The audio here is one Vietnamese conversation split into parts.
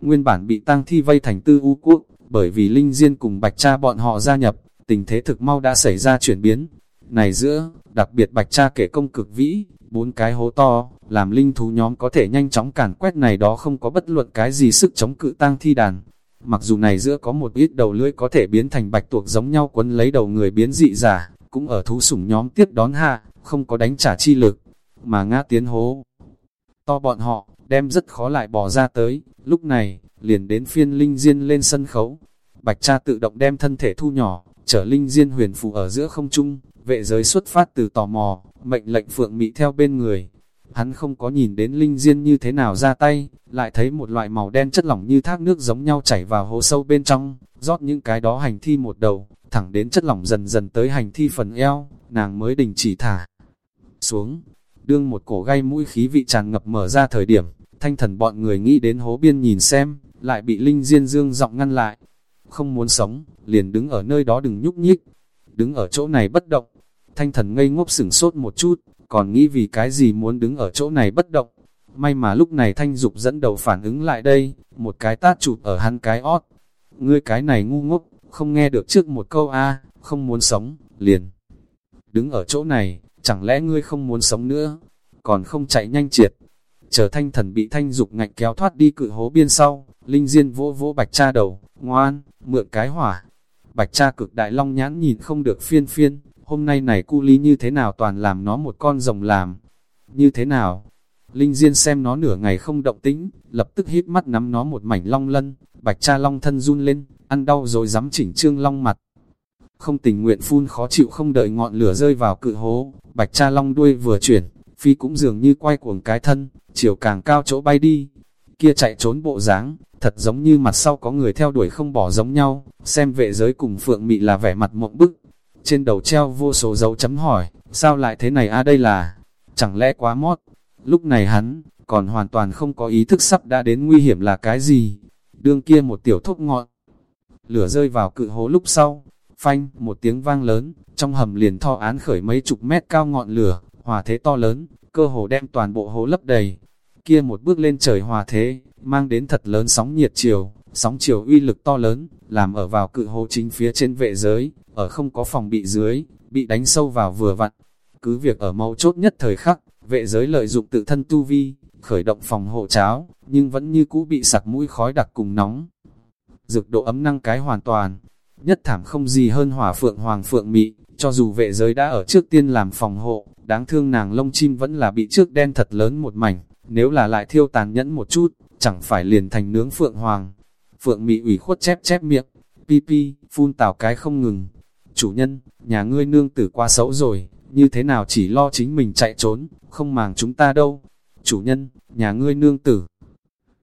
Nguyên bản bị tang thi vây thành tư u quốc, bởi vì Linh Diên cùng Bạch Cha bọn họ gia nhập, tình thế thực mau đã xảy ra chuyển biến. Này giữa, đặc biệt Bạch Cha kể công cực vĩ, bốn cái hố to, làm linh thú nhóm có thể nhanh chóng càn quét này đó không có bất luận cái gì sức chống cự tang thi đàn. Mặc dù này giữa có một ít đầu lưỡi có thể biến thành bạch tuộc giống nhau quấn lấy đầu người biến dị giả, cũng ở thú sủng nhóm tiếp đón hạ, không có đánh trả chi lực, mà ngã tiến hố. To bọn họ, đem rất khó lại bỏ ra tới, lúc này, liền đến phiên Linh Diên lên sân khấu. Bạch cha tự động đem thân thể thu nhỏ, trở Linh Diên huyền phù ở giữa không trung, vệ giới xuất phát từ tò mò, mệnh lệnh phượng mị theo bên người. Hắn không có nhìn đến Linh Diên như thế nào ra tay, lại thấy một loại màu đen chất lỏng như thác nước giống nhau chảy vào hố sâu bên trong, rót những cái đó hành thi một đầu, thẳng đến chất lỏng dần dần tới hành thi phần eo, nàng mới đình chỉ thả xuống. Đương một cổ gai mũi khí vị tràn ngập mở ra thời điểm, thanh thần bọn người nghĩ đến hố biên nhìn xem, lại bị Linh Diên Dương giọng ngăn lại. Không muốn sống, liền đứng ở nơi đó đừng nhúc nhích, đứng ở chỗ này bất động. Thanh thần ngây ngốc sửng sốt một chút, còn nghĩ vì cái gì muốn đứng ở chỗ này bất động. May mà lúc này thanh dục dẫn đầu phản ứng lại đây, một cái tát chụp ở hắn cái ót. Ngươi cái này ngu ngốc, không nghe được trước một câu A, không muốn sống, liền. Đứng ở chỗ này, chẳng lẽ ngươi không muốn sống nữa, còn không chạy nhanh triệt. Chờ thanh thần bị thanh dục ngạnh kéo thoát đi cự hố biên sau, linh diên vỗ vỗ bạch cha đầu, ngoan, mượn cái hỏa. Bạch cha cực đại long nhãn nhìn không được phiên phiên, hôm nay này cu lý như thế nào toàn làm nó một con rồng làm. Như thế nào? Linh Diên xem nó nửa ngày không động tĩnh, lập tức hít mắt nắm nó một mảnh long lân, bạch cha long thân run lên, ăn đau rồi dám chỉnh trương long mặt. Không tình nguyện phun khó chịu không đợi ngọn lửa rơi vào cự hố, bạch cha long đuôi vừa chuyển, phi cũng dường như quay cuồng cái thân, chiều càng cao chỗ bay đi. Kia chạy trốn bộ dáng, thật giống như mặt sau có người theo đuổi không bỏ giống nhau, xem vệ giới cùng phượng mị là vẻ mặt mộng bức. Trên đầu treo vô số dấu chấm hỏi, sao lại thế này a à đây là, chẳng lẽ quá mót. Lúc này hắn, còn hoàn toàn không có ý thức sắp đã đến nguy hiểm là cái gì. Đương kia một tiểu thúc ngọn, lửa rơi vào cự hố lúc sau, phanh, một tiếng vang lớn, trong hầm liền tho án khởi mấy chục mét cao ngọn lửa, hòa thế to lớn, cơ hồ đem toàn bộ hố lấp đầy. Kia một bước lên trời hòa thế, mang đến thật lớn sóng nhiệt chiều, sóng chiều uy lực to lớn, làm ở vào cự hố chính phía trên vệ giới, ở không có phòng bị dưới, bị đánh sâu vào vừa vặn. Cứ việc ở mấu chốt nhất thời khắc, vệ giới lợi dụng tự thân tu vi, khởi động phòng hộ cháo, nhưng vẫn như cũ bị sặc mũi khói đặc cùng nóng. Dược độ ấm năng cái hoàn toàn, nhất thảm không gì hơn hỏa phượng hoàng phượng mị, cho dù vệ giới đã ở trước tiên làm phòng hộ, đáng thương nàng lông chim vẫn là bị trước đen thật lớn một mảnh, nếu là lại thiêu tàn nhẫn một chút, chẳng phải liền thành nướng phượng hoàng. Phượng mị ủy khuất chép chép miệng, pi pi, phun tào cái không ngừng. Chủ nhân, nhà ngươi nương tử quá xấu rồi, như thế nào chỉ lo chính mình chạy trốn, không màng chúng ta đâu. Chủ nhân, nhà ngươi nương tử,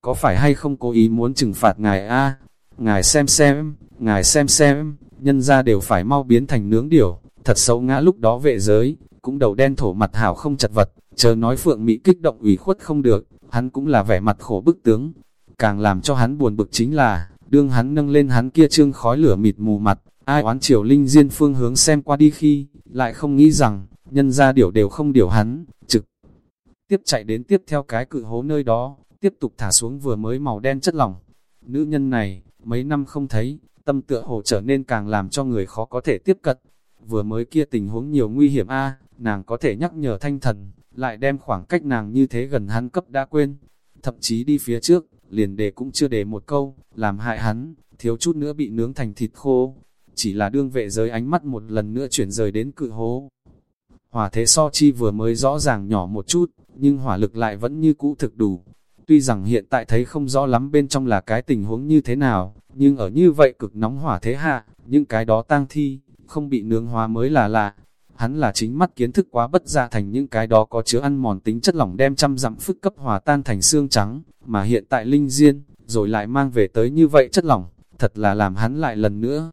có phải hay không cố ý muốn trừng phạt ngài a Ngài xem xem, ngài xem xem, nhân ra đều phải mau biến thành nướng điểu, thật xấu ngã lúc đó vệ giới, cũng đầu đen thổ mặt hảo không chật vật, chờ nói phượng mỹ kích động ủy khuất không được, hắn cũng là vẻ mặt khổ bức tướng. Càng làm cho hắn buồn bực chính là, đương hắn nâng lên hắn kia trương khói lửa mịt mù mặt, ai oán triều linh diên phương hướng xem qua đi khi, lại không nghĩ rằng, nhân ra điều đều không điều hắn, trực tiếp chạy đến tiếp theo cái cự hố nơi đó, tiếp tục thả xuống vừa mới màu đen chất lỏng. Nữ nhân này, mấy năm không thấy, tâm tựa hồ trở nên càng làm cho người khó có thể tiếp cận. Vừa mới kia tình huống nhiều nguy hiểm a nàng có thể nhắc nhở thanh thần, lại đem khoảng cách nàng như thế gần hắn cấp đã quên. Thậm chí đi phía trước, liền đề cũng chưa để một câu, làm hại hắn, thiếu chút nữa bị nướng thành thịt khô. Chỉ là đương vệ giới ánh mắt một lần nữa chuyển rời đến cự hố. Hỏa thế so chi vừa mới rõ ràng nhỏ một chút, nhưng hỏa lực lại vẫn như cũ thực đủ. Tuy rằng hiện tại thấy không rõ lắm bên trong là cái tình huống như thế nào, nhưng ở như vậy cực nóng hỏa thế hạ, những cái đó tang thi, không bị nướng hóa mới là lạ. Hắn là chính mắt kiến thức quá bất ra thành những cái đó có chứa ăn mòn tính chất lỏng đem trăm dặm phức cấp hòa tan thành xương trắng, mà hiện tại linh diên, rồi lại mang về tới như vậy chất lỏng, thật là làm hắn lại lần nữa.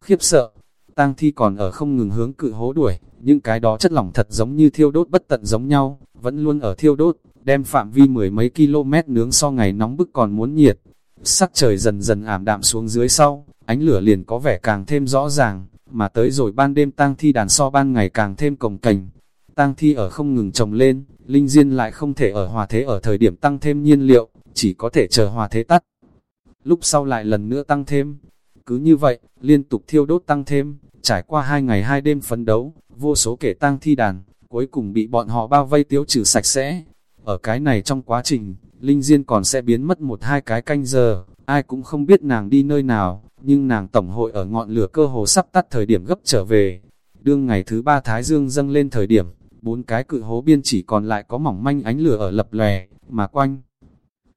Khiếp sợ, tang thi còn ở không ngừng hướng cự hố đuổi, những cái đó chất lỏng thật giống như thiêu đốt bất tận giống nhau, vẫn luôn ở thiêu đốt, đem phạm vi mười mấy km nướng so ngày nóng bức còn muốn nhiệt. Sắc trời dần dần ảm đạm xuống dưới sau, ánh lửa liền có vẻ càng thêm rõ ràng, mà tới rồi ban đêm tang thi đàn so ban ngày càng thêm cồng cành. Tang thi ở không ngừng trồng lên, linh diên lại không thể ở hòa thế ở thời điểm tăng thêm nhiên liệu, chỉ có thể chờ hòa thế tắt. lúc sau lại lần nữa tăng thêm. Cứ như vậy, liên tục thiêu đốt tăng thêm, trải qua hai ngày hai đêm phấn đấu, vô số kẻ tăng thi đàn, cuối cùng bị bọn họ bao vây tiêu trừ sạch sẽ. Ở cái này trong quá trình, Linh Diên còn sẽ biến mất một hai cái canh giờ, ai cũng không biết nàng đi nơi nào, nhưng nàng tổng hội ở ngọn lửa cơ hồ sắp tắt thời điểm gấp trở về. Đương ngày thứ ba Thái Dương dâng lên thời điểm, bốn cái cự hố biên chỉ còn lại có mỏng manh ánh lửa ở lập lòe, mà quanh.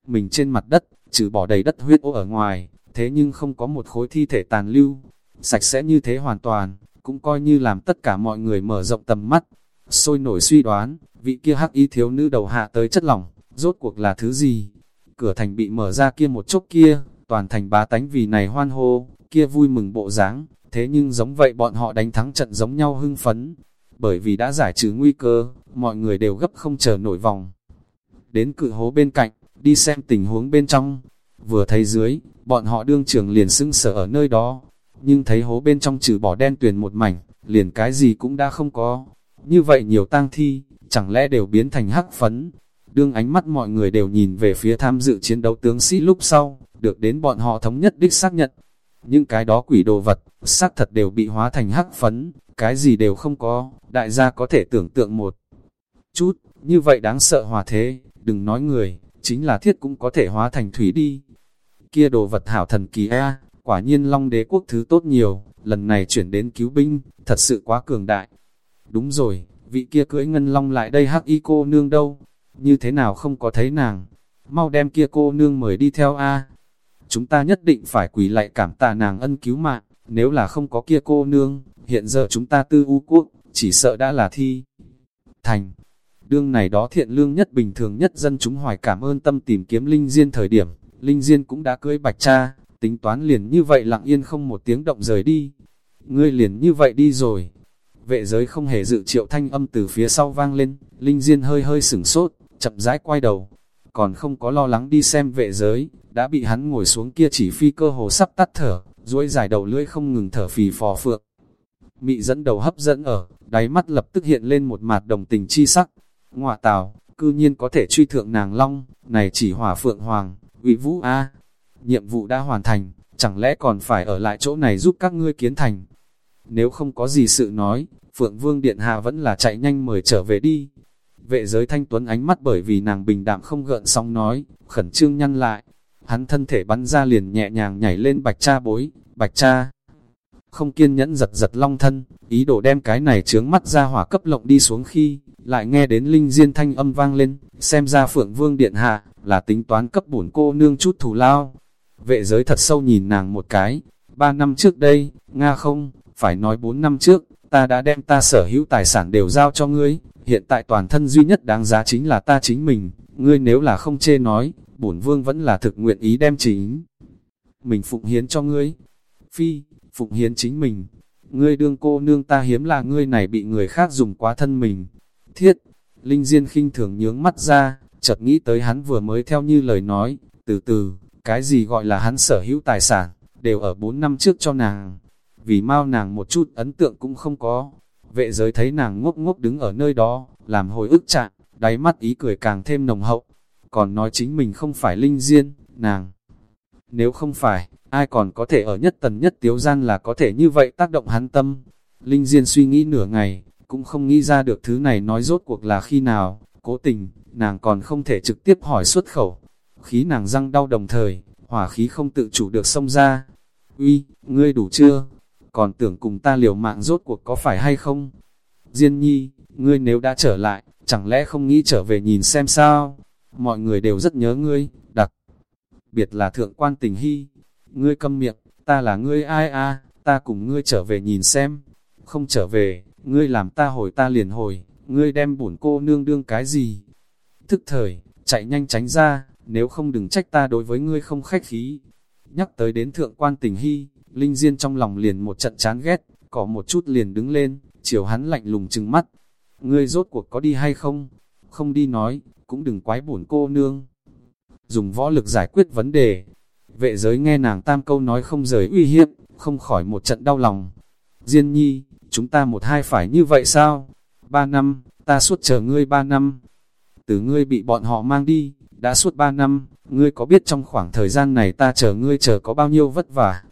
Mình trên mặt đất, trừ bỏ đầy đất huyết ô ở ngoài, thế nhưng không có một khối thi thể tàn lưu. Sạch sẽ như thế hoàn toàn, cũng coi như làm tất cả mọi người mở rộng tầm mắt. Sôi nổi suy đoán, vị kia hắc y thiếu nữ đầu hạ tới chất lỏng, rốt cuộc là thứ gì? Cửa thành bị mở ra kia một chốc kia, toàn thành bá tánh vì này hoan hô, kia vui mừng bộ dáng thế nhưng giống vậy bọn họ đánh thắng trận giống nhau hưng phấn. Bởi vì đã giải trừ nguy cơ, mọi người đều gấp không chờ nổi vòng. Đến cự hố bên cạnh, đi xem tình huống bên trong. Vừa thấy dưới, bọn họ đương trường liền sưng sở ở nơi đó. Nhưng thấy hố bên trong trừ bỏ đen tuyền một mảnh, liền cái gì cũng đã không có. Như vậy nhiều tang thi, chẳng lẽ đều biến thành hắc phấn. Đương ánh mắt mọi người đều nhìn về phía tham dự chiến đấu tướng sĩ lúc sau, được đến bọn họ thống nhất đích xác nhận. Những cái đó quỷ đồ vật, xác thật đều bị hóa thành hắc phấn, cái gì đều không có, đại gia có thể tưởng tượng một chút, như vậy đáng sợ hòa thế, đừng nói người, chính là thiết cũng có thể hóa thành thủy đi. Kia đồ vật hảo thần kỳ a quả nhiên long đế quốc thứ tốt nhiều, lần này chuyển đến cứu binh, thật sự quá cường đại. Đúng rồi, vị kia cưỡi ngân long lại đây hắc y cô nương đâu, như thế nào không có thấy nàng, mau đem kia cô nương mời đi theo a Chúng ta nhất định phải quỳ lại cảm tạ nàng ân cứu mạng, nếu là không có kia cô nương, hiện giờ chúng ta tư u quốc, chỉ sợ đã là thi. Thành, đương này đó thiện lương nhất bình thường nhất dân chúng hoài cảm ơn tâm tìm kiếm Linh Diên thời điểm, Linh Diên cũng đã cưới bạch cha, tính toán liền như vậy lặng yên không một tiếng động rời đi. Ngươi liền như vậy đi rồi. Vệ giới không hề dự triệu thanh âm từ phía sau vang lên, Linh Diên hơi hơi sửng sốt, chậm rãi quay đầu. Còn không có lo lắng đi xem vệ giới, đã bị hắn ngồi xuống kia chỉ phi cơ hồ sắp tắt thở, duỗi dài đầu lưỡi không ngừng thở phì phò phượng. Mị dẫn đầu hấp dẫn ở, đáy mắt lập tức hiện lên một mặt đồng tình chi sắc. Ngoạ tào, cư nhiên có thể truy thượng nàng long, này chỉ hỏa phượng hoàng, ủy vũ A. Nhiệm vụ đã hoàn thành, chẳng lẽ còn phải ở lại chỗ này giúp các ngươi kiến thành. Nếu không có gì sự nói, Phượng Vương Điện Hạ vẫn là chạy nhanh mời trở về đi. Vệ giới thanh tuấn ánh mắt bởi vì nàng bình đạm không gợn sóng nói, khẩn trương nhăn lại. Hắn thân thể bắn ra liền nhẹ nhàng nhảy lên bạch cha bối, bạch cha. Không kiên nhẫn giật giật long thân, ý đồ đem cái này trướng mắt ra hỏa cấp lộng đi xuống khi, lại nghe đến linh diên thanh âm vang lên, xem ra phượng vương điện hạ, là tính toán cấp bổn cô nương chút thù lao. Vệ giới thật sâu nhìn nàng một cái, ba năm trước đây, Nga không, phải nói bốn năm trước, ta đã đem ta sở hữu tài sản đều giao cho ngươi, hiện tại toàn thân duy nhất đáng giá chính là ta chính mình, ngươi nếu là không chê nói, bổn vương vẫn là thực nguyện ý đem chính. Mình phụng hiến cho ngươi. Phi, phụng hiến chính mình. Ngươi đương cô nương ta hiếm là ngươi này bị người khác dùng quá thân mình. Thiết, Linh Diên khinh thường nhướng mắt ra, chợt nghĩ tới hắn vừa mới theo như lời nói, từ từ, cái gì gọi là hắn sở hữu tài sản, đều ở 4 năm trước cho nàng. Vì mau nàng một chút ấn tượng cũng không có. Vệ giới thấy nàng ngốc ngốc đứng ở nơi đó, làm hồi ức chạm, đáy mắt ý cười càng thêm nồng hậu còn nói chính mình không phải linh diên, nàng. Nếu không phải, ai còn có thể ở nhất tần nhất tiếu gian là có thể như vậy tác động hắn tâm. Linh diên suy nghĩ nửa ngày, cũng không nghĩ ra được thứ này nói rốt cuộc là khi nào, cố tình, nàng còn không thể trực tiếp hỏi xuất khẩu. Khí nàng răng đau đồng thời, hỏa khí không tự chủ được xông ra. Uy, ngươi đủ chưa? Còn tưởng cùng ta liều mạng rốt cuộc có phải hay không? Diên nhi, ngươi nếu đã trở lại, chẳng lẽ không nghĩ trở về nhìn xem sao? mọi người đều rất nhớ ngươi, đặc biệt là thượng quan tình hy. Ngươi câm miệng, ta là ngươi ai a ta cùng ngươi trở về nhìn xem. Không trở về, ngươi làm ta hồi ta liền hồi, ngươi đem bổn cô nương đương cái gì? Thức thời, chạy nhanh tránh ra, nếu không đừng trách ta đối với ngươi không khách khí. Nhắc tới đến thượng quan tình hy, Linh Diên trong lòng liền một trận chán ghét, có một chút liền đứng lên, chiều hắn lạnh lùng trừng mắt. Ngươi rốt cuộc có đi hay không? Không đi nói, cũng đừng quái bổn cô nương. Dùng võ lực giải quyết vấn đề. Vệ giới nghe nàng tam câu nói không rời uy hiếp, không khỏi một trận đau lòng. Diên nhi, chúng ta một hai phải như vậy sao? Ba năm, ta suốt chờ ngươi ba năm. Từ ngươi bị bọn họ mang đi, đã suốt ba năm, ngươi có biết trong khoảng thời gian này ta chờ ngươi chờ có bao nhiêu vất vả?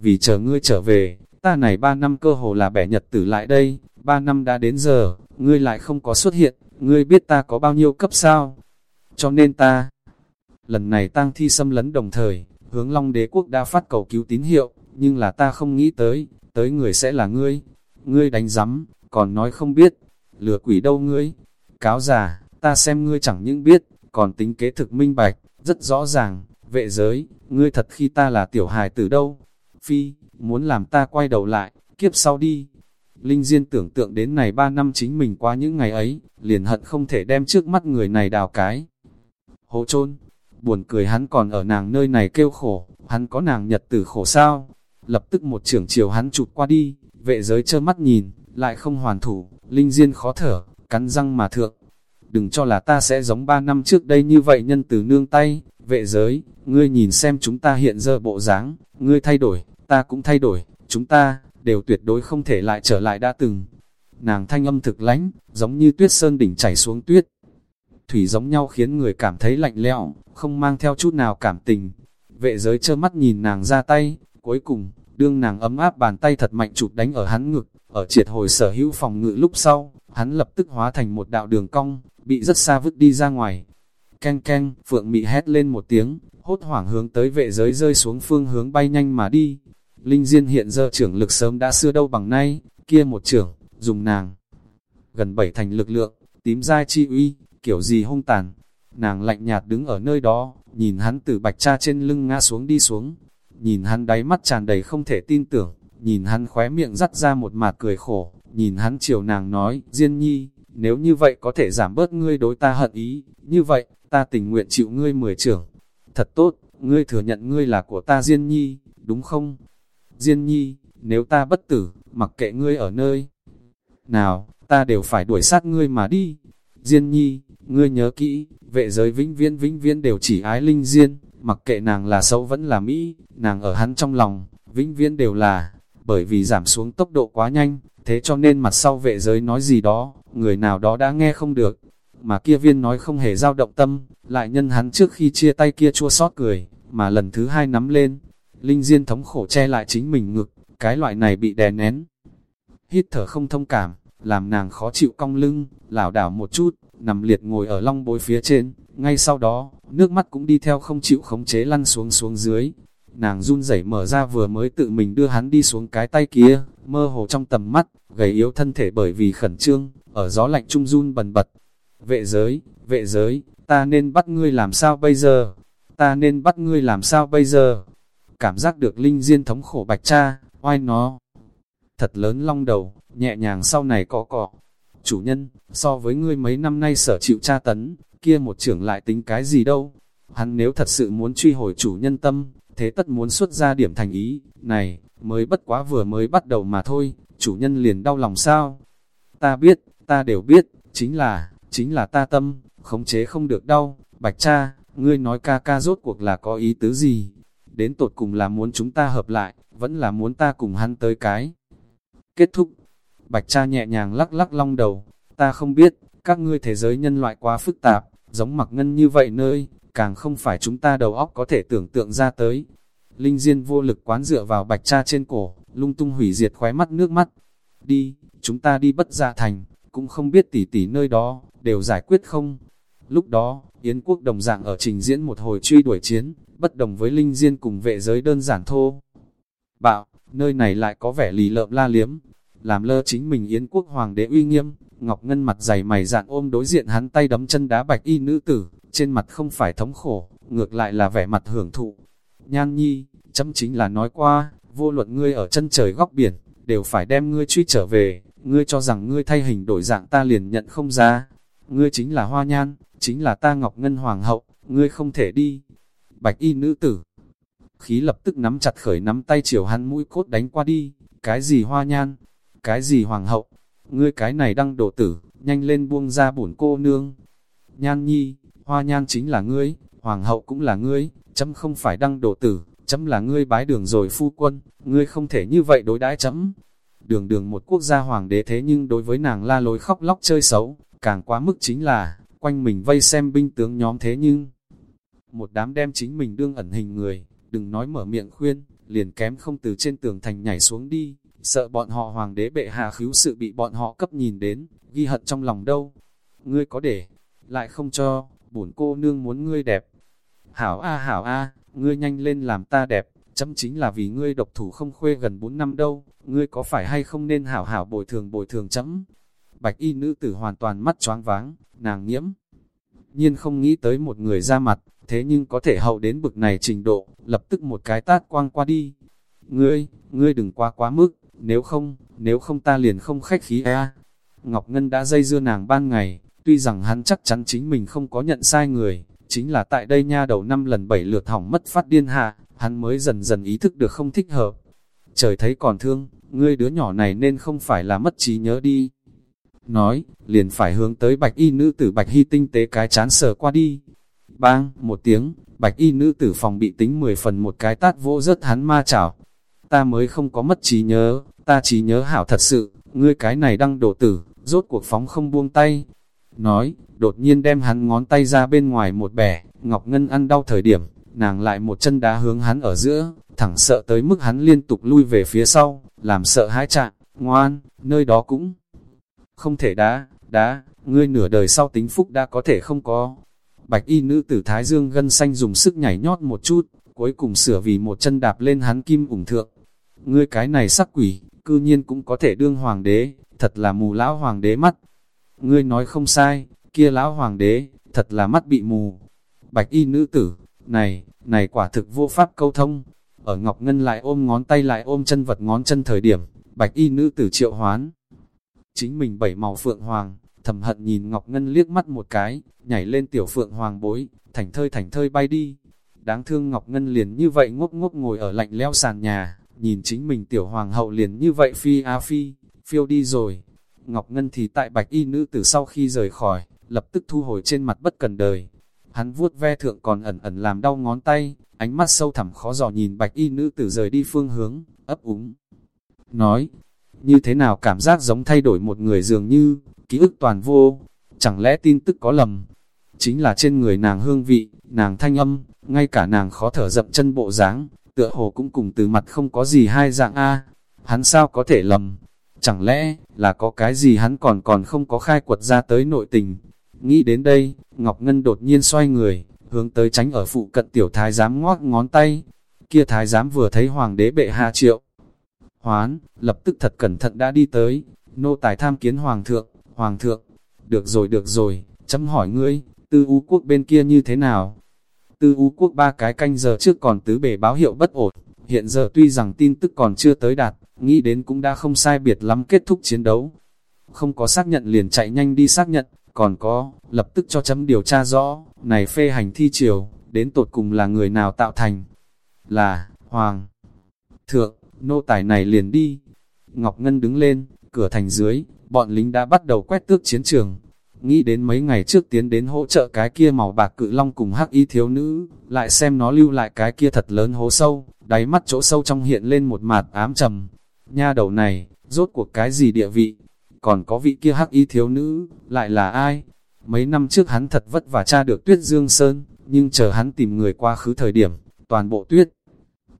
Vì chờ ngươi trở về, ta này ba năm cơ hồ là bẻ nhật tử lại đây, ba năm đã đến giờ, ngươi lại không có xuất hiện, ngươi biết ta có bao nhiêu cấp sao? Cho nên ta, lần này tang thi xâm lấn đồng thời, hướng Long đế quốc đã phát cầu cứu tín hiệu, nhưng là ta không nghĩ tới, tới người sẽ là ngươi. Ngươi đánh giấm, còn nói không biết, lừa quỷ đâu ngươi. Cáo già, ta xem ngươi chẳng những biết, còn tính kế thực minh bạch, rất rõ ràng, vệ giới, ngươi thật khi ta là tiểu hài từ đâu. Phi, muốn làm ta quay đầu lại, kiếp sau đi. Linh Diên tưởng tượng đến này ba năm chính mình qua những ngày ấy, liền hận không thể đem trước mắt người này đào cái. Hố chôn buồn cười hắn còn ở nàng nơi này kêu khổ, hắn có nàng nhật tử khổ sao? Lập tức một trưởng chiều hắn chụp qua đi, vệ giới trơ mắt nhìn, lại không hoàn thủ, Linh Diên khó thở, cắn răng mà thượng. Đừng cho là ta sẽ giống ba năm trước đây như vậy nhân từ nương tay, vệ giới, ngươi nhìn xem chúng ta hiện giờ bộ dáng, ngươi thay đổi, ta cũng thay đổi, chúng ta, đều tuyệt đối không thể lại trở lại đã từng. Nàng thanh âm thực lánh, giống như tuyết sơn đỉnh chảy xuống tuyết. Thủy giống nhau khiến người cảm thấy lạnh lẽo, không mang theo chút nào cảm tình. Vệ giới trơ mắt nhìn nàng ra tay, cuối cùng, đương nàng ấm áp bàn tay thật mạnh chụp đánh ở hắn ngực, ở triệt hồi sở hữu phòng ngự lúc sau, hắn lập tức hóa thành một đạo đường cong, bị rất xa vứt đi ra ngoài. keng keng phượng mị hét lên một tiếng, hốt hoảng hướng tới vệ giới rơi xuống phương hướng bay nhanh mà đi. Linh Diên hiện giờ trưởng lực sớm đã xưa đâu bằng nay, kia một trưởng, dùng nàng. Gần bảy thành lực lượng, tím dai chi uy, kiểu gì hung tàn. Nàng lạnh nhạt đứng ở nơi đó, nhìn hắn từ bạch cha trên lưng ngã xuống đi xuống. Nhìn hắn đáy mắt tràn đầy không thể tin tưởng, nhìn hắn khóe miệng dắt ra một mạt cười khổ, nhìn hắn chiều nàng nói, Diên nhi, nếu như vậy có thể giảm bớt ngươi đối ta hận ý, như vậy, ta tình nguyện chịu ngươi mười trưởng. Thật tốt, ngươi thừa nhận ngươi là của ta Diên nhi, đúng không? Diên nhi, nếu ta bất tử, mặc kệ ngươi ở nơi nào, ta đều phải đuổi sát ngươi mà đi. Diên nhi, ngươi nhớ kỹ, vệ giới vĩnh viễn vĩnh viễn đều chỉ ái linh diên, mặc kệ nàng là xấu vẫn là Mỹ, nàng ở hắn trong lòng, vĩnh viễn đều là, bởi vì giảm xuống tốc độ quá nhanh, thế cho nên mặt sau vệ giới nói gì đó, người nào đó đã nghe không được, mà kia viên nói không hề dao động tâm, lại nhân hắn trước khi chia tay kia chua xót cười, mà lần thứ hai nắm lên, linh diên thống khổ che lại chính mình ngực, cái loại này bị đè nén. Hít thở không thông cảm, làm nàng khó chịu cong lưng, lảo đảo một chút, nằm liệt ngồi ở long bối phía trên, ngay sau đó, nước mắt cũng đi theo không chịu khống chế lăn xuống xuống dưới. Nàng run rẩy mở ra vừa mới tự mình đưa hắn đi xuống cái tay kia, mơ hồ trong tầm mắt, gầy yếu thân thể bởi vì khẩn trương, ở gió lạnh trung run bần bật. Vệ giới, vệ giới, ta nên bắt ngươi làm sao bây giờ? Ta nên bắt ngươi làm sao bây giờ? Cảm giác được linh diên thống khổ bạch cha, oai nó. Thật lớn long đầu, nhẹ nhàng sau này có cọ. Chủ nhân, so với ngươi mấy năm nay sở chịu tra tấn, kia một trưởng lại tính cái gì đâu. Hắn nếu thật sự muốn truy hồi chủ nhân tâm, thế tất muốn xuất ra điểm thành ý, này, mới bất quá vừa mới bắt đầu mà thôi, chủ nhân liền đau lòng sao. Ta biết, ta đều biết, chính là, chính là ta tâm, khống chế không được đau, bạch cha, ngươi nói ca ca rốt cuộc là có ý tứ gì? Đến tột cùng là muốn chúng ta hợp lại, vẫn là muốn ta cùng hắn tới cái. Kết thúc, Bạch cha nhẹ nhàng lắc lắc long đầu, ta không biết, các ngươi thế giới nhân loại quá phức tạp, giống mặc ngân như vậy nơi, càng không phải chúng ta đầu óc có thể tưởng tượng ra tới. Linh Diên vô lực quán dựa vào bạch cha trên cổ, lung tung hủy diệt khóe mắt nước mắt. Đi, chúng ta đi bất gia thành, cũng không biết tỉ tỉ nơi đó, đều giải quyết không. Lúc đó, Yến quốc đồng dạng ở trình diễn một hồi truy đuổi chiến, bất đồng với Linh Diên cùng vệ giới đơn giản thô. Bạo, nơi này lại có vẻ lì lợm la liếm, làm lơ chính mình Yến quốc hoàng đế uy nghiêm, Ngọc Ngân mặt dày mày dạn ôm đối diện hắn tay đấm chân đá bạch y nữ tử, trên mặt không phải thống khổ, ngược lại là vẻ mặt hưởng thụ. Nhan nhi, chấm chính là nói qua, vô luận ngươi ở chân trời góc biển, đều phải đem ngươi truy trở về, ngươi cho rằng ngươi thay hình đổi dạng ta liền nhận không ra. Ngươi chính là hoa nhan, chính là ta Ngọc Ngân Hoàng hậu, ngươi không thể đi. Bạch y nữ tử, khí lập tức nắm chặt khởi nắm tay chiều hắn mũi cốt đánh qua đi, cái gì hoa nhan, cái gì hoàng hậu? Ngươi cái này đăng đổ tử, nhanh lên buông ra bổn cô nương. Nhan nhi, hoa nhan chính là ngươi, hoàng hậu cũng là ngươi, chấm không phải đăng đổ tử, chấm là ngươi bái đường rồi phu quân, ngươi không thể như vậy đối đãi chấm. Đường đường một quốc gia hoàng đế thế nhưng đối với nàng la lối khóc lóc chơi xấu, càng quá mức chính là, quanh mình vây xem binh tướng nhóm thế nhưng, một đám đem chính mình đương ẩn hình người, đừng nói mở miệng khuyên, liền kém không từ trên tường thành nhảy xuống đi, sợ bọn họ hoàng đế bệ hạ khíu sự bị bọn họ cấp nhìn đến, ghi hận trong lòng đâu. Ngươi có để, lại không cho, bổn cô nương muốn ngươi đẹp. Hảo a hảo a, ngươi nhanh lên làm ta đẹp, chấm chính là vì ngươi độc thủ không khuê gần 4 năm đâu, ngươi có phải hay không nên hảo hảo bồi thường bồi thường chấm. Bạch y nữ tử hoàn toàn mắt choáng váng, nàng nhiễm. Nhiên không nghĩ tới một người ra mặt, thế nhưng có thể hậu đến bực này trình độ, lập tức một cái tát quang qua đi. Ngươi, ngươi đừng qua quá mức, nếu không, nếu không ta liền không khách khí a. Ngọc Ngân đã dây dưa nàng ban ngày, tuy rằng hắn chắc chắn chính mình không có nhận sai người, chính là tại đây nha đầu năm lần bảy lượt hỏng mất phát điên hạ, hắn mới dần dần ý thức được không thích hợp. Trời thấy còn thương, ngươi đứa nhỏ này nên không phải là mất trí nhớ đi. Nói, liền phải hướng tới bạch y nữ tử bạch hy tinh tế cái chán sờ qua đi. Bang, một tiếng, bạch y nữ tử phòng bị tính 10 phần một cái tát vô rớt hắn ma chảo. Ta mới không có mất trí nhớ, ta trí nhớ hảo thật sự, ngươi cái này đang đổ tử, rốt cuộc phóng không buông tay. Nói, đột nhiên đem hắn ngón tay ra bên ngoài một bẻ, Ngọc Ngân ăn đau thời điểm, nàng lại một chân đá hướng hắn ở giữa, thẳng sợ tới mức hắn liên tục lui về phía sau, làm sợ hãi chạm, ngoan, nơi đó cũng không thể đá, đá, ngươi nửa đời sau tính phúc đã có thể không có. Bạch y nữ tử Thái Dương gân xanh dùng sức nhảy nhót một chút, cuối cùng sửa vì một chân đạp lên hắn kim ủng thượng. Ngươi cái này sắc quỷ, cư nhiên cũng có thể đương hoàng đế, thật là mù lão hoàng đế mắt. Ngươi nói không sai, kia lão hoàng đế, thật là mắt bị mù. Bạch y nữ tử, này, này quả thực vô pháp câu thông. Ở Ngọc Ngân lại ôm ngón tay lại ôm chân vật ngón chân thời điểm, bạch y nữ tử triệu hoán. Chính mình bảy màu phượng hoàng, thầm hận nhìn Ngọc Ngân liếc mắt một cái, nhảy lên tiểu phượng hoàng bối, thành thơi thành thơi bay đi. Đáng thương Ngọc Ngân liền như vậy ngốc ngốc ngồi ở lạnh leo sàn nhà, nhìn chính mình tiểu hoàng hậu liền như vậy phi a phi, phiêu đi rồi. Ngọc Ngân thì tại bạch y nữ tử sau khi rời khỏi, lập tức thu hồi trên mặt bất cần đời. Hắn vuốt ve thượng còn ẩn ẩn làm đau ngón tay, ánh mắt sâu thẳm khó dò nhìn bạch y nữ tử rời đi phương hướng, ấp úng. Nói, như thế nào cảm giác giống thay đổi một người dường như, ký ức toàn vô, chẳng lẽ tin tức có lầm. Chính là trên người nàng hương vị, nàng thanh âm, ngay cả nàng khó thở dậm chân bộ dáng tựa hồ cũng cùng từ mặt không có gì hai dạng A. Hắn sao có thể lầm? Chẳng lẽ là có cái gì hắn còn còn không có khai quật ra tới nội tình? Nghĩ đến đây, Ngọc Ngân đột nhiên xoay người, hướng tới tránh ở phụ cận tiểu thái giám ngoác ngón tay. Kia thái giám vừa thấy hoàng đế bệ hạ triệu. Hoán, lập tức thật cẩn thận đã đi tới, nô tài tham kiến hoàng thượng, hoàng thượng. Được rồi được rồi, chấm hỏi ngươi, tư u quốc bên kia như thế nào? Tư u quốc ba cái canh giờ trước còn tứ bề báo hiệu bất ổn, hiện giờ tuy rằng tin tức còn chưa tới đạt, nghĩ đến cũng đã không sai biệt lắm kết thúc chiến đấu. Không có xác nhận liền chạy nhanh đi xác nhận, còn có, lập tức cho chấm điều tra rõ, này phê hành thi triều, đến tột cùng là người nào tạo thành. Là, Hoàng. Thượng, nô tài này liền đi. Ngọc Ngân đứng lên, cửa thành dưới, bọn lính đã bắt đầu quét tước chiến trường. Nghĩ đến mấy ngày trước tiến đến hỗ trợ cái kia màu bạc cự long cùng hắc y thiếu nữ, lại xem nó lưu lại cái kia thật lớn hố sâu, đáy mắt chỗ sâu trong hiện lên một mạt ám trầm. Nha đầu này, rốt cuộc cái gì địa vị, còn có vị kia hắc y thiếu nữ, lại là ai? Mấy năm trước hắn thật vất vả tra được tuyết Dương Sơn, nhưng chờ hắn tìm người qua khứ thời điểm, toàn bộ tuyết.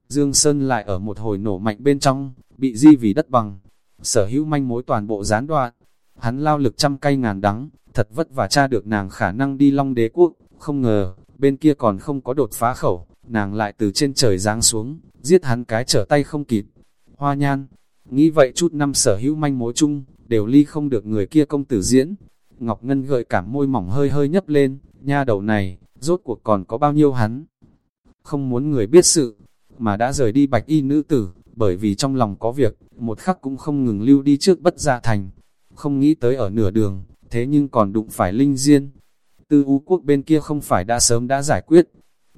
Dương Sơn lại ở một hồi nổ mạnh bên trong, bị di vì đất bằng, sở hữu manh mối toàn bộ gián đoạn. Hắn lao lực trăm cây ngàn đắng, thật vất vả tra được nàng khả năng đi long đế quốc, không ngờ, bên kia còn không có đột phá khẩu, nàng lại từ trên trời giáng xuống, giết hắn cái trở tay không kịp. Hoa nhan, nghĩ vậy chút năm sở hữu manh mối chung, đều ly không được người kia công tử diễn. Ngọc Ngân gợi cảm môi mỏng hơi hơi nhấp lên, nha đầu này, rốt cuộc còn có bao nhiêu hắn. Không muốn người biết sự, mà đã rời đi bạch y nữ tử, bởi vì trong lòng có việc, một khắc cũng không ngừng lưu đi trước bất gia thành. Không nghĩ tới ở nửa đường, thế nhưng còn đụng phải Linh Diên. Tư U quốc bên kia không phải đã sớm đã giải quyết.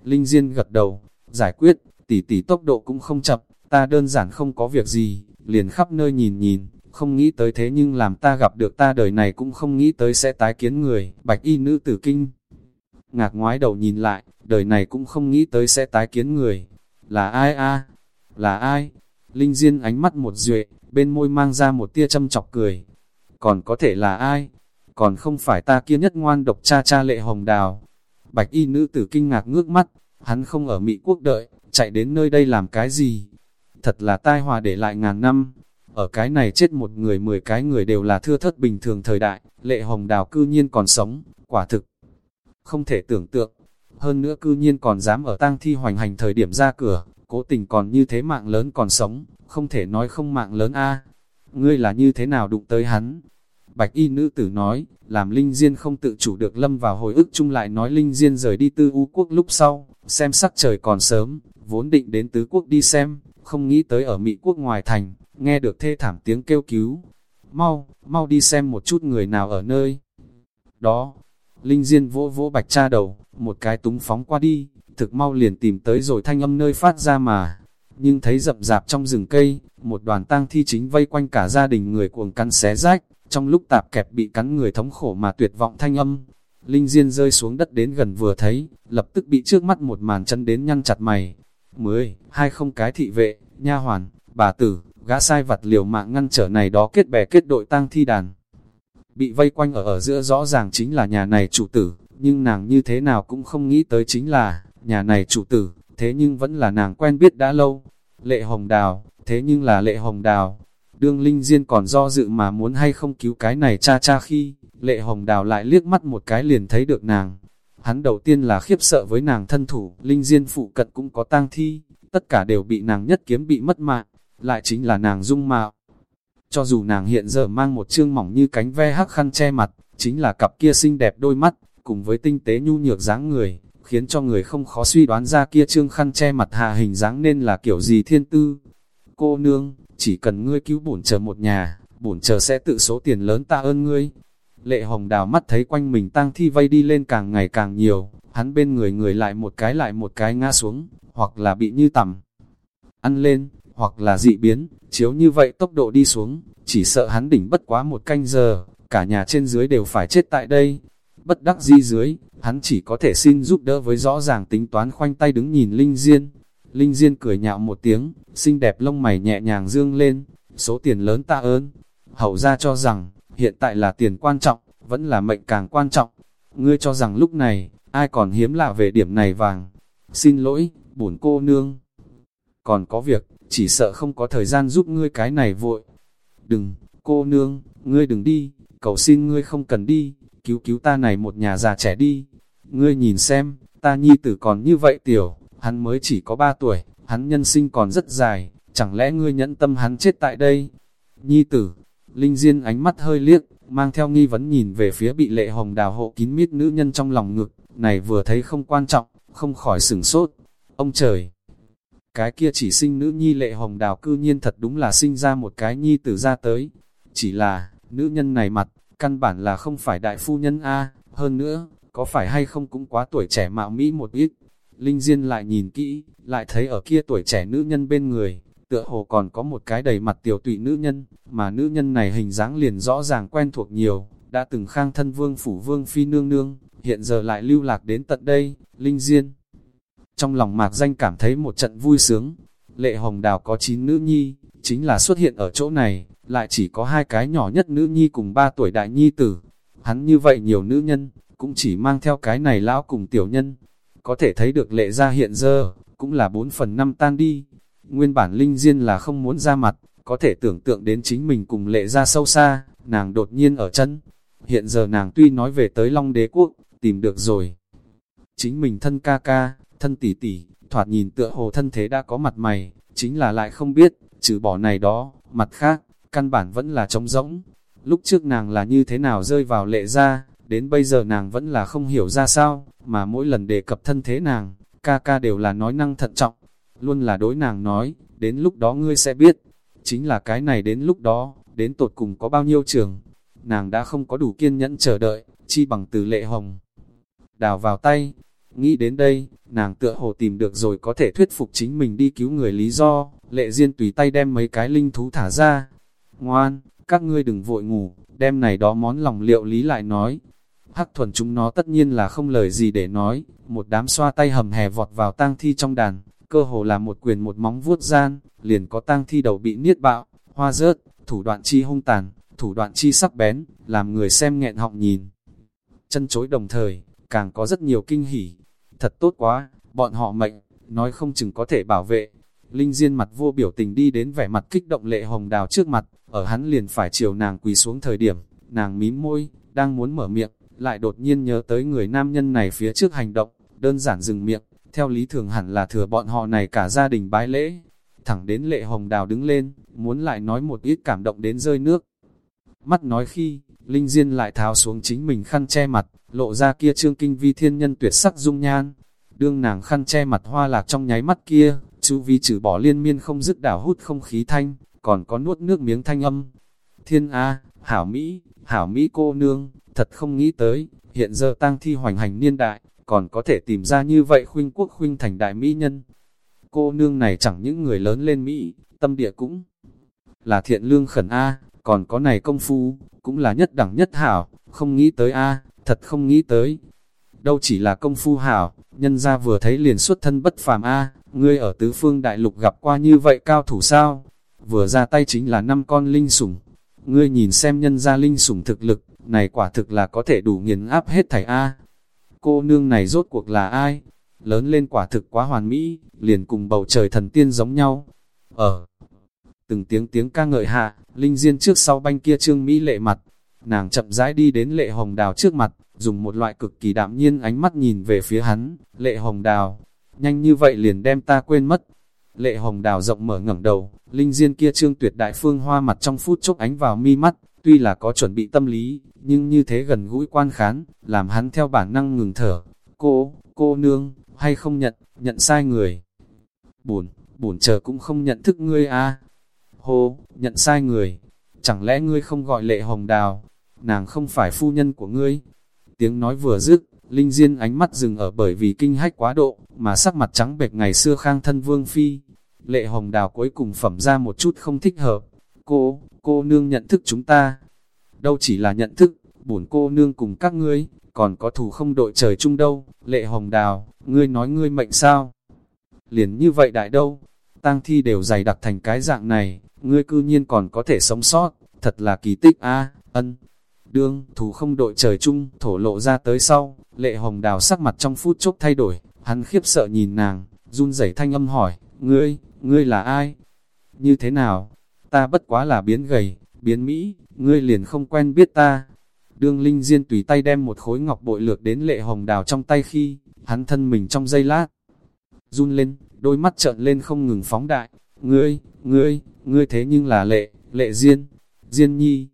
Linh Diên gật đầu, giải quyết, tỷ tỷ tốc độ cũng không chậm, ta đơn giản không có việc gì, liền khắp nơi nhìn nhìn, không nghĩ tới thế nhưng làm ta gặp được ta đời này cũng không nghĩ tới sẽ tái kiến người, bạch y nữ tử kinh. Ngạc ngoái đầu nhìn lại, đời này cũng không nghĩ tới sẽ tái kiến người. Là ai a? Là ai? Linh Diên ánh mắt một duệ, bên môi mang ra một tia châm chọc cười. Còn có thể là ai? Còn không phải ta kia nhất ngoan độc cha cha lệ hồng đào. Bạch y nữ tử kinh ngạc ngước mắt, hắn không ở Mỹ quốc đợi, chạy đến nơi đây làm cái gì? Thật là tai họa để lại ngàn năm. Ở cái này chết một người mười cái người đều là thưa thất bình thường thời đại, lệ hồng đào cư nhiên còn sống, quả thực. Không thể tưởng tượng, hơn nữa cư nhiên còn dám ở tang thi hoành hành thời điểm ra cửa, cố tình còn như thế mạng lớn còn sống, không thể nói không mạng lớn a Ngươi là như thế nào đụng tới hắn? Bạch y nữ tử nói, làm Linh Diên không tự chủ được lâm vào hồi ức chung lại nói Linh Diên rời đi tư u quốc lúc sau, xem sắc trời còn sớm, vốn định đến tứ quốc đi xem, không nghĩ tới ở Mỹ quốc ngoài thành, nghe được thê thảm tiếng kêu cứu. Mau, mau đi xem một chút người nào ở nơi. Đó, Linh Diên vỗ vỗ bạch cha đầu, một cái túng phóng qua đi, thực mau liền tìm tới rồi thanh âm nơi phát ra mà. Nhưng thấy rậm rạp trong rừng cây, một đoàn tang thi chính vây quanh cả gia đình người cuồng cắn xé rách, trong lúc tạp kẹp bị cắn người thống khổ mà tuyệt vọng thanh âm. Linh Diên rơi xuống đất đến gần vừa thấy, lập tức bị trước mắt một màn chân đến nhăn chặt mày. mới hai không cái thị vệ, nha hoàn, bà tử, gã sai vặt liều mạng ngăn trở này đó kết bè kết đội tang thi đàn. Bị vây quanh ở ở giữa rõ ràng chính là nhà này chủ tử, nhưng nàng như thế nào cũng không nghĩ tới chính là, nhà này chủ tử, thế nhưng vẫn là nàng quen biết đã lâu. Lệ Hồng Đào, thế nhưng là Lệ Hồng Đào. Đương Linh Diên còn do dự mà muốn hay không cứu cái này cha cha khi, Lệ Hồng Đào lại liếc mắt một cái liền thấy được nàng. Hắn đầu tiên là khiếp sợ với nàng thân thủ, Linh Diên phụ cận cũng có tang thi, tất cả đều bị nàng nhất kiếm bị mất mạng, lại chính là nàng dung mạo. Cho dù nàng hiện giờ mang một chương mỏng như cánh ve hắc khăn che mặt, chính là cặp kia xinh đẹp đôi mắt, cùng với tinh tế nhu nhược dáng người, khiến cho người không khó suy đoán ra kia trương khăn che mặt hạ hình dáng nên là kiểu gì thiên tư. Cô nương, chỉ cần ngươi cứu bổn chờ một nhà, bổn chờ sẽ tự số tiền lớn ta ơn ngươi. Lệ hồng đào mắt thấy quanh mình tang thi vây đi lên càng ngày càng nhiều, hắn bên người người lại một cái lại một cái ngã xuống, hoặc là bị như tầm ăn lên, hoặc là dị biến, chiếu như vậy tốc độ đi xuống, chỉ sợ hắn đỉnh bất quá một canh giờ, cả nhà trên dưới đều phải chết tại đây. Bất đắc di dưới, hắn chỉ có thể xin giúp đỡ với rõ ràng tính toán khoanh tay đứng nhìn Linh Diên. Linh Diên cười nhạo một tiếng, xinh đẹp lông mày nhẹ nhàng dương lên, số tiền lớn ta ơn. Hậu ra cho rằng, hiện tại là tiền quan trọng, vẫn là mệnh càng quan trọng. Ngươi cho rằng lúc này, ai còn hiếm lạ về điểm này vàng. Xin lỗi, bổn cô nương. Còn có việc, chỉ sợ không có thời gian giúp ngươi cái này vội. Đừng, cô nương, ngươi đừng đi, cầu xin ngươi không cần đi, cứu cứu ta này một nhà già trẻ đi. Ngươi nhìn xem, ta nhi tử còn như vậy tiểu, hắn mới chỉ có 3 tuổi, hắn nhân sinh còn rất dài, chẳng lẽ ngươi nhẫn tâm hắn chết tại đây? Nhi tử, Linh Diên ánh mắt hơi liếc, mang theo nghi vấn nhìn về phía bị lệ hồng đào hộ kín mít nữ nhân trong lòng ngực, này vừa thấy không quan trọng, không khỏi sửng sốt. Ông trời! Cái kia chỉ sinh nữ nhi lệ hồng đào cư nhiên thật đúng là sinh ra một cái nhi tử ra tới. Chỉ là, nữ nhân này mặt, căn bản là không phải đại phu nhân A, hơn nữa, có phải hay không cũng quá tuổi trẻ mạo mỹ một ít. Linh Diên lại nhìn kỹ, lại thấy ở kia tuổi trẻ nữ nhân bên người, tựa hồ còn có một cái đầy mặt tiểu tụy nữ nhân, mà nữ nhân này hình dáng liền rõ ràng quen thuộc nhiều, đã từng khang thân vương phủ vương phi nương nương, hiện giờ lại lưu lạc đến tận đây, Linh Diên. Trong lòng mạc danh cảm thấy một trận vui sướng, lệ hồng đào có chín nữ nhi, chính là xuất hiện ở chỗ này, lại chỉ có hai cái nhỏ nhất nữ nhi cùng ba tuổi đại nhi tử. Hắn như vậy nhiều nữ nhân, cũng chỉ mang theo cái này lão cùng tiểu nhân. Có thể thấy được lệ ra hiện giờ, cũng là 4 phần 5 tan đi. Nguyên bản linh diên là không muốn ra mặt, có thể tưởng tượng đến chính mình cùng lệ ra sâu xa, nàng đột nhiên ở chân. Hiện giờ nàng tuy nói về tới Long Đế Quốc, tìm được rồi. Chính mình thân ca ca, thân tỷ tỷ, thoạt nhìn tựa hồ thân thế đã có mặt mày, chính là lại không biết, trừ bỏ này đó, mặt khác, căn bản vẫn là trống rỗng. Lúc trước nàng là như thế nào rơi vào lệ ra, đến bây giờ nàng vẫn là không hiểu ra sao, mà mỗi lần đề cập thân thế nàng, ca ca đều là nói năng thận trọng, luôn là đối nàng nói, đến lúc đó ngươi sẽ biết, chính là cái này đến lúc đó, đến tột cùng có bao nhiêu trường, nàng đã không có đủ kiên nhẫn chờ đợi, chi bằng từ lệ hồng. Đào vào tay, nghĩ đến đây, nàng tựa hồ tìm được rồi có thể thuyết phục chính mình đi cứu người lý do, lệ duyên tùy tay đem mấy cái linh thú thả ra, Ngoan, các ngươi đừng vội ngủ, đem này đó món lòng liệu lý lại nói. Hắc thuần chúng nó tất nhiên là không lời gì để nói, một đám xoa tay hầm hè vọt vào tang thi trong đàn, cơ hồ là một quyền một móng vuốt gian, liền có tang thi đầu bị niết bạo, hoa rớt, thủ đoạn chi hung tàn, thủ đoạn chi sắc bén, làm người xem nghẹn họng nhìn. Chân chối đồng thời, càng có rất nhiều kinh hỉ. Thật tốt quá, bọn họ mệnh, nói không chừng có thể bảo vệ. Linh Diên mặt vô biểu tình đi đến vẻ mặt kích động lệ hồng đào trước mặt, ở hắn liền phải chiều nàng quỳ xuống thời điểm, nàng mím môi, đang muốn mở miệng, lại đột nhiên nhớ tới người nam nhân này phía trước hành động, đơn giản dừng miệng, theo lý thường hẳn là thừa bọn họ này cả gia đình bái lễ. Thẳng đến lệ hồng đào đứng lên, muốn lại nói một ít cảm động đến rơi nước. Mắt nói khi, Linh Diên lại tháo xuống chính mình khăn che mặt, lộ ra kia trương kinh vi thiên nhân tuyệt sắc dung nhan. Đương nàng khăn che mặt hoa lạc trong nháy mắt kia, chu vi trừ bỏ liên miên không dứt đảo hút không khí thanh, còn có nuốt nước miếng thanh âm. Thiên A, Hảo Mỹ, Hảo Mỹ cô nương, thật không nghĩ tới, hiện giờ tang thi hoành hành niên đại, còn có thể tìm ra như vậy khuynh quốc khuynh thành đại mỹ nhân. Cô nương này chẳng những người lớn lên Mỹ, tâm địa cũng là thiện lương khẩn A, còn có này công phu, cũng là nhất đẳng nhất hảo, không nghĩ tới A, thật không nghĩ tới. Đâu chỉ là công phu hảo, nhân ra vừa thấy liền xuất thân bất phàm A, ngươi ở tứ phương đại lục gặp qua như vậy cao thủ sao? Vừa ra tay chính là năm con linh sủng. Ngươi nhìn xem nhân ra linh sủng thực lực, này quả thực là có thể đủ nghiền áp hết thảy A. Cô nương này rốt cuộc là ai? Lớn lên quả thực quá hoàn mỹ, liền cùng bầu trời thần tiên giống nhau. Ở từng tiếng tiếng ca ngợi hạ, Linh Diên trước sau banh kia trương Mỹ lệ mặt, nàng chậm rãi đi đến lệ hồng đào trước mặt, dùng một loại cực kỳ đạm nhiên ánh mắt nhìn về phía hắn, lệ hồng đào, nhanh như vậy liền đem ta quên mất. Lệ hồng đào rộng mở ngẩng đầu, Linh Diên kia trương tuyệt đại phương hoa mặt trong phút chốc ánh vào mi mắt, tuy là có chuẩn bị tâm lý, nhưng như thế gần gũi quan khán, làm hắn theo bản năng ngừng thở. Cô, cô nương, hay không nhận, nhận sai người. Buồn, buồn chờ cũng không nhận thức ngươi a à. Hô, nhận sai người. Chẳng lẽ ngươi không gọi lệ hồng đào? Nàng không phải phu nhân của ngươi. Tiếng nói vừa dứt, Linh Diên ánh mắt dừng ở bởi vì kinh hách quá độ, mà sắc mặt trắng bệch ngày xưa khang thân vương phi. Lệ hồng đào cuối cùng phẩm ra một chút không thích hợp. Cô, cô nương nhận thức chúng ta. Đâu chỉ là nhận thức, bổn cô nương cùng các ngươi, còn có thù không đội trời chung đâu. Lệ hồng đào, ngươi nói ngươi mệnh sao? Liền như vậy đại đâu? tang thi đều dày đặc thành cái dạng này, ngươi cư nhiên còn có thể sống sót, thật là kỳ tích a ân. Đương, thù không đội trời chung, thổ lộ ra tới sau, lệ hồng đào sắc mặt trong phút chốc thay đổi, hắn khiếp sợ nhìn nàng, run rẩy thanh âm hỏi, ngươi, ngươi là ai? Như thế nào? Ta bất quá là biến gầy, biến Mỹ, ngươi liền không quen biết ta. Đương Linh Diên tùy tay đem một khối ngọc bội lược đến lệ hồng đào trong tay khi, hắn thân mình trong giây lát. Run lên, đôi mắt trợn lên không ngừng phóng đại. Ngươi, ngươi, ngươi thế nhưng là lệ, lệ Diên, Diên Nhi.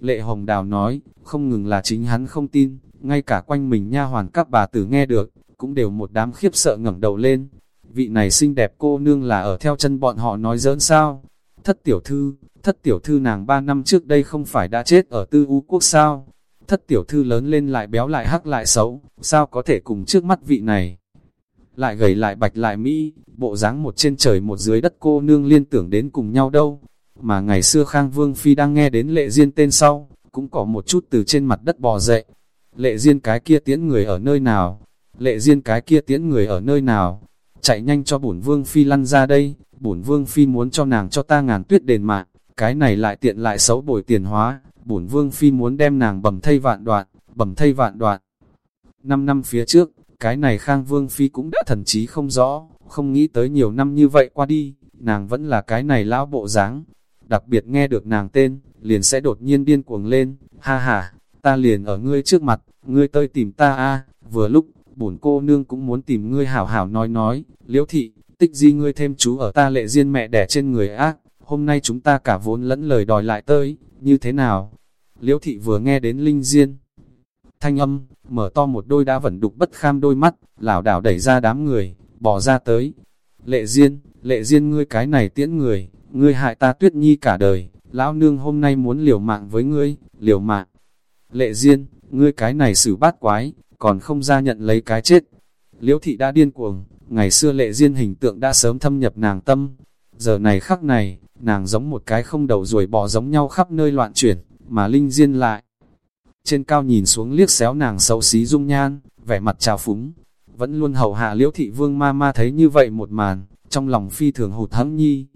Lệ Hồng Đào nói, không ngừng là chính hắn không tin, ngay cả quanh mình nha hoàn các bà tử nghe được, cũng đều một đám khiếp sợ ngẩng đầu lên. Vị này xinh đẹp cô nương là ở theo chân bọn họ nói giỡn sao? Thất tiểu thư, thất tiểu thư nàng ba năm trước đây không phải đã chết ở tư u quốc sao? Thất tiểu thư lớn lên lại béo lại hắc lại xấu, sao có thể cùng trước mắt vị này? lại gầy lại bạch lại mỹ, bộ dáng một trên trời một dưới đất cô nương liên tưởng đến cùng nhau đâu. Mà ngày xưa Khang Vương Phi đang nghe đến lệ duyên tên sau, cũng có một chút từ trên mặt đất bò dậy. Lệ duyên cái kia tiễn người ở nơi nào? Lệ duyên cái kia tiễn người ở nơi nào? Chạy nhanh cho bổn Vương Phi lăn ra đây, bổn Vương Phi muốn cho nàng cho ta ngàn tuyết đền mạng, cái này lại tiện lại xấu bồi tiền hóa, bổn Vương Phi muốn đem nàng bầm thây vạn đoạn, bầm thây vạn đoạn. Năm năm phía trước, cái này Khang Vương Phi cũng đã thần trí không rõ, không nghĩ tới nhiều năm như vậy qua đi, nàng vẫn là cái này lão bộ dáng. Đặc biệt nghe được nàng tên, liền sẽ đột nhiên điên cuồng lên, ha ha, ta liền ở ngươi trước mặt, ngươi tơi tìm ta a. Vừa lúc, bổn cô nương cũng muốn tìm ngươi hảo hảo nói nói, liễu thị, tích di ngươi thêm chú ở ta lệ duyên mẹ đẻ trên người ác, hôm nay chúng ta cả vốn lẫn lời đòi lại tới, như thế nào? Liễu thị vừa nghe đến linh diên, thanh âm, mở to một đôi đã vẫn đục bất kham đôi mắt, lảo đảo đẩy ra đám người, bỏ ra tới. Lệ Diên, Lệ Diên ngươi cái này tiễn người, ngươi hại ta tuyết nhi cả đời, lão nương hôm nay muốn liều mạng với ngươi, liều mạng. Lệ Diên, ngươi cái này xử bát quái, còn không ra nhận lấy cái chết. Liễu thị đã điên cuồng, ngày xưa Lệ Diên hình tượng đã sớm thâm nhập nàng tâm. Giờ này khắc này, nàng giống một cái không đầu ruồi bò giống nhau khắp nơi loạn chuyển, mà Linh Diên lại trên cao nhìn xuống liếc xéo nàng xấu xí dung nhan, vẻ mặt trào phúng. Vẫn luôn hầu hạ liễu thị vương ma ma thấy như vậy một màn, trong lòng phi thường hụt hẫng nhi.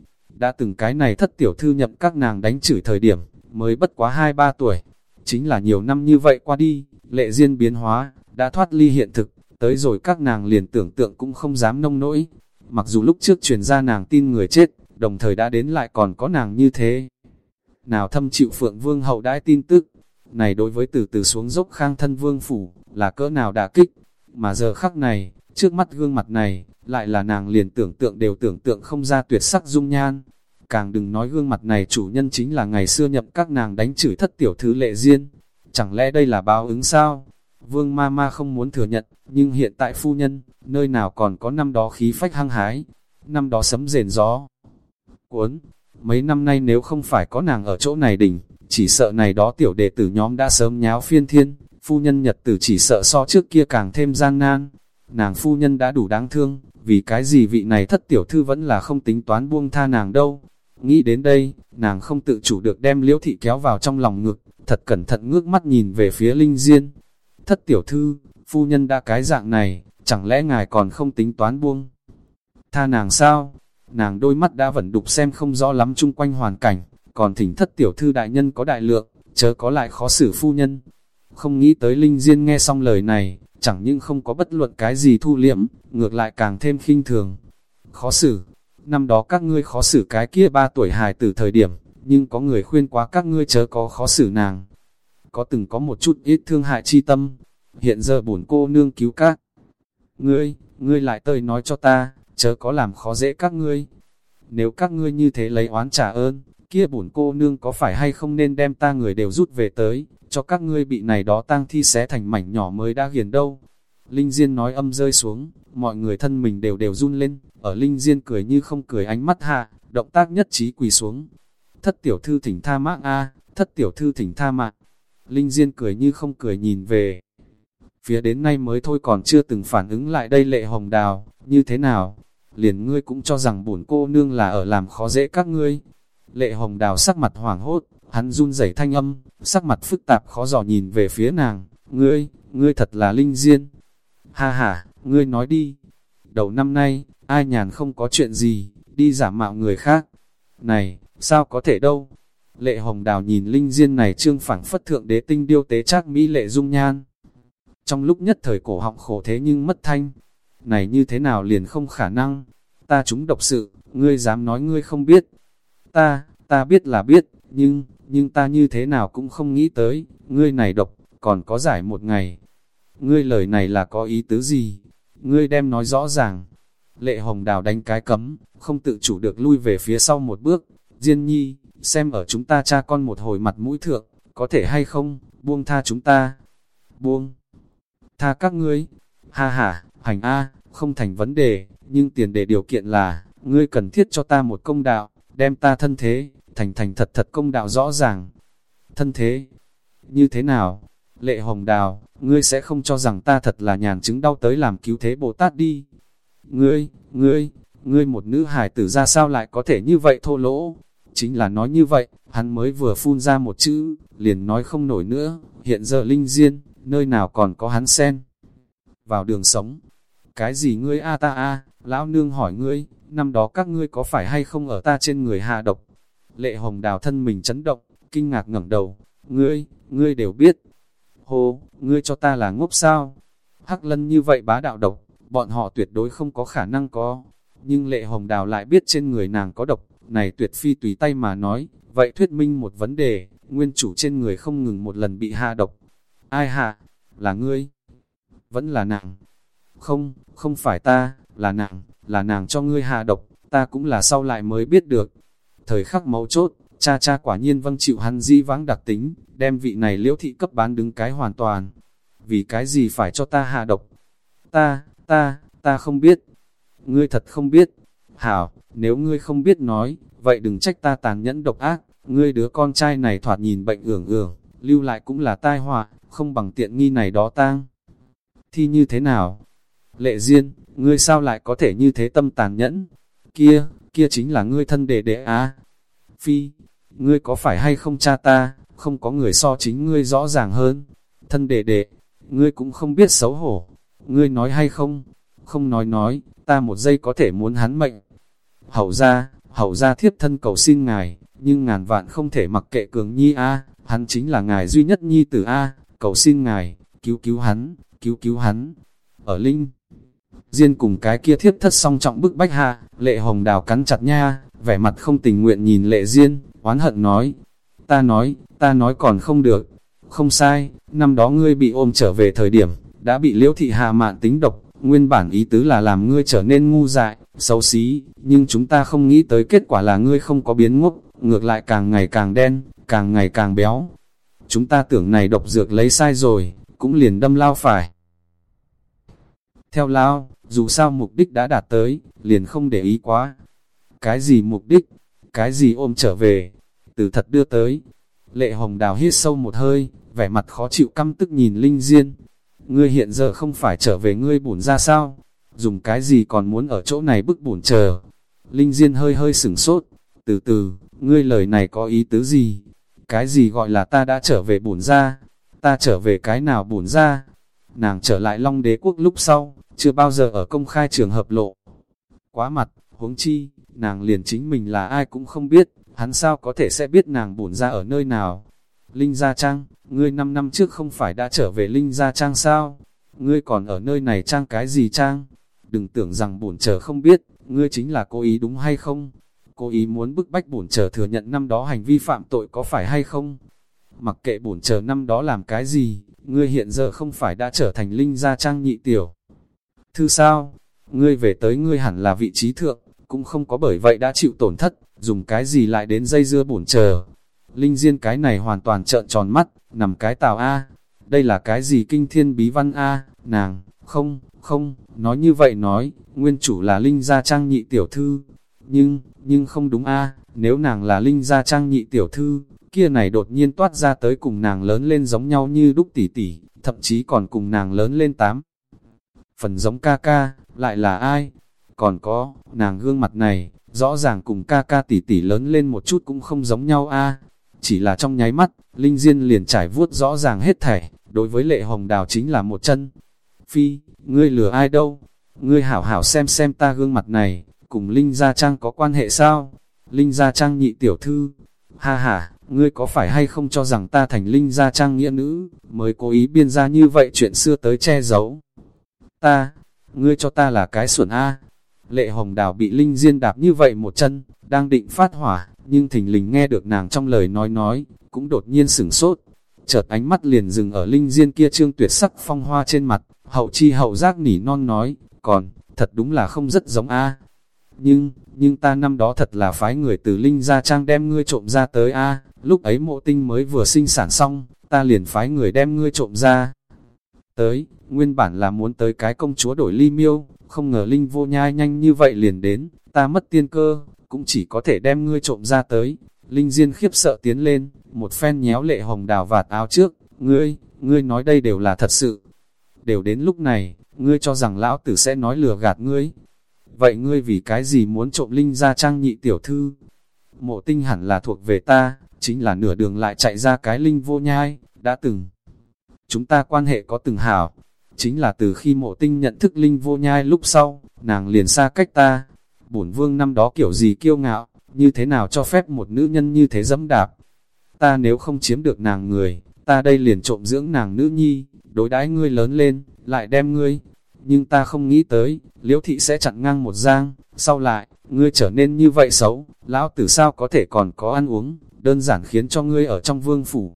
Đã từng cái này thất tiểu thư nhậm các nàng đánh chửi thời điểm, mới bất quá 2-3 tuổi. Chính là nhiều năm như vậy qua đi, lệ duyên biến hóa, đã thoát ly hiện thực, tới rồi các nàng liền tưởng tượng cũng không dám nông nỗi. Mặc dù lúc trước truyền ra nàng tin người chết, đồng thời đã đến lại còn có nàng như thế. Nào thâm chịu phượng vương hậu đãi tin tức, này đối với từ từ xuống dốc khang thân vương phủ, là cỡ nào đã kích, mà giờ khắc này, trước mắt gương mặt này, lại là nàng liền tưởng tượng đều tưởng tượng không ra tuyệt sắc dung nhan. Càng đừng nói gương mặt này chủ nhân chính là ngày xưa nhậm các nàng đánh chửi thất tiểu thứ lệ duyên Chẳng lẽ đây là báo ứng sao? Vương ma ma không muốn thừa nhận, nhưng hiện tại phu nhân, nơi nào còn có năm đó khí phách hăng hái, năm đó sấm rền gió. Cuốn, mấy năm nay nếu không phải có nàng ở chỗ này đỉnh, chỉ sợ này đó tiểu đệ tử nhóm đã sớm nháo phiên thiên, phu nhân nhật tử chỉ sợ so trước kia càng thêm gian nan. Nàng phu nhân đã đủ đáng thương, vì cái gì vị này thất tiểu thư vẫn là không tính toán buông tha nàng đâu. Nghĩ đến đây, nàng không tự chủ được đem liễu thị kéo vào trong lòng ngực, thật cẩn thận ngước mắt nhìn về phía linh diên. Thất tiểu thư, phu nhân đã cái dạng này, chẳng lẽ ngài còn không tính toán buông? Tha nàng sao? Nàng đôi mắt đã vẫn đục xem không rõ lắm chung quanh hoàn cảnh, còn thỉnh thất tiểu thư đại nhân có đại lượng, chớ có lại khó xử phu nhân. Không nghĩ tới Linh Diên nghe xong lời này, chẳng những không có bất luận cái gì thu liệm, ngược lại càng thêm khinh thường. Khó xử, năm đó các ngươi khó xử cái kia ba tuổi hài từ thời điểm, nhưng có người khuyên quá các ngươi chớ có khó xử nàng. Có từng có một chút ít thương hại chi tâm, hiện giờ bổn cô nương cứu các. Ngươi, ngươi lại tơi nói cho ta, chớ có làm khó dễ các ngươi. Nếu các ngươi như thế lấy oán trả ơn, kia bổn cô nương có phải hay không nên đem ta người đều rút về tới, cho các ngươi bị này đó tang thi xé thành mảnh nhỏ mới đã hiền đâu. Linh Diên nói âm rơi xuống, mọi người thân mình đều đều run lên, ở Linh Diên cười như không cười ánh mắt hạ, động tác nhất trí quỳ xuống. Thất tiểu thư thỉnh tha mạng a thất tiểu thư thỉnh tha mạng. Linh Diên cười như không cười nhìn về. Phía đến nay mới thôi còn chưa từng phản ứng lại đây lệ hồng đào, như thế nào? Liền ngươi cũng cho rằng bổn cô nương là ở làm khó dễ các ngươi. Lệ hồng đào sắc mặt hoảng hốt, hắn run rẩy thanh âm, sắc mặt phức tạp khó dò nhìn về phía nàng, ngươi, ngươi thật là linh diên. Ha ha, ngươi nói đi. Đầu năm nay, ai nhàn không có chuyện gì, đi giả mạo người khác. Này, sao có thể đâu? Lệ hồng đào nhìn linh diên này trương phẳng phất thượng đế tinh điêu tế trác mỹ lệ dung nhan. Trong lúc nhất thời cổ họng khổ thế nhưng mất thanh. Này như thế nào liền không khả năng? Ta chúng độc sự, ngươi dám nói ngươi không biết. Ta, ta biết là biết, nhưng, nhưng ta như thế nào cũng không nghĩ tới, ngươi này độc, còn có giải một ngày. Ngươi lời này là có ý tứ gì? Ngươi đem nói rõ ràng. Lệ hồng đào đánh cái cấm, không tự chủ được lui về phía sau một bước. Diên nhi, xem ở chúng ta cha con một hồi mặt mũi thượng, có thể hay không, buông tha chúng ta. Buông. Tha các ngươi. Ha ha, hành A, không thành vấn đề, nhưng tiền đề điều kiện là, ngươi cần thiết cho ta một công đạo, đem ta thân thế, thành thành thật thật công đạo rõ ràng. Thân thế, như thế nào? Lệ Hồng Đào, ngươi sẽ không cho rằng ta thật là nhàn chứng đau tới làm cứu thế Bồ Tát đi. Ngươi, ngươi, ngươi một nữ hài tử ra sao lại có thể như vậy thô lỗ? Chính là nói như vậy, hắn mới vừa phun ra một chữ, liền nói không nổi nữa, hiện giờ linh diên, nơi nào còn có hắn sen. Vào đường sống, cái gì ngươi a ta a, lão nương hỏi ngươi, năm đó các ngươi có phải hay không ở ta trên người hạ độc? Lệ hồng đào thân mình chấn động, kinh ngạc ngẩng đầu, ngươi, ngươi đều biết. Hô, ngươi cho ta là ngốc sao? Hắc lân như vậy bá đạo độc, bọn họ tuyệt đối không có khả năng có. Nhưng lệ hồng đào lại biết trên người nàng có độc, này tuyệt phi tùy tay mà nói, vậy thuyết minh một vấn đề, nguyên chủ trên người không ngừng một lần bị hạ độc. Ai hạ? Là ngươi? Vẫn là nàng. Không, không phải ta, là nàng, là nàng cho ngươi hạ độc, ta cũng là sau lại mới biết được. Thời khắc máu chốt, cha cha quả nhiên vâng chịu hắn di vãng đặc tính, đem vị này liễu thị cấp bán đứng cái hoàn toàn. Vì cái gì phải cho ta hạ độc? Ta, ta, ta không biết. Ngươi thật không biết. Hảo, nếu ngươi không biết nói, vậy đừng trách ta tàn nhẫn độc ác. Ngươi đứa con trai này thoạt nhìn bệnh ưởng ưởng, lưu lại cũng là tai họa, không bằng tiện nghi này đó tang. Thi như thế nào? Lệ Diên, ngươi sao lại có thể như thế tâm tàn nhẫn? Kia, kia chính là ngươi thân đệ đệ á. Phi, ngươi có phải hay không cha ta, không có người so chính ngươi rõ ràng hơn. Thân đệ đệ, ngươi cũng không biết xấu hổ. Ngươi nói hay không? Không nói nói, ta một giây có thể muốn hắn mệnh. Hậu ra, hậu ra thiếp thân cầu xin ngài, nhưng ngàn vạn không thể mặc kệ cường nhi a hắn chính là ngài duy nhất nhi tử a cầu xin ngài, cứu cứu hắn, cứu cứu hắn. Ở Linh, Diên cùng cái kia thiếp thất song trọng bức bách hạ, lệ hồng đào cắn chặt nha, vẻ mặt không tình nguyện nhìn lệ Diên, oán hận nói. Ta nói, ta nói còn không được. Không sai, năm đó ngươi bị ôm trở về thời điểm, đã bị liễu thị hạ mạn tính độc, nguyên bản ý tứ là làm ngươi trở nên ngu dại, xấu xí, nhưng chúng ta không nghĩ tới kết quả là ngươi không có biến ngốc, ngược lại càng ngày càng đen, càng ngày càng béo. Chúng ta tưởng này độc dược lấy sai rồi, cũng liền đâm lao phải. Theo lao, dù sao mục đích đã đạt tới, liền không để ý quá. Cái gì mục đích, cái gì ôm trở về, từ thật đưa tới. Lệ hồng đào hít sâu một hơi, vẻ mặt khó chịu căm tức nhìn Linh Diên. Ngươi hiện giờ không phải trở về ngươi bổn ra sao? Dùng cái gì còn muốn ở chỗ này bức bổn chờ? Linh Diên hơi hơi sửng sốt. Từ từ, ngươi lời này có ý tứ gì? Cái gì gọi là ta đã trở về bổn ra? Ta trở về cái nào bổn ra? Nàng trở lại Long Đế Quốc lúc sau, chưa bao giờ ở công khai trường hợp lộ. Quá mặt, huống chi, nàng liền chính mình là ai cũng không biết, hắn sao có thể sẽ biết nàng bổn ra ở nơi nào. Linh Gia Trang, ngươi 5 năm trước không phải đã trở về Linh Gia Trang sao? Ngươi còn ở nơi này trang cái gì trang? Đừng tưởng rằng bổn chờ không biết, ngươi chính là cố ý đúng hay không? Cố ý muốn bức bách bổn chờ thừa nhận năm đó hành vi phạm tội có phải hay không? Mặc kệ bổn chờ năm đó làm cái gì, ngươi hiện giờ không phải đã trở thành Linh Gia Trang nhị tiểu. Thư sao? Ngươi về tới ngươi hẳn là vị trí thượng, cũng không có bởi vậy đã chịu tổn thất, dùng cái gì lại đến dây dưa bổn chờ. Linh Diên cái này hoàn toàn trợn tròn mắt, nằm cái tào A. Đây là cái gì kinh thiên bí văn A, nàng, không, không, nói như vậy nói, nguyên chủ là Linh Gia Trang nhị tiểu thư. Nhưng, nhưng không đúng A, nếu nàng là Linh Gia Trang nhị tiểu thư, kia này đột nhiên toát ra tới cùng nàng lớn lên giống nhau như đúc tỷ tỷ, thậm chí còn cùng nàng lớn lên tám. Phần giống ca ca, lại là ai? Còn có, nàng gương mặt này, rõ ràng cùng ca ca tỷ tỷ lớn lên một chút cũng không giống nhau a Chỉ là trong nháy mắt, Linh Diên liền trải vuốt rõ ràng hết thảy, đối với lệ hồng đào chính là một chân. Phi, ngươi lừa ai đâu? Ngươi hảo hảo xem xem ta gương mặt này, cùng Linh Gia Trang có quan hệ sao? Linh Gia Trang nhị tiểu thư. Ha ha, ngươi có phải hay không cho rằng ta thành Linh Gia Trang nghĩa nữ, mới cố ý biên ra như vậy chuyện xưa tới che giấu? Ta, ngươi cho ta là cái xuẩn A. Lệ hồng đào bị Linh Diên đạp như vậy một chân, đang định phát hỏa, nhưng thình lình nghe được nàng trong lời nói nói, cũng đột nhiên sửng sốt. Chợt ánh mắt liền dừng ở Linh Diên kia trương tuyệt sắc phong hoa trên mặt, hậu chi hậu giác nỉ non nói, còn, thật đúng là không rất giống A. Nhưng, nhưng ta năm đó thật là phái người từ Linh ra trang đem ngươi trộm ra tới A, lúc ấy mộ tinh mới vừa sinh sản xong, ta liền phái người đem ngươi trộm ra. Tới, nguyên bản là muốn tới cái công chúa đổi ly miêu, không ngờ Linh vô nhai nhanh như vậy liền đến, ta mất tiên cơ, cũng chỉ có thể đem ngươi trộm ra tới. Linh Diên khiếp sợ tiến lên, một phen nhéo lệ hồng đào vạt áo trước, ngươi, ngươi nói đây đều là thật sự. Đều đến lúc này, ngươi cho rằng lão tử sẽ nói lừa gạt ngươi. Vậy ngươi vì cái gì muốn trộm Linh ra trang nhị tiểu thư? Mộ tinh hẳn là thuộc về ta, chính là nửa đường lại chạy ra cái Linh vô nhai, đã từng. Chúng ta quan hệ có từng hảo, Chính là từ khi mộ tinh nhận thức linh vô nhai lúc sau, nàng liền xa cách ta. Bổn vương năm đó kiểu gì kiêu ngạo, như thế nào cho phép một nữ nhân như thế dẫm đạp. Ta nếu không chiếm được nàng người, ta đây liền trộm dưỡng nàng nữ nhi, đối đãi ngươi lớn lên, lại đem ngươi. Nhưng ta không nghĩ tới, liễu thị sẽ chặn ngang một giang, sau lại, ngươi trở nên như vậy xấu, lão tử sao có thể còn có ăn uống, đơn giản khiến cho ngươi ở trong vương phủ.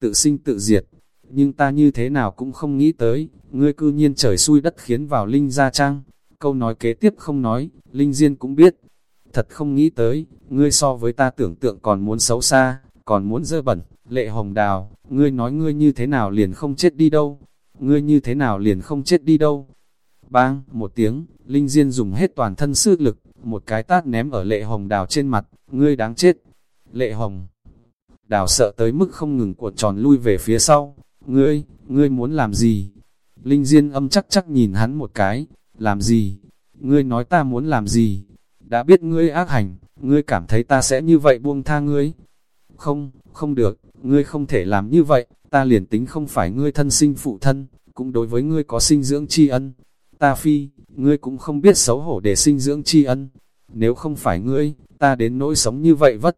Tự sinh tự diệt, nhưng ta như thế nào cũng không nghĩ tới, ngươi cư nhiên trời xui đất khiến vào Linh Gia Trang. Câu nói kế tiếp không nói, Linh Diên cũng biết. Thật không nghĩ tới, ngươi so với ta tưởng tượng còn muốn xấu xa, còn muốn dơ bẩn, lệ hồng đào, ngươi nói ngươi như thế nào liền không chết đi đâu, ngươi như thế nào liền không chết đi đâu. Bang, một tiếng, Linh Diên dùng hết toàn thân sức lực, một cái tát ném ở lệ hồng đào trên mặt, ngươi đáng chết. Lệ hồng đào sợ tới mức không ngừng cuộn tròn lui về phía sau, Ngươi, ngươi muốn làm gì? Linh Diên âm chắc chắc nhìn hắn một cái, làm gì? Ngươi nói ta muốn làm gì? Đã biết ngươi ác hành, ngươi cảm thấy ta sẽ như vậy buông tha ngươi? Không, không được, ngươi không thể làm như vậy, ta liền tính không phải ngươi thân sinh phụ thân, cũng đối với ngươi có sinh dưỡng tri ân. Ta phi, ngươi cũng không biết xấu hổ để sinh dưỡng tri ân. Nếu không phải ngươi, ta đến nỗi sống như vậy vất.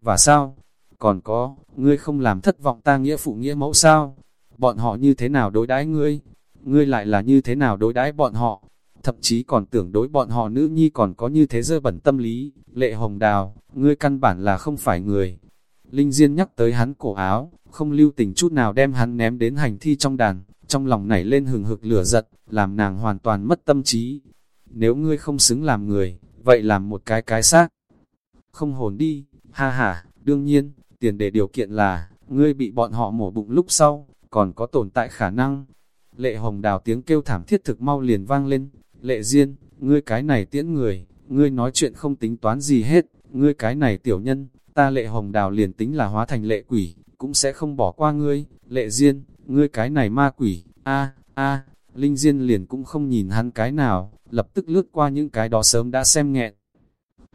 Và sao? Còn có, ngươi không làm thất vọng ta nghĩa phụ nghĩa mẫu sao? bọn họ như thế nào đối đãi ngươi, ngươi lại là như thế nào đối đãi bọn họ, thậm chí còn tưởng đối bọn họ nữ nhi còn có như thế dơ bẩn tâm lý, lệ hồng đào, ngươi căn bản là không phải người. Linh Diên nhắc tới hắn cổ áo, không lưu tình chút nào đem hắn ném đến hành thi trong đàn, trong lòng nảy lên hừng hực lửa giật, làm nàng hoàn toàn mất tâm trí. Nếu ngươi không xứng làm người, vậy làm một cái cái xác. Không hồn đi, ha ha, đương nhiên, tiền đề điều kiện là, ngươi bị bọn họ mổ bụng lúc sau, còn có tồn tại khả năng. Lệ hồng đào tiếng kêu thảm thiết thực mau liền vang lên, lệ diên, ngươi cái này tiễn người, ngươi nói chuyện không tính toán gì hết, ngươi cái này tiểu nhân, ta lệ hồng đào liền tính là hóa thành lệ quỷ, cũng sẽ không bỏ qua ngươi, lệ diên, ngươi cái này ma quỷ, a a Linh Diên liền cũng không nhìn hắn cái nào, lập tức lướt qua những cái đó sớm đã xem nghẹn.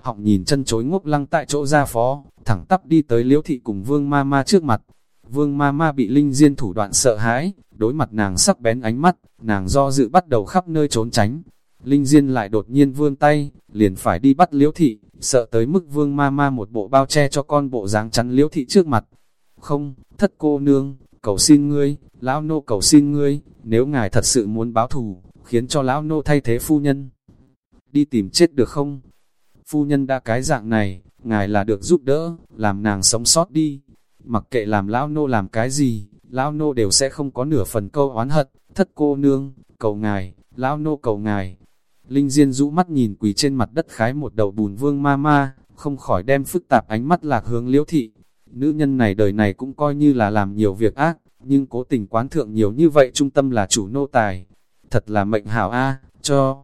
Họng nhìn chân chối ngốc lăng tại chỗ ra phó, thẳng tắp đi tới liễu thị cùng vương ma ma trước mặt. Vương ma ma bị Linh Diên thủ đoạn sợ hãi, đối mặt nàng sắc bén ánh mắt, nàng do dự bắt đầu khắp nơi trốn tránh. Linh Diên lại đột nhiên vươn tay, liền phải đi bắt liễu thị, sợ tới mức vương ma ma một bộ bao che cho con bộ dáng chắn liễu thị trước mặt. Không, thất cô nương, cầu xin ngươi, lão nô cầu xin ngươi, nếu ngài thật sự muốn báo thù, khiến cho lão nô thay thế phu nhân. Đi tìm chết được không? Phu nhân đã cái dạng này, ngài là được giúp đỡ, làm nàng sống sót đi. Mặc kệ làm lão nô làm cái gì, lão nô đều sẽ không có nửa phần câu oán hận, thất cô nương, cầu ngài, lão nô cầu ngài. Linh Diên rũ mắt nhìn quỳ trên mặt đất khái một đầu bùn vương ma ma, không khỏi đem phức tạp ánh mắt lạc hướng liễu thị. Nữ nhân này đời này cũng coi như là làm nhiều việc ác, nhưng cố tình quán thượng nhiều như vậy trung tâm là chủ nô tài. Thật là mệnh hảo a cho.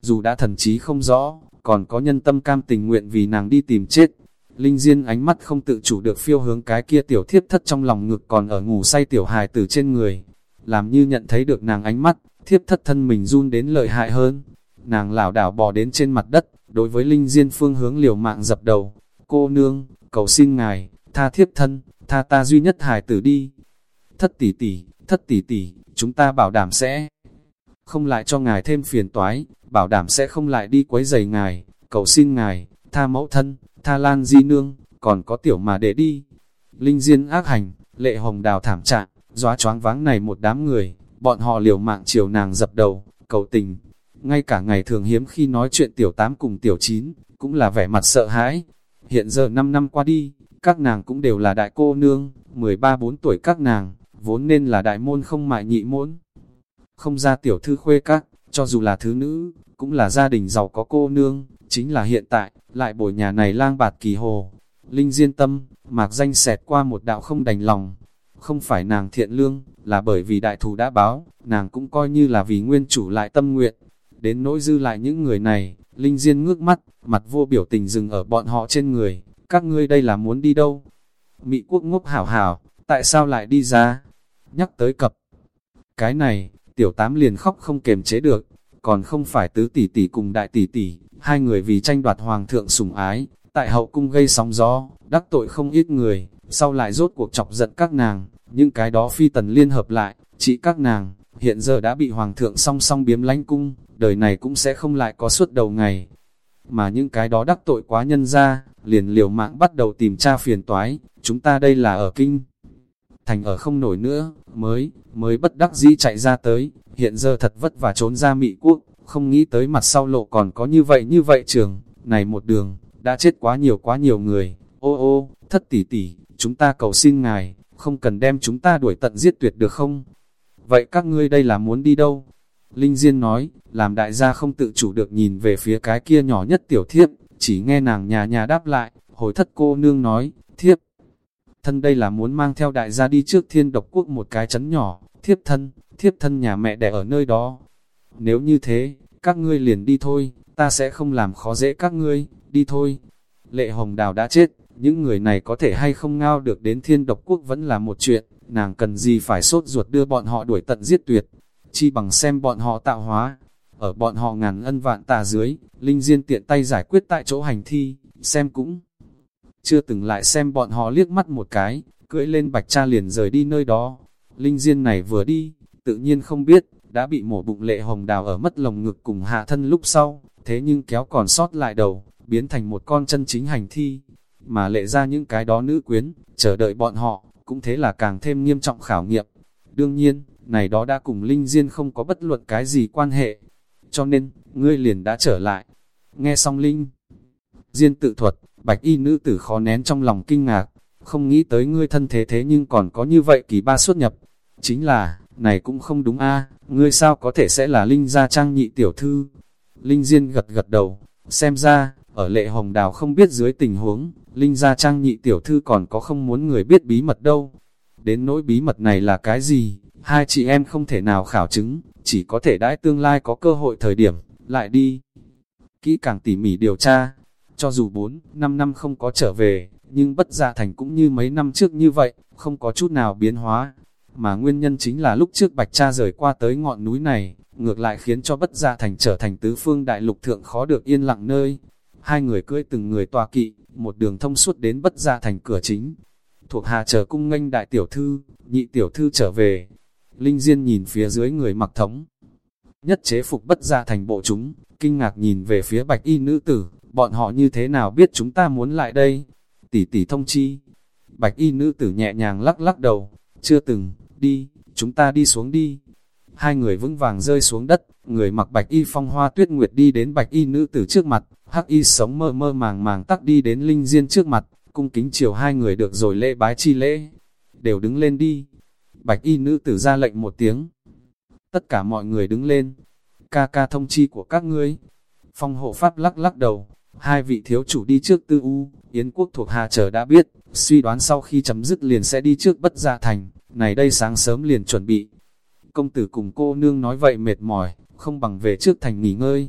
Dù đã thần trí không rõ, còn có nhân tâm cam tình nguyện vì nàng đi tìm chết. Linh Diên ánh mắt không tự chủ được phiêu hướng cái kia tiểu thiếp thất trong lòng ngực còn ở ngủ say tiểu hài tử trên người. Làm như nhận thấy được nàng ánh mắt, thiếp thất thân mình run đến lợi hại hơn. Nàng lảo đảo bò đến trên mặt đất, đối với Linh Diên phương hướng liều mạng dập đầu. Cô nương, cầu xin ngài, tha thiếp thân, tha ta duy nhất hài tử đi. Thất tỷ tỷ, thất tỷ tỷ, chúng ta bảo đảm sẽ không lại cho ngài thêm phiền toái, bảo đảm sẽ không lại đi quấy giày ngài, cầu xin ngài, tha mẫu thân, tha lan di nương, còn có tiểu mà để đi. Linh Diên ác hành, lệ hồng đào thảm trạng, dóa choáng váng này một đám người, bọn họ liều mạng chiều nàng dập đầu, cầu tình. Ngay cả ngày thường hiếm khi nói chuyện tiểu tám cùng tiểu chín, cũng là vẻ mặt sợ hãi. Hiện giờ 5 năm qua đi, các nàng cũng đều là đại cô nương, 13-4 tuổi các nàng, vốn nên là đại môn không mại nhị môn. Không ra tiểu thư khuê các, cho dù là thứ nữ, cũng là gia đình giàu có cô nương, chính là hiện tại, lại bồi nhà này lang bạt kỳ hồ. Linh Diên Tâm, mạc danh xẹt qua một đạo không đành lòng. Không phải nàng thiện lương, là bởi vì đại thù đã báo, nàng cũng coi như là vì nguyên chủ lại tâm nguyện. Đến nỗi dư lại những người này, Linh Diên ngước mắt, mặt vô biểu tình dừng ở bọn họ trên người. Các ngươi đây là muốn đi đâu? Mỹ quốc ngốc hảo hảo, tại sao lại đi ra? Nhắc tới cập. Cái này, tiểu tám liền khóc không kềm chế được, còn không phải tứ tỷ tỷ cùng đại tỷ tỷ, hai người vì tranh đoạt hoàng thượng sủng ái, tại hậu cung gây sóng gió, đắc tội không ít người, sau lại rốt cuộc chọc giận các nàng, những cái đó phi tần liên hợp lại, chỉ các nàng, hiện giờ đã bị hoàng thượng song song biếm lánh cung, đời này cũng sẽ không lại có suốt đầu ngày. Mà những cái đó đắc tội quá nhân ra, liền liều mạng bắt đầu tìm tra phiền toái, chúng ta đây là ở kinh. Thành ở không nổi nữa, mới, mới bất đắc dĩ chạy ra tới, hiện giờ thật vất vả trốn ra Mỹ quốc, không nghĩ tới mặt sau lộ còn có như vậy như vậy trường, này một đường, đã chết quá nhiều quá nhiều người, ô ô, thất tỷ tỷ, chúng ta cầu xin ngài, không cần đem chúng ta đuổi tận giết tuyệt được không? Vậy các ngươi đây là muốn đi đâu? Linh Diên nói, làm đại gia không tự chủ được nhìn về phía cái kia nhỏ nhất tiểu thiếp, chỉ nghe nàng nhà nhà đáp lại, hồi thất cô nương nói, thiếp, thân đây là muốn mang theo đại gia đi trước thiên độc quốc một cái chấn nhỏ, thiếp thân, thiếp thân nhà mẹ đẻ ở nơi đó. Nếu như thế, các ngươi liền đi thôi, ta sẽ không làm khó dễ các ngươi, đi thôi. Lệ Hồng Đào đã chết, những người này có thể hay không ngao được đến thiên độc quốc vẫn là một chuyện, nàng cần gì phải sốt ruột đưa bọn họ đuổi tận giết tuyệt, chi bằng xem bọn họ tạo hóa. Ở bọn họ ngàn ân vạn tà dưới, Linh Diên tiện tay giải quyết tại chỗ hành thi, xem cũng chưa từng lại xem bọn họ liếc mắt một cái, cưỡi lên bạch cha liền rời đi nơi đó. Linh Diên này vừa đi, tự nhiên không biết, đã bị mổ bụng lệ hồng đào ở mất lồng ngực cùng hạ thân lúc sau, thế nhưng kéo còn sót lại đầu, biến thành một con chân chính hành thi, mà lệ ra những cái đó nữ quyến, chờ đợi bọn họ, cũng thế là càng thêm nghiêm trọng khảo nghiệm. Đương nhiên, này đó đã cùng Linh Diên không có bất luận cái gì quan hệ. Cho nên, ngươi liền đã trở lại. Nghe xong Linh Diên tự thuật, bạch y nữ tử khó nén trong lòng kinh ngạc, không nghĩ tới ngươi thân thế thế nhưng còn có như vậy kỳ ba xuất nhập. Chính là, này cũng không đúng a ngươi sao có thể sẽ là Linh gia trang nhị tiểu thư. Linh Diên gật gật đầu, xem ra, ở lệ hồng đào không biết dưới tình huống, Linh gia trang nhị tiểu thư còn có không muốn người biết bí mật đâu. Đến nỗi bí mật này là cái gì, hai chị em không thể nào khảo chứng, chỉ có thể đãi tương lai có cơ hội thời điểm, lại đi. Kỹ càng tỉ mỉ điều tra, cho dù 4, 5 năm không có trở về, nhưng bất gia thành cũng như mấy năm trước như vậy, không có chút nào biến hóa. Mà nguyên nhân chính là lúc trước Bạch Cha rời qua tới ngọn núi này, ngược lại khiến cho bất gia thành trở thành tứ phương đại lục thượng khó được yên lặng nơi. Hai người cưỡi từng người tòa kỵ, một đường thông suốt đến bất gia thành cửa chính. Thuộc hạ chờ cung nghênh đại tiểu thư, nhị tiểu thư trở về. Linh Diên nhìn phía dưới người mặc thống. Nhất chế phục bất gia thành bộ chúng, kinh ngạc nhìn về phía bạch y nữ tử, bọn họ như thế nào biết chúng ta muốn lại đây? Tỷ tỷ thông chi. Bạch y nữ tử nhẹ nhàng lắc lắc đầu, chưa từng, đi, chúng ta đi xuống đi. Hai người vững vàng rơi xuống đất, người mặc bạch y phong hoa tuyết nguyệt đi đến bạch y nữ tử trước mặt, hắc y sống mơ mơ màng màng tắc đi đến linh diên trước mặt, cung kính chiều hai người được rồi lễ bái chi lễ. Đều đứng lên đi. Bạch y nữ tử ra lệnh một tiếng. Tất cả mọi người đứng lên. Ca ca thông chi của các ngươi. Phong hộ pháp lắc lắc đầu, Hai vị thiếu chủ đi trước tư u, Yến quốc thuộc hạ chờ đã biết, suy đoán sau khi chấm dứt liền sẽ đi trước bất gia thành, này đây sáng sớm liền chuẩn bị. Công tử cùng cô nương nói vậy mệt mỏi, không bằng về trước thành nghỉ ngơi.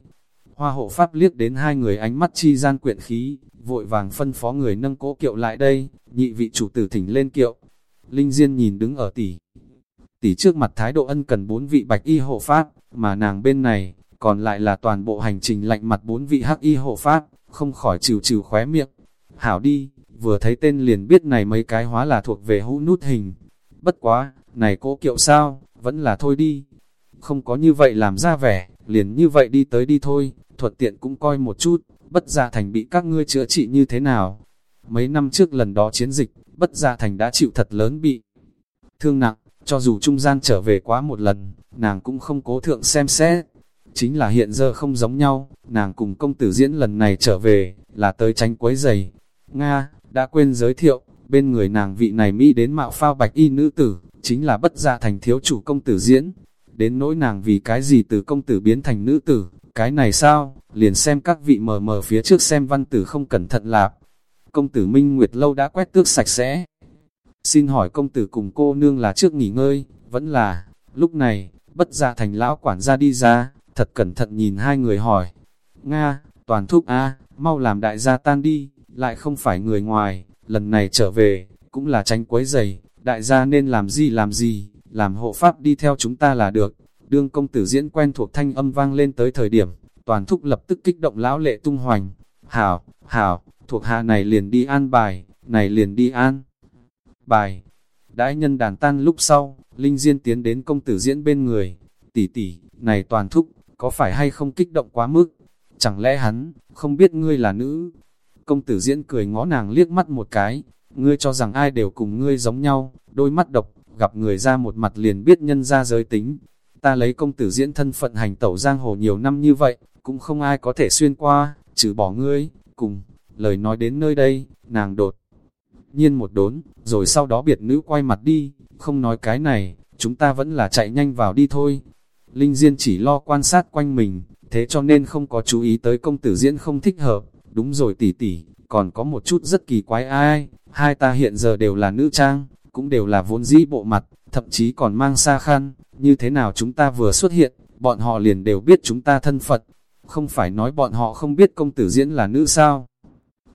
Hoa hộ pháp liếc đến hai người ánh mắt chi gian quyện khí, vội vàng phân phó người nâng cỗ kiệu lại đây, nhị vị chủ tử thỉnh lên kiệu. Linh Diên nhìn đứng ở tỷ. Tỷ trước mặt thái độ ân cần bốn vị bạch y hộ pháp, mà nàng bên này, còn lại là toàn bộ hành trình lạnh mặt bốn vị hắc y hộ pháp không khỏi trừ trừ khóe miệng. Hảo đi, vừa thấy tên liền biết này mấy cái hóa là thuộc về hũ nút hình. Bất quá, này cố kiệu sao, vẫn là thôi đi. Không có như vậy làm ra vẻ, liền như vậy đi tới đi thôi, thuận tiện cũng coi một chút, bất gia thành bị các ngươi chữa trị như thế nào. Mấy năm trước lần đó chiến dịch, bất gia thành đã chịu thật lớn bị thương nặng, cho dù trung gian trở về quá một lần, nàng cũng không cố thượng xem xét, Chính là hiện giờ không giống nhau, nàng cùng công tử diễn lần này trở về, là tới tránh quấy giày. Nga, đã quên giới thiệu, bên người nàng vị này Mỹ đến mạo phao bạch y nữ tử, chính là bất gia thành thiếu chủ công tử diễn. Đến nỗi nàng vì cái gì từ công tử biến thành nữ tử, cái này sao, liền xem các vị mờ mờ phía trước xem văn tử không cẩn thận lạp. Công tử Minh Nguyệt lâu đã quét tước sạch sẽ. Xin hỏi công tử cùng cô nương là trước nghỉ ngơi, vẫn là, lúc này, bất gia thành lão quản gia đi ra, thật cẩn thận nhìn hai người hỏi. Nga, toàn thúc A, mau làm đại gia tan đi, lại không phải người ngoài, lần này trở về, cũng là tránh quấy giày, đại gia nên làm gì làm gì, làm hộ pháp đi theo chúng ta là được. Đương công tử diễn quen thuộc thanh âm vang lên tới thời điểm, toàn thúc lập tức kích động lão lệ tung hoành. Hảo, hảo, thuộc hạ này liền đi an bài, này liền đi an. Bài, đãi nhân đàn tan lúc sau, Linh Diên tiến đến công tử diễn bên người, tỷ tỷ, này toàn thúc, có phải hay không kích động quá mức? Chẳng lẽ hắn, không biết ngươi là nữ? Công tử diễn cười ngó nàng liếc mắt một cái, ngươi cho rằng ai đều cùng ngươi giống nhau, đôi mắt độc, gặp người ra một mặt liền biết nhân ra giới tính. Ta lấy công tử diễn thân phận hành tẩu giang hồ nhiều năm như vậy, cũng không ai có thể xuyên qua, trừ bỏ ngươi, cùng, lời nói đến nơi đây, nàng đột. Nhiên một đốn, rồi sau đó biệt nữ quay mặt đi, không nói cái này, chúng ta vẫn là chạy nhanh vào đi thôi, Linh Diên chỉ lo quan sát quanh mình, thế cho nên không có chú ý tới công tử diễn không thích hợp. Đúng rồi tỷ tỷ, còn có một chút rất kỳ quái ai, hai ta hiện giờ đều là nữ trang, cũng đều là vốn dĩ bộ mặt, thậm chí còn mang xa khăn, như thế nào chúng ta vừa xuất hiện, bọn họ liền đều biết chúng ta thân Phật, không phải nói bọn họ không biết công tử diễn là nữ sao.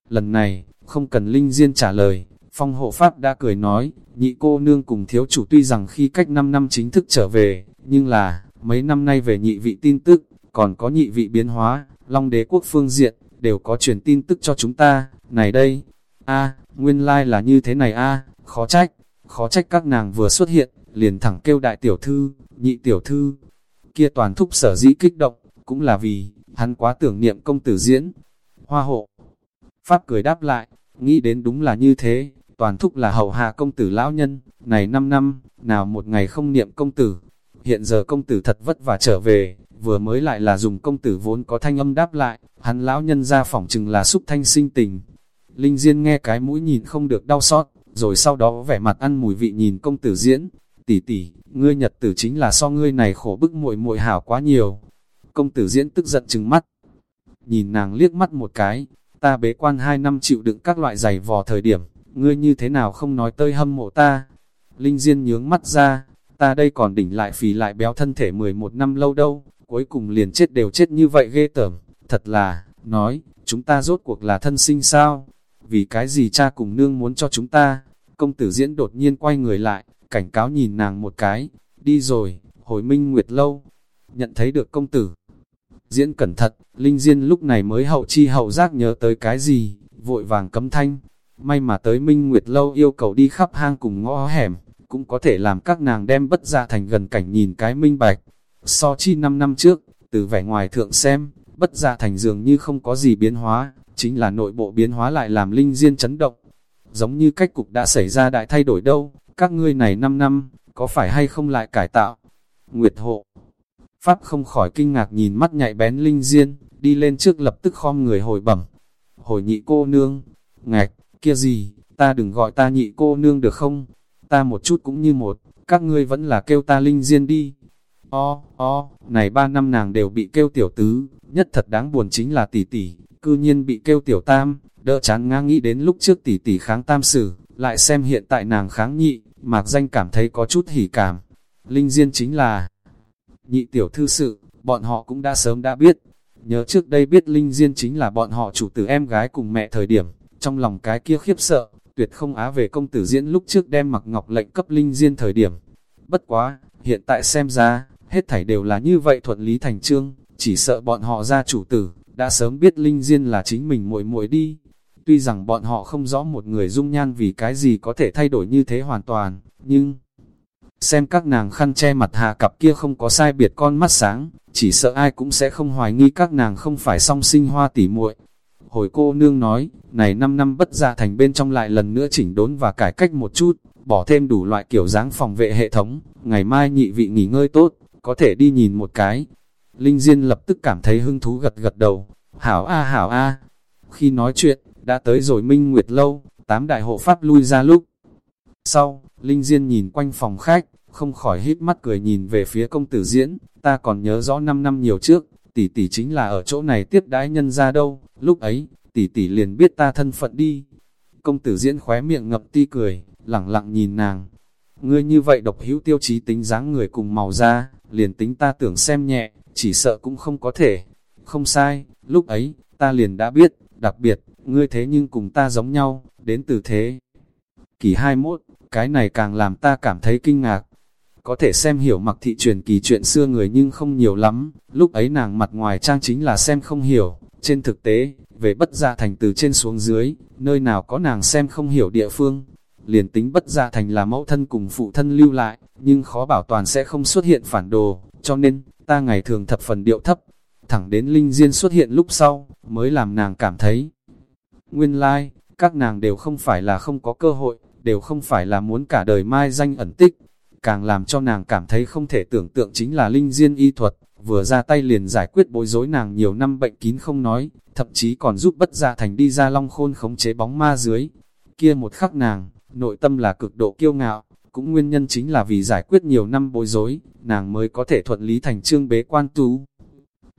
Lần này, không cần Linh Diên trả lời, phong hộ pháp đã cười nói, nhị cô nương cùng thiếu chủ tuy rằng khi cách 5 năm chính thức trở về, nhưng là, Mấy năm nay về nhị vị tin tức, còn có nhị vị biến hóa, Long đế quốc phương diện, đều có truyền tin tức cho chúng ta, này đây, a nguyên lai like là như thế này a khó trách, khó trách các nàng vừa xuất hiện, liền thẳng kêu đại tiểu thư, nhị tiểu thư, kia toàn thúc sở dĩ kích động, cũng là vì, hắn quá tưởng niệm công tử diễn, hoa hộ. Pháp cười đáp lại, nghĩ đến đúng là như thế, toàn thúc là hậu hạ công tử lão nhân, này 5 năm, nào một ngày không niệm công tử. Hiện giờ công tử thật vất vả trở về, vừa mới lại là dùng công tử vốn có thanh âm đáp lại, hắn lão nhân ra phỏng chừng là xúc thanh sinh tình. Linh Diên nghe cái mũi nhìn không được đau xót, rồi sau đó vẻ mặt ăn mùi vị nhìn công tử diễn, tỷ tỷ, ngươi nhật tử chính là so ngươi này khổ bức muội muội hảo quá nhiều. Công tử diễn tức giận trừng mắt, nhìn nàng liếc mắt một cái, ta bế quan hai năm chịu đựng các loại giày vò thời điểm, ngươi như thế nào không nói tơi hâm mộ ta. Linh Diên nhướng mắt ra, ta đây còn đỉnh lại phì lại béo thân thể 11 năm lâu đâu, cuối cùng liền chết đều chết như vậy ghê tởm, thật là, nói, chúng ta rốt cuộc là thân sinh sao? Vì cái gì cha cùng nương muốn cho chúng ta? Công tử diễn đột nhiên quay người lại, cảnh cáo nhìn nàng một cái, đi rồi, hồi minh nguyệt lâu, nhận thấy được công tử. Diễn cẩn thận, Linh Diên lúc này mới hậu chi hậu giác nhớ tới cái gì, vội vàng cấm thanh. May mà tới Minh Nguyệt Lâu yêu cầu đi khắp hang cùng ngõ hẻm, cũng có thể làm các nàng đem bất ra thành gần cảnh nhìn cái minh bạch. So chi 5 năm trước, từ vẻ ngoài thượng xem, bất ra thành dường như không có gì biến hóa, chính là nội bộ biến hóa lại làm Linh Diên chấn động. Giống như cách cục đã xảy ra đại thay đổi đâu, các ngươi này 5 năm, có phải hay không lại cải tạo? Nguyệt hộ Pháp không khỏi kinh ngạc nhìn mắt nhạy bén Linh Diên, đi lên trước lập tức khom người hồi bẩm. Hồi nhị cô nương, ngạch, kia gì, ta đừng gọi ta nhị cô nương được không? Ta một chút cũng như một, các ngươi vẫn là kêu ta Linh Diên đi. O, o, này ba năm nàng đều bị kêu tiểu tứ, nhất thật đáng buồn chính là tỷ tỷ, cư nhiên bị kêu tiểu tam, đỡ chán ngang nghĩ đến lúc trước tỷ tỷ kháng tam sử, lại xem hiện tại nàng kháng nhị, mạc danh cảm thấy có chút hỉ cảm. Linh Diên chính là nhị tiểu thư sự, bọn họ cũng đã sớm đã biết. Nhớ trước đây biết Linh Diên chính là bọn họ chủ tử em gái cùng mẹ thời điểm, trong lòng cái kia khiếp sợ, tuyệt không á về công tử diễn lúc trước đem mặc ngọc lệnh cấp Linh Diên thời điểm. Bất quá, hiện tại xem ra, hết thảy đều là như vậy thuận lý thành trương, chỉ sợ bọn họ ra chủ tử, đã sớm biết Linh Diên là chính mình muội muội đi. Tuy rằng bọn họ không rõ một người dung nhan vì cái gì có thể thay đổi như thế hoàn toàn, nhưng xem các nàng khăn che mặt hạ cặp kia không có sai biệt con mắt sáng, chỉ sợ ai cũng sẽ không hoài nghi các nàng không phải song sinh hoa tỉ muội. Hồi cô nương nói, này 5 năm bất gia thành bên trong lại lần nữa chỉnh đốn và cải cách một chút, bỏ thêm đủ loại kiểu dáng phòng vệ hệ thống, ngày mai nhị vị nghỉ ngơi tốt, có thể đi nhìn một cái. Linh Diên lập tức cảm thấy hứng thú gật gật đầu, hảo a hảo a. Khi nói chuyện, đã tới rồi Minh Nguyệt Lâu, tám đại hộ pháp lui ra lúc. Sau, Linh Diên nhìn quanh phòng khách, không khỏi hít mắt cười nhìn về phía công tử diễn, ta còn nhớ rõ 5 năm nhiều trước, tỷ tỷ chính là ở chỗ này tiếp đãi nhân ra đâu, lúc ấy, tỷ tỷ liền biết ta thân phận đi. Công tử diễn khóe miệng ngập ti cười, lẳng lặng nhìn nàng. Ngươi như vậy độc hữu tiêu chí tính dáng người cùng màu da, liền tính ta tưởng xem nhẹ, chỉ sợ cũng không có thể. Không sai, lúc ấy, ta liền đã biết, đặc biệt, ngươi thế nhưng cùng ta giống nhau, đến từ thế. Kỳ 21, cái này càng làm ta cảm thấy kinh ngạc. Có thể xem hiểu mặc thị truyền kỳ chuyện xưa người nhưng không nhiều lắm, lúc ấy nàng mặt ngoài trang chính là xem không hiểu, trên thực tế, về bất gia thành từ trên xuống dưới, nơi nào có nàng xem không hiểu địa phương. Liền tính bất gia thành là mẫu thân cùng phụ thân lưu lại, nhưng khó bảo toàn sẽ không xuất hiện phản đồ, cho nên, ta ngày thường thập phần điệu thấp. Thẳng đến Linh Diên xuất hiện lúc sau, mới làm nàng cảm thấy. Nguyên lai, like, các nàng đều không phải là không có cơ hội, đều không phải là muốn cả đời mai danh ẩn tích. Càng làm cho nàng cảm thấy không thể tưởng tượng chính là linh diên y thuật, vừa ra tay liền giải quyết bối rối nàng nhiều năm bệnh kín không nói, thậm chí còn giúp bất gia thành đi ra long khôn khống chế bóng ma dưới. Kia một khắc nàng, nội tâm là cực độ kiêu ngạo, cũng nguyên nhân chính là vì giải quyết nhiều năm bối rối, nàng mới có thể thuận lý thành trương bế quan tú.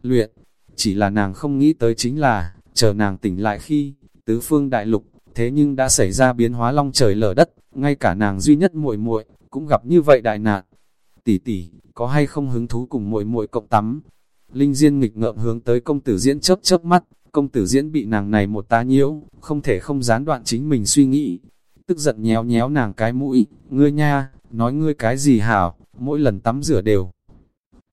Luyện, chỉ là nàng không nghĩ tới chính là, chờ nàng tỉnh lại khi, tứ phương đại lục, thế nhưng đã xảy ra biến hóa long trời lở đất, ngay cả nàng duy nhất muội muội cũng gặp như vậy đại nạn. Tỷ tỷ, có hay không hứng thú cùng muội muội cộng tắm? Linh Diên nghịch ngợm hướng tới công tử diễn chớp chớp mắt, công tử diễn bị nàng này một tá nhiễu, không thể không gián đoạn chính mình suy nghĩ. Tức giận nhéo nhéo nàng cái mũi, ngươi nha, nói ngươi cái gì hảo, mỗi lần tắm rửa đều.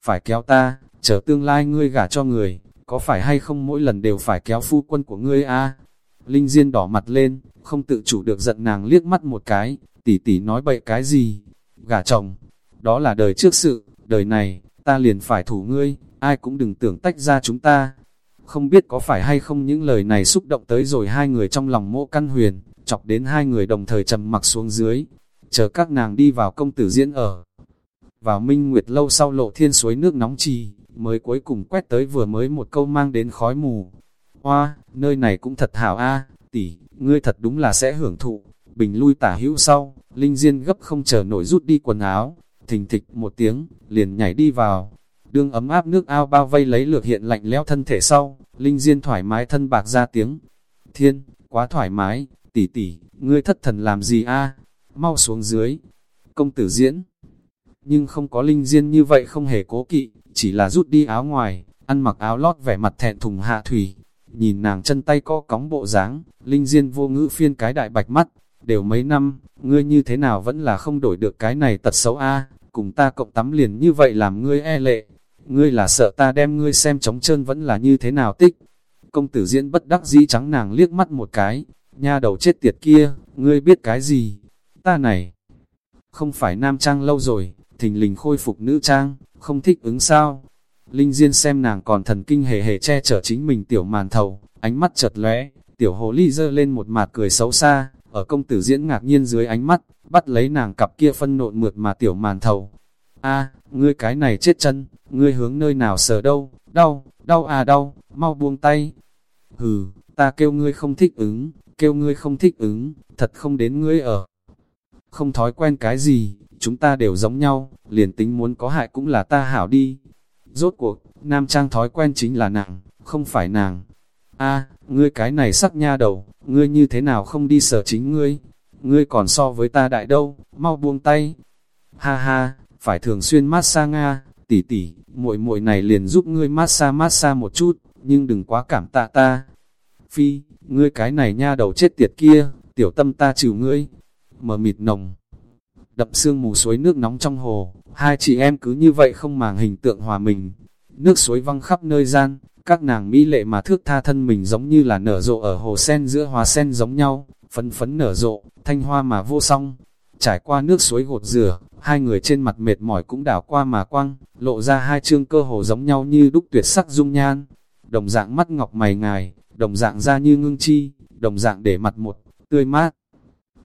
Phải kéo ta, chờ tương lai ngươi gả cho người, có phải hay không mỗi lần đều phải kéo phu quân của ngươi a Linh Diên đỏ mặt lên, không tự chủ được giận nàng liếc mắt một cái, tỷ tỷ nói bậy cái gì? Gả chồng, đó là đời trước sự, đời này, ta liền phải thủ ngươi, ai cũng đừng tưởng tách ra chúng ta. Không biết có phải hay không những lời này xúc động tới rồi hai người trong lòng mộ căn huyền, chọc đến hai người đồng thời trầm mặc xuống dưới, chờ các nàng đi vào công tử diễn ở. Vào minh nguyệt lâu sau lộ thiên suối nước nóng trì, mới cuối cùng quét tới vừa mới một câu mang đến khói mù. Hoa, nơi này cũng thật hảo a tỷ, ngươi thật đúng là sẽ hưởng thụ. Bình lui tả hữu sau, Linh Diên gấp không chờ nổi rút đi quần áo, thình thịch một tiếng, liền nhảy đi vào. Đương ấm áp nước ao bao vây lấy lược hiện lạnh lẽo thân thể sau, Linh Diên thoải mái thân bạc ra tiếng. Thiên, quá thoải mái, tỷ tỷ, ngươi thất thần làm gì a Mau xuống dưới. Công tử diễn. Nhưng không có Linh Diên như vậy không hề cố kỵ, chỉ là rút đi áo ngoài, ăn mặc áo lót vẻ mặt thẹn thùng hạ thủy. Nhìn nàng chân tay co cóng bộ dáng, Linh Diên vô ngữ phiên cái đại bạch mắt, đều mấy năm, ngươi như thế nào vẫn là không đổi được cái này tật xấu a cùng ta cộng tắm liền như vậy làm ngươi e lệ, ngươi là sợ ta đem ngươi xem trống trơn vẫn là như thế nào tích. Công tử diễn bất đắc dĩ trắng nàng liếc mắt một cái, nha đầu chết tiệt kia, ngươi biết cái gì? Ta này, không phải nam trang lâu rồi, thình lình khôi phục nữ trang, không thích ứng sao? Linh Diên xem nàng còn thần kinh hề hề che chở chính mình tiểu màn thầu, ánh mắt chật lóe, tiểu hồ ly dơ lên một mặt cười xấu xa, ở công tử diễn ngạc nhiên dưới ánh mắt, bắt lấy nàng cặp kia phân nộn mượt mà tiểu màn thầu. A, ngươi cái này chết chân, ngươi hướng nơi nào sờ đâu, đau, đau à đau, mau buông tay. Hừ, ta kêu ngươi không thích ứng, kêu ngươi không thích ứng, thật không đến ngươi ở. Không thói quen cái gì, chúng ta đều giống nhau, liền tính muốn có hại cũng là ta hảo đi. Rốt cuộc, nam trang thói quen chính là nàng, không phải nàng. A, ngươi cái này sắc nha đầu, ngươi như thế nào không đi sở chính ngươi? Ngươi còn so với ta đại đâu, mau buông tay. Ha ha, phải thường xuyên massage Nga, tỷ tỷ, muội muội này liền giúp ngươi massage massage một chút, nhưng đừng quá cảm tạ ta. Phi, ngươi cái này nha đầu chết tiệt kia, tiểu tâm ta chịu ngươi. Mờ mịt nồng, đậm sương mù suối nước nóng trong hồ, hai chị em cứ như vậy không màng hình tượng hòa mình. Nước suối văng khắp nơi gian, các nàng mỹ lệ mà thước tha thân mình giống như là nở rộ ở hồ sen giữa hoa sen giống nhau, phấn phấn nở rộ, thanh hoa mà vô song. Trải qua nước suối gột rửa, hai người trên mặt mệt mỏi cũng đảo qua mà quăng, lộ ra hai chương cơ hồ giống nhau như đúc tuyệt sắc dung nhan. Đồng dạng mắt ngọc mày ngài, đồng dạng da như ngưng chi, đồng dạng để mặt một, tươi mát.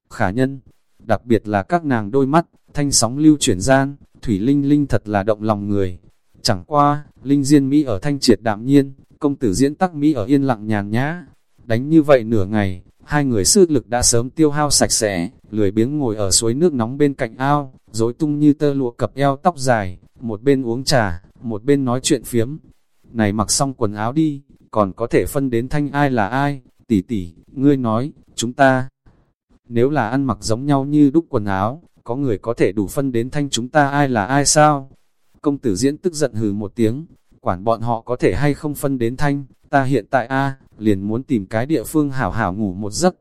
Khả nhân, đặc biệt là các nàng đôi mắt, thanh sóng lưu chuyển gian, thủy linh linh thật là động lòng người. Chẳng qua, linh diên Mỹ ở thanh triệt đạm nhiên, công tử diễn tắc Mỹ ở yên lặng nhàn nhã. Đánh như vậy nửa ngày, hai người sức lực đã sớm tiêu hao sạch sẽ, lười biếng ngồi ở suối nước nóng bên cạnh ao, rối tung như tơ lụa cập eo tóc dài, một bên uống trà, một bên nói chuyện phiếm. Này mặc xong quần áo đi, còn có thể phân đến thanh ai là ai, tỷ tỷ, ngươi nói, chúng ta. Nếu là ăn mặc giống nhau như đúc quần áo, có người có thể đủ phân đến thanh chúng ta ai là ai sao? Công tử diễn tức giận hừ một tiếng, quản bọn họ có thể hay không phân đến thanh, ta hiện tại a liền muốn tìm cái địa phương hảo hảo ngủ một giấc.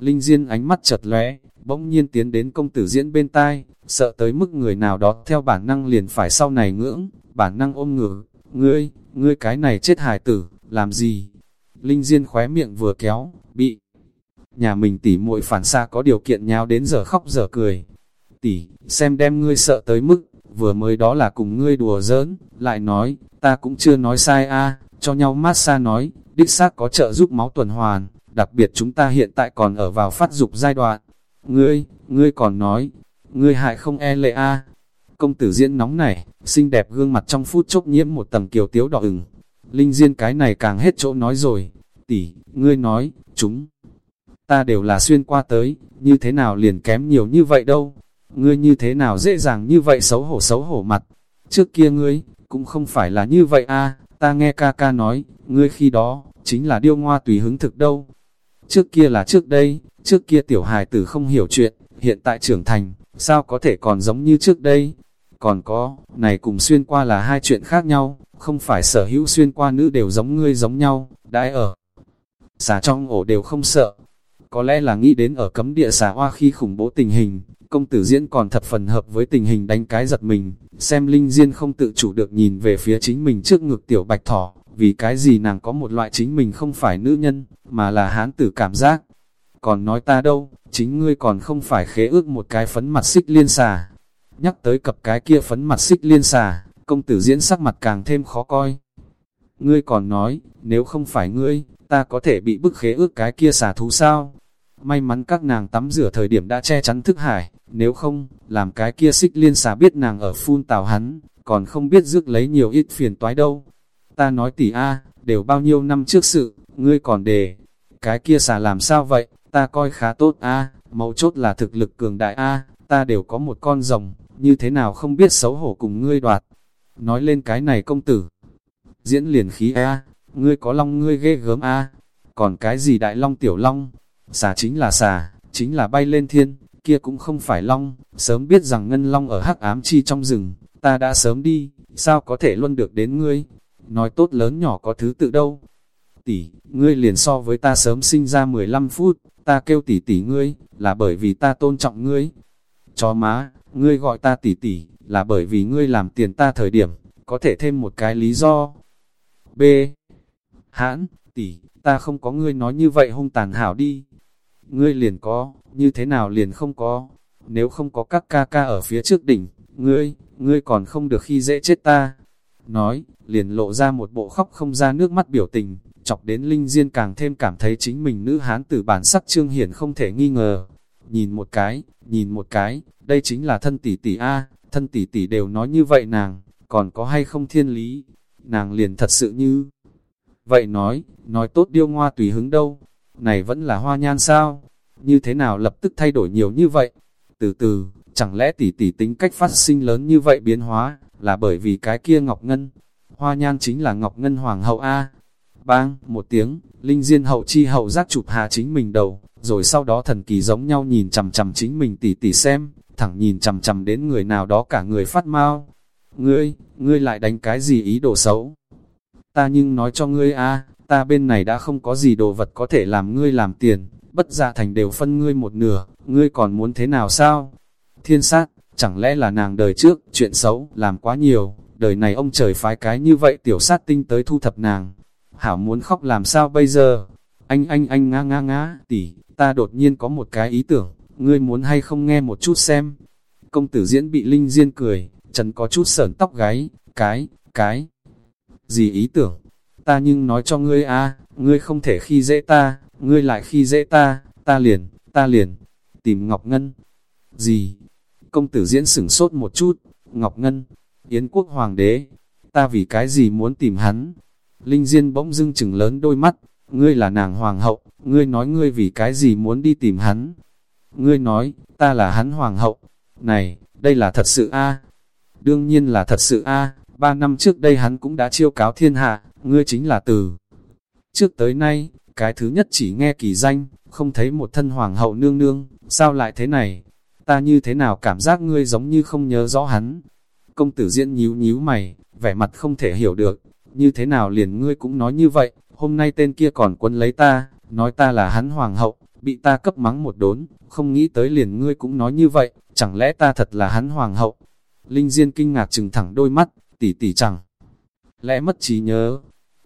Linh Diên ánh mắt chật lóe, bỗng nhiên tiến đến công tử diễn bên tai, sợ tới mức người nào đó theo bản năng liền phải sau này ngưỡng, bản năng ôm ngửa, ngươi, ngươi cái này chết hài tử, làm gì? Linh Diên khóe miệng vừa kéo, bị nhà mình tỉ muội phản xa có điều kiện nháo đến giờ khóc giờ cười. Tỉ, xem đem ngươi sợ tới mức, vừa mới đó là cùng ngươi đùa giỡn, lại nói, ta cũng chưa nói sai a cho nhau massage nói, đích xác có trợ giúp máu tuần hoàn, đặc biệt chúng ta hiện tại còn ở vào phát dục giai đoạn. Ngươi, ngươi còn nói, ngươi hại không e lệ a Công tử diễn nóng này, xinh đẹp gương mặt trong phút chốc nhiễm một tầng kiều tiếu đỏ ửng. Linh Diên cái này càng hết chỗ nói rồi. Tỷ, ngươi nói, chúng ta đều là xuyên qua tới, như thế nào liền kém nhiều như vậy đâu. Ngươi như thế nào dễ dàng như vậy xấu hổ xấu hổ mặt. Trước kia ngươi, cũng không phải là như vậy a ta nghe ca ca nói, ngươi khi đó, chính là điêu ngoa tùy hứng thực đâu. Trước kia là trước đây, trước kia tiểu hài tử không hiểu chuyện, hiện tại trưởng thành, sao có thể còn giống như trước đây. Còn có, này cùng xuyên qua là hai chuyện khác nhau, không phải sở hữu xuyên qua nữ đều giống ngươi giống nhau, đãi ở. Xà trong ổ đều không sợ. Có lẽ là nghĩ đến ở cấm địa xà hoa khi khủng bố tình hình, công tử diễn còn thật phần hợp với tình hình đánh cái giật mình, xem Linh Diên không tự chủ được nhìn về phía chính mình trước ngực tiểu bạch thỏ, vì cái gì nàng có một loại chính mình không phải nữ nhân, mà là hán tử cảm giác. Còn nói ta đâu, chính ngươi còn không phải khế ước một cái phấn mặt xích liên xà. Nhắc tới cặp cái kia phấn mặt xích liên xà, công tử diễn sắc mặt càng thêm khó coi. ngươi còn nói, nếu không phải ngươi, ta có thể bị bức khế ước cái kia xà thú sao? May mắn các nàng tắm rửa thời điểm đã che chắn thức hải, nếu không, làm cái kia xích liên xà biết nàng ở phun tào hắn, còn không biết rước lấy nhiều ít phiền toái đâu. Ta nói tỷ A, đều bao nhiêu năm trước sự, ngươi còn đề, cái kia xà làm sao vậy, ta coi khá tốt A, mấu chốt là thực lực cường đại A, ta đều có một con rồng, như thế nào không biết xấu hổ cùng ngươi đoạt. Nói lên cái này công tử, diễn liền khí A, ngươi có long ngươi ghê gớm A, còn cái gì đại long tiểu long, xà chính là xà, chính là bay lên thiên, kia cũng không phải long, sớm biết rằng ngân long ở hắc ám chi trong rừng, ta đã sớm đi, sao có thể luôn được đến ngươi, nói tốt lớn nhỏ có thứ tự đâu. Tỷ, ngươi liền so với ta sớm sinh ra 15 phút, ta kêu tỷ tỷ ngươi, là bởi vì ta tôn trọng ngươi. Chó má, ngươi gọi ta tỷ tỷ, là bởi vì ngươi làm tiền ta thời điểm, có thể thêm một cái lý do. B. Hãn, tỷ, ta không có ngươi nói như vậy hung tàn hảo đi. Ngươi liền có, như thế nào liền không có. Nếu không có các ca ca ở phía trước đỉnh, ngươi, ngươi còn không được khi dễ chết ta. Nói, liền lộ ra một bộ khóc không ra nước mắt biểu tình, chọc đến Linh Diên càng thêm cảm thấy chính mình nữ hán tử bản sắc trương hiển không thể nghi ngờ. Nhìn một cái, nhìn một cái, đây chính là thân tỷ tỷ A, thân tỷ tỷ đều nói như vậy nàng, còn có hay không thiên lý, nàng liền thật sự như... Vậy nói, nói tốt điêu ngoa tùy hứng đâu, này vẫn là hoa nhan sao, như thế nào lập tức thay đổi nhiều như vậy, từ từ, chẳng lẽ tỷ tỷ tính cách phát sinh lớn như vậy biến hóa, là bởi vì cái kia Ngọc Ngân, hoa nhan chính là Ngọc Ngân Hoàng hậu A. Bang, một tiếng, Linh Diên hậu chi hậu giác chụp hà chính mình đầu, rồi sau đó thần kỳ giống nhau nhìn chằm chằm chính mình tỷ tỷ xem, thẳng nhìn chằm chằm đến người nào đó cả người phát mau. Ngươi, ngươi lại đánh cái gì ý đồ xấu? Ta nhưng nói cho ngươi a, ta bên này đã không có gì đồ vật có thể làm ngươi làm tiền, bất gia thành đều phân ngươi một nửa, ngươi còn muốn thế nào sao? Thiên sát, chẳng lẽ là nàng đời trước, chuyện xấu, làm quá nhiều, đời này ông trời phái cái như vậy tiểu sát tinh tới thu thập nàng. Hảo muốn khóc làm sao bây giờ? Anh anh anh nga nga nga, tỷ, ta đột nhiên có một cái ý tưởng, ngươi muốn hay không nghe một chút xem. Công tử diễn bị linh diên cười, trần có chút sờn tóc gáy, cái, cái. Gì ý tưởng? Ta nhưng nói cho ngươi a ngươi không thể khi dễ ta, ngươi lại khi dễ ta, ta liền, ta liền, tìm Ngọc Ngân. Gì? Công tử diễn sửng sốt một chút, Ngọc Ngân, Yến quốc hoàng đế, ta vì cái gì muốn tìm hắn? Linh Diên bỗng dưng chừng lớn đôi mắt, ngươi là nàng hoàng hậu, ngươi nói ngươi vì cái gì muốn đi tìm hắn? Ngươi nói, ta là hắn hoàng hậu, này, đây là thật sự a Đương nhiên là thật sự a ba năm trước đây hắn cũng đã chiêu cáo thiên hạ, ngươi chính là từ. Trước tới nay, cái thứ nhất chỉ nghe kỳ danh, không thấy một thân hoàng hậu nương nương, sao lại thế này? Ta như thế nào cảm giác ngươi giống như không nhớ rõ hắn? Công tử diễn nhíu nhíu mày, vẻ mặt không thể hiểu được, như thế nào liền ngươi cũng nói như vậy, hôm nay tên kia còn quân lấy ta, nói ta là hắn hoàng hậu, bị ta cấp mắng một đốn, không nghĩ tới liền ngươi cũng nói như vậy, chẳng lẽ ta thật là hắn hoàng hậu? Linh Diên kinh ngạc trừng thẳng đôi mắt, tỷ tỷ chẳng. Lẽ mất trí nhớ,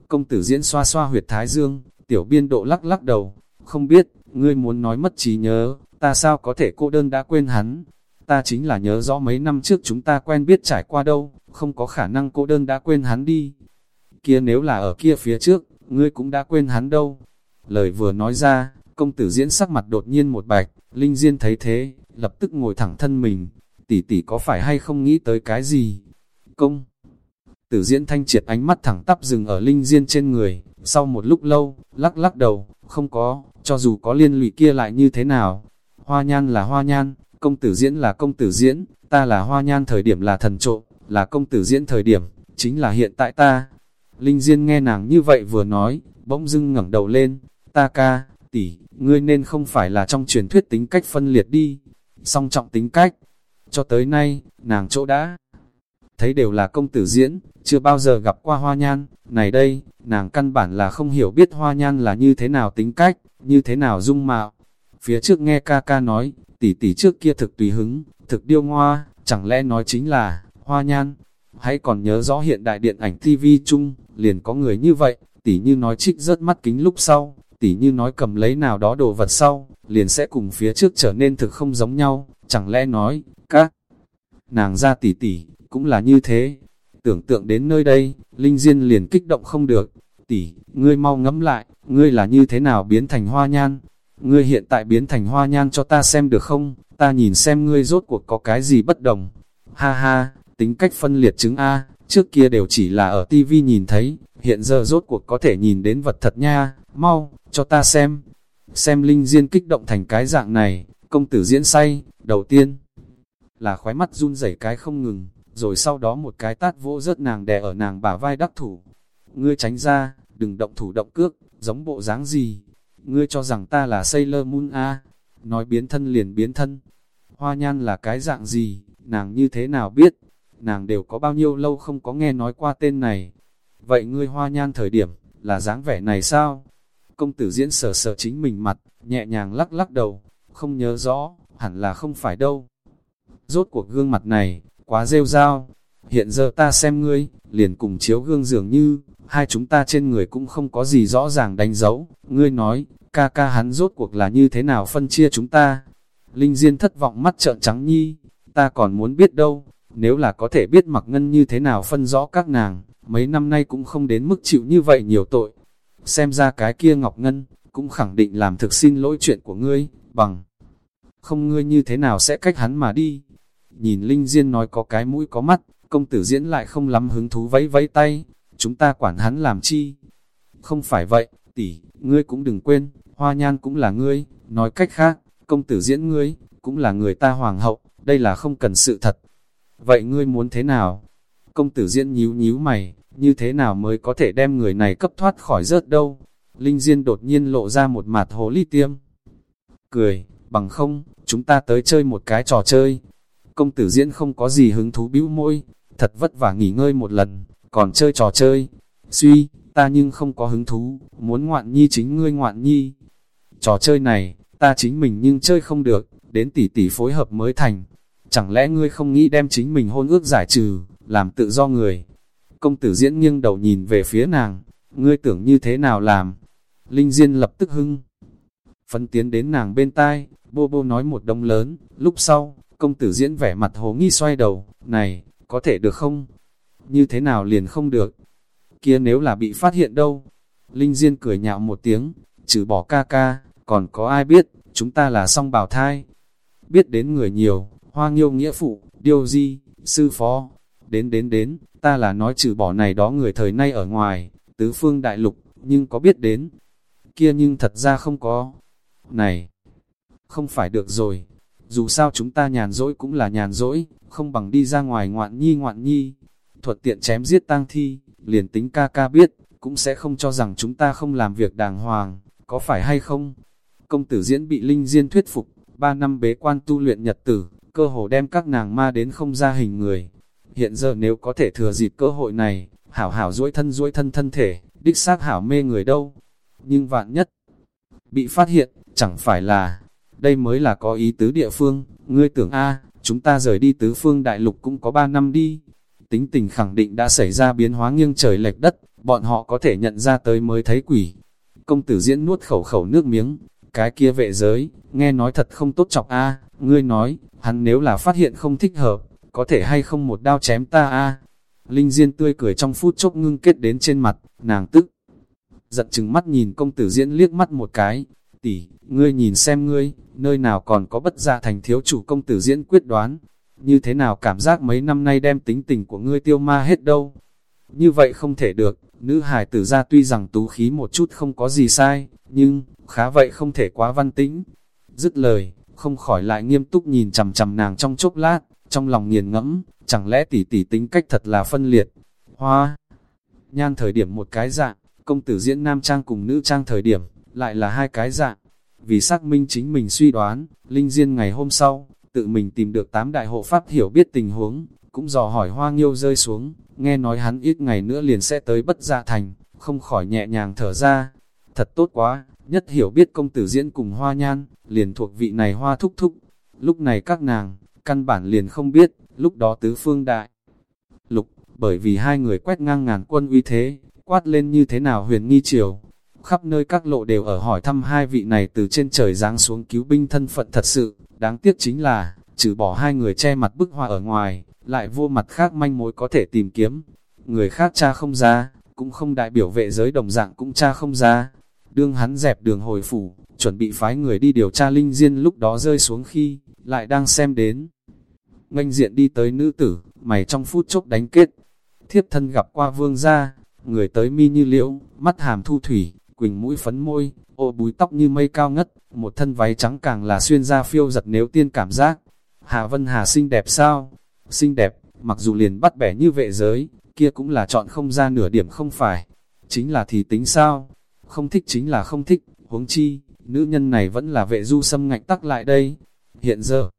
công tử diễn xoa xoa huyệt thái dương, tiểu biên độ lắc lắc đầu, không biết, ngươi muốn nói mất trí nhớ, ta sao có thể cô đơn đã quên hắn, ta chính là nhớ rõ mấy năm trước chúng ta quen biết trải qua đâu, không có khả năng cô đơn đã quên hắn đi. Kia nếu là ở kia phía trước, ngươi cũng đã quên hắn đâu. Lời vừa nói ra, công tử diễn sắc mặt đột nhiên một bạch, Linh Diên thấy thế, lập tức ngồi thẳng thân mình, tỷ tỷ có phải hay không nghĩ tới cái gì? Công Tử diễn thanh triệt ánh mắt thẳng tắp dừng ở Linh Diên trên người, sau một lúc lâu, lắc lắc đầu, không có, cho dù có liên lụy kia lại như thế nào. Hoa nhan là hoa nhan, công tử diễn là công tử diễn, ta là hoa nhan thời điểm là thần trộm, là công tử diễn thời điểm, chính là hiện tại ta. Linh Diên nghe nàng như vậy vừa nói, bỗng dưng ngẩng đầu lên, ta ca, tỷ, ngươi nên không phải là trong truyền thuyết tính cách phân liệt đi, song trọng tính cách. Cho tới nay, nàng chỗ đã thấy đều là công tử diễn, chưa bao giờ gặp qua hoa nhan, này đây, nàng căn bản là không hiểu biết hoa nhan là như thế nào tính cách, như thế nào dung mạo. Phía trước nghe ca ca nói, tỷ tỷ trước kia thực tùy hứng, thực điêu ngoa, chẳng lẽ nói chính là, hoa nhan. Hãy còn nhớ rõ hiện đại điện ảnh TV chung, liền có người như vậy, tỷ như nói trích rớt mắt kính lúc sau, tỷ như nói cầm lấy nào đó đồ vật sau, liền sẽ cùng phía trước trở nên thực không giống nhau, chẳng lẽ nói, các nàng ra tỷ tỷ, cũng là như thế. Tưởng tượng đến nơi đây, Linh Diên liền kích động không được. Tỷ, ngươi mau ngẫm lại, ngươi là như thế nào biến thành hoa nhan? Ngươi hiện tại biến thành hoa nhan cho ta xem được không? Ta nhìn xem ngươi rốt cuộc có cái gì bất đồng. Ha ha, tính cách phân liệt chứng A, trước kia đều chỉ là ở tivi nhìn thấy, hiện giờ rốt cuộc có thể nhìn đến vật thật nha, mau, cho ta xem. Xem Linh Diên kích động thành cái dạng này, công tử diễn say, đầu tiên là khóe mắt run rẩy cái không ngừng, rồi sau đó một cái tát vỗ rớt nàng đè ở nàng bả vai đắc thủ. Ngươi tránh ra, đừng động thủ động cước, giống bộ dáng gì. Ngươi cho rằng ta là Sailor Moon A, nói biến thân liền biến thân. Hoa nhan là cái dạng gì, nàng như thế nào biết, nàng đều có bao nhiêu lâu không có nghe nói qua tên này. Vậy ngươi hoa nhan thời điểm, là dáng vẻ này sao? Công tử diễn sờ sờ chính mình mặt, nhẹ nhàng lắc lắc đầu, không nhớ rõ, hẳn là không phải đâu. Rốt cuộc gương mặt này, quá rêu rao. Hiện giờ ta xem ngươi, liền cùng chiếu gương dường như, hai chúng ta trên người cũng không có gì rõ ràng đánh dấu. Ngươi nói, ca ca hắn rốt cuộc là như thế nào phân chia chúng ta? Linh Diên thất vọng mắt trợn trắng nhi, ta còn muốn biết đâu, nếu là có thể biết mặc ngân như thế nào phân rõ các nàng, mấy năm nay cũng không đến mức chịu như vậy nhiều tội. Xem ra cái kia Ngọc Ngân, cũng khẳng định làm thực xin lỗi chuyện của ngươi, bằng không ngươi như thế nào sẽ cách hắn mà đi. Nhìn Linh Diên nói có cái mũi có mắt, công tử diễn lại không lắm hứng thú vẫy vẫy tay, chúng ta quản hắn làm chi. Không phải vậy, tỷ, ngươi cũng đừng quên, hoa nhan cũng là ngươi, nói cách khác, công tử diễn ngươi, cũng là người ta hoàng hậu, đây là không cần sự thật. Vậy ngươi muốn thế nào? Công tử diễn nhíu nhíu mày, như thế nào mới có thể đem người này cấp thoát khỏi rớt đâu? Linh Diên đột nhiên lộ ra một mặt hồ ly tiêm. Cười, bằng không, chúng ta tới chơi một cái trò chơi. Công tử diễn không có gì hứng thú bĩu môi, thật vất vả nghỉ ngơi một lần, còn chơi trò chơi. Suy, ta nhưng không có hứng thú, muốn ngoạn nhi chính ngươi ngoạn nhi. Trò chơi này, ta chính mình nhưng chơi không được, đến tỷ tỷ phối hợp mới thành. Chẳng lẽ ngươi không nghĩ đem chính mình hôn ước giải trừ, làm tự do người? Công tử diễn nghiêng đầu nhìn về phía nàng, ngươi tưởng như thế nào làm? Linh Diên lập tức hưng. Phấn tiến đến nàng bên tai, bô bô nói một đông lớn, lúc sau, công tử diễn vẻ mặt hồ nghi xoay đầu, này, có thể được không? Như thế nào liền không được? Kia nếu là bị phát hiện đâu? Linh Diên cười nhạo một tiếng, trừ bỏ ca ca, còn có ai biết, chúng ta là song bào thai. Biết đến người nhiều, hoa nghiêu nghĩa phụ, điêu di, sư phó. Đến đến đến, ta là nói trừ bỏ này đó người thời nay ở ngoài, tứ phương đại lục, nhưng có biết đến. Kia nhưng thật ra không có. Này, không phải được rồi. Dù sao chúng ta nhàn rỗi cũng là nhàn rỗi, không bằng đi ra ngoài ngoạn nhi ngoạn nhi. Thuật tiện chém giết tang thi, liền tính ca ca biết, cũng sẽ không cho rằng chúng ta không làm việc đàng hoàng, có phải hay không? Công tử diễn bị Linh Diên thuyết phục, ba năm bế quan tu luyện nhật tử, cơ hồ đem các nàng ma đến không ra hình người. Hiện giờ nếu có thể thừa dịp cơ hội này, hảo hảo duỗi thân duỗi thân thân thể, đích xác hảo mê người đâu. Nhưng vạn nhất, bị phát hiện, chẳng phải là, đây mới là có ý tứ địa phương, ngươi tưởng a chúng ta rời đi tứ phương đại lục cũng có ba năm đi. Tính tình khẳng định đã xảy ra biến hóa nghiêng trời lệch đất, bọn họ có thể nhận ra tới mới thấy quỷ. Công tử diễn nuốt khẩu khẩu nước miếng, cái kia vệ giới, nghe nói thật không tốt chọc a ngươi nói, hắn nếu là phát hiện không thích hợp, có thể hay không một đao chém ta a Linh Diên tươi cười trong phút chốc ngưng kết đến trên mặt, nàng tức. Giận chừng mắt nhìn công tử diễn liếc mắt một cái, tỷ, ngươi nhìn xem ngươi, nơi nào còn có bất gia thành thiếu chủ công tử diễn quyết đoán, như thế nào cảm giác mấy năm nay đem tính tình của ngươi tiêu ma hết đâu. Như vậy không thể được, nữ hài tử ra tuy rằng tú khí một chút không có gì sai, nhưng, khá vậy không thể quá văn tĩnh. Dứt lời, không khỏi lại nghiêm túc nhìn chằm chằm nàng trong chốc lát, trong lòng nghiền ngẫm, chẳng lẽ tỷ tỷ tính cách thật là phân liệt. Hoa, nhan thời điểm một cái dạng, công tử diễn nam trang cùng nữ trang thời điểm, lại là hai cái dạng. Vì xác minh chính mình suy đoán, Linh Diên ngày hôm sau, tự mình tìm được tám đại hộ pháp hiểu biết tình huống, cũng dò hỏi hoa nghiêu rơi xuống, nghe nói hắn ít ngày nữa liền sẽ tới bất gia thành, không khỏi nhẹ nhàng thở ra. Thật tốt quá, nhất hiểu biết công tử diễn cùng hoa nhan, liền thuộc vị này hoa thúc thúc. Lúc này các nàng, căn bản liền không biết, lúc đó tứ phương đại. Lục, bởi vì hai người quét ngang ngàn quân uy thế, quát lên như thế nào huyền nghi triều. Khắp nơi các lộ đều ở hỏi thăm hai vị này từ trên trời giáng xuống cứu binh thân phận thật sự, đáng tiếc chính là, trừ bỏ hai người che mặt bức hoa ở ngoài, lại vô mặt khác manh mối có thể tìm kiếm. người khác cha không ra, cũng không đại biểu vệ giới đồng dạng cũng cha không ra. Đương hắn dẹp đường hồi phủ, chuẩn bị phái người đi điều tra linh diên lúc đó rơi xuống khi, lại đang xem đến. Nganh diện đi tới nữ tử, mày trong phút chốc đánh kết. Thiếp thân gặp qua vương gia, người tới mi như liễu, mắt hàm thu thủy, quỳnh mũi phấn môi, ô búi tóc như mây cao ngất, một thân váy trắng càng là xuyên ra phiêu giật nếu tiên cảm giác. Hà Vân Hà xinh đẹp sao? Xinh đẹp, mặc dù liền bắt bẻ như vệ giới, kia cũng là chọn không ra nửa điểm không phải. Chính là thì tính sao? Không thích chính là không thích, huống chi, nữ nhân này vẫn là vệ du sâm ngạnh tắc lại đây. Hiện giờ,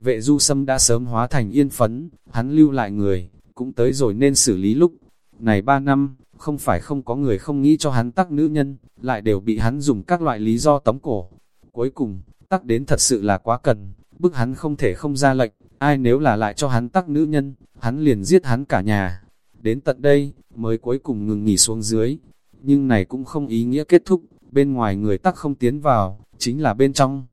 vệ du sâm đã sớm hóa thành yên phấn, hắn lưu lại người, cũng tới rồi nên xử lý lúc. Này ba năm, không phải không có người không nghĩ cho hắn tắc nữ nhân, lại đều bị hắn dùng các loại lý do tống cổ. Cuối cùng, tắc đến thật sự là quá cần, bức hắn không thể không ra lệnh, ai nếu là lại cho hắn tắc nữ nhân, hắn liền giết hắn cả nhà. Đến tận đây, mới cuối cùng ngừng nghỉ xuống dưới. Nhưng này cũng không ý nghĩa kết thúc, bên ngoài người tắc không tiến vào, chính là bên trong.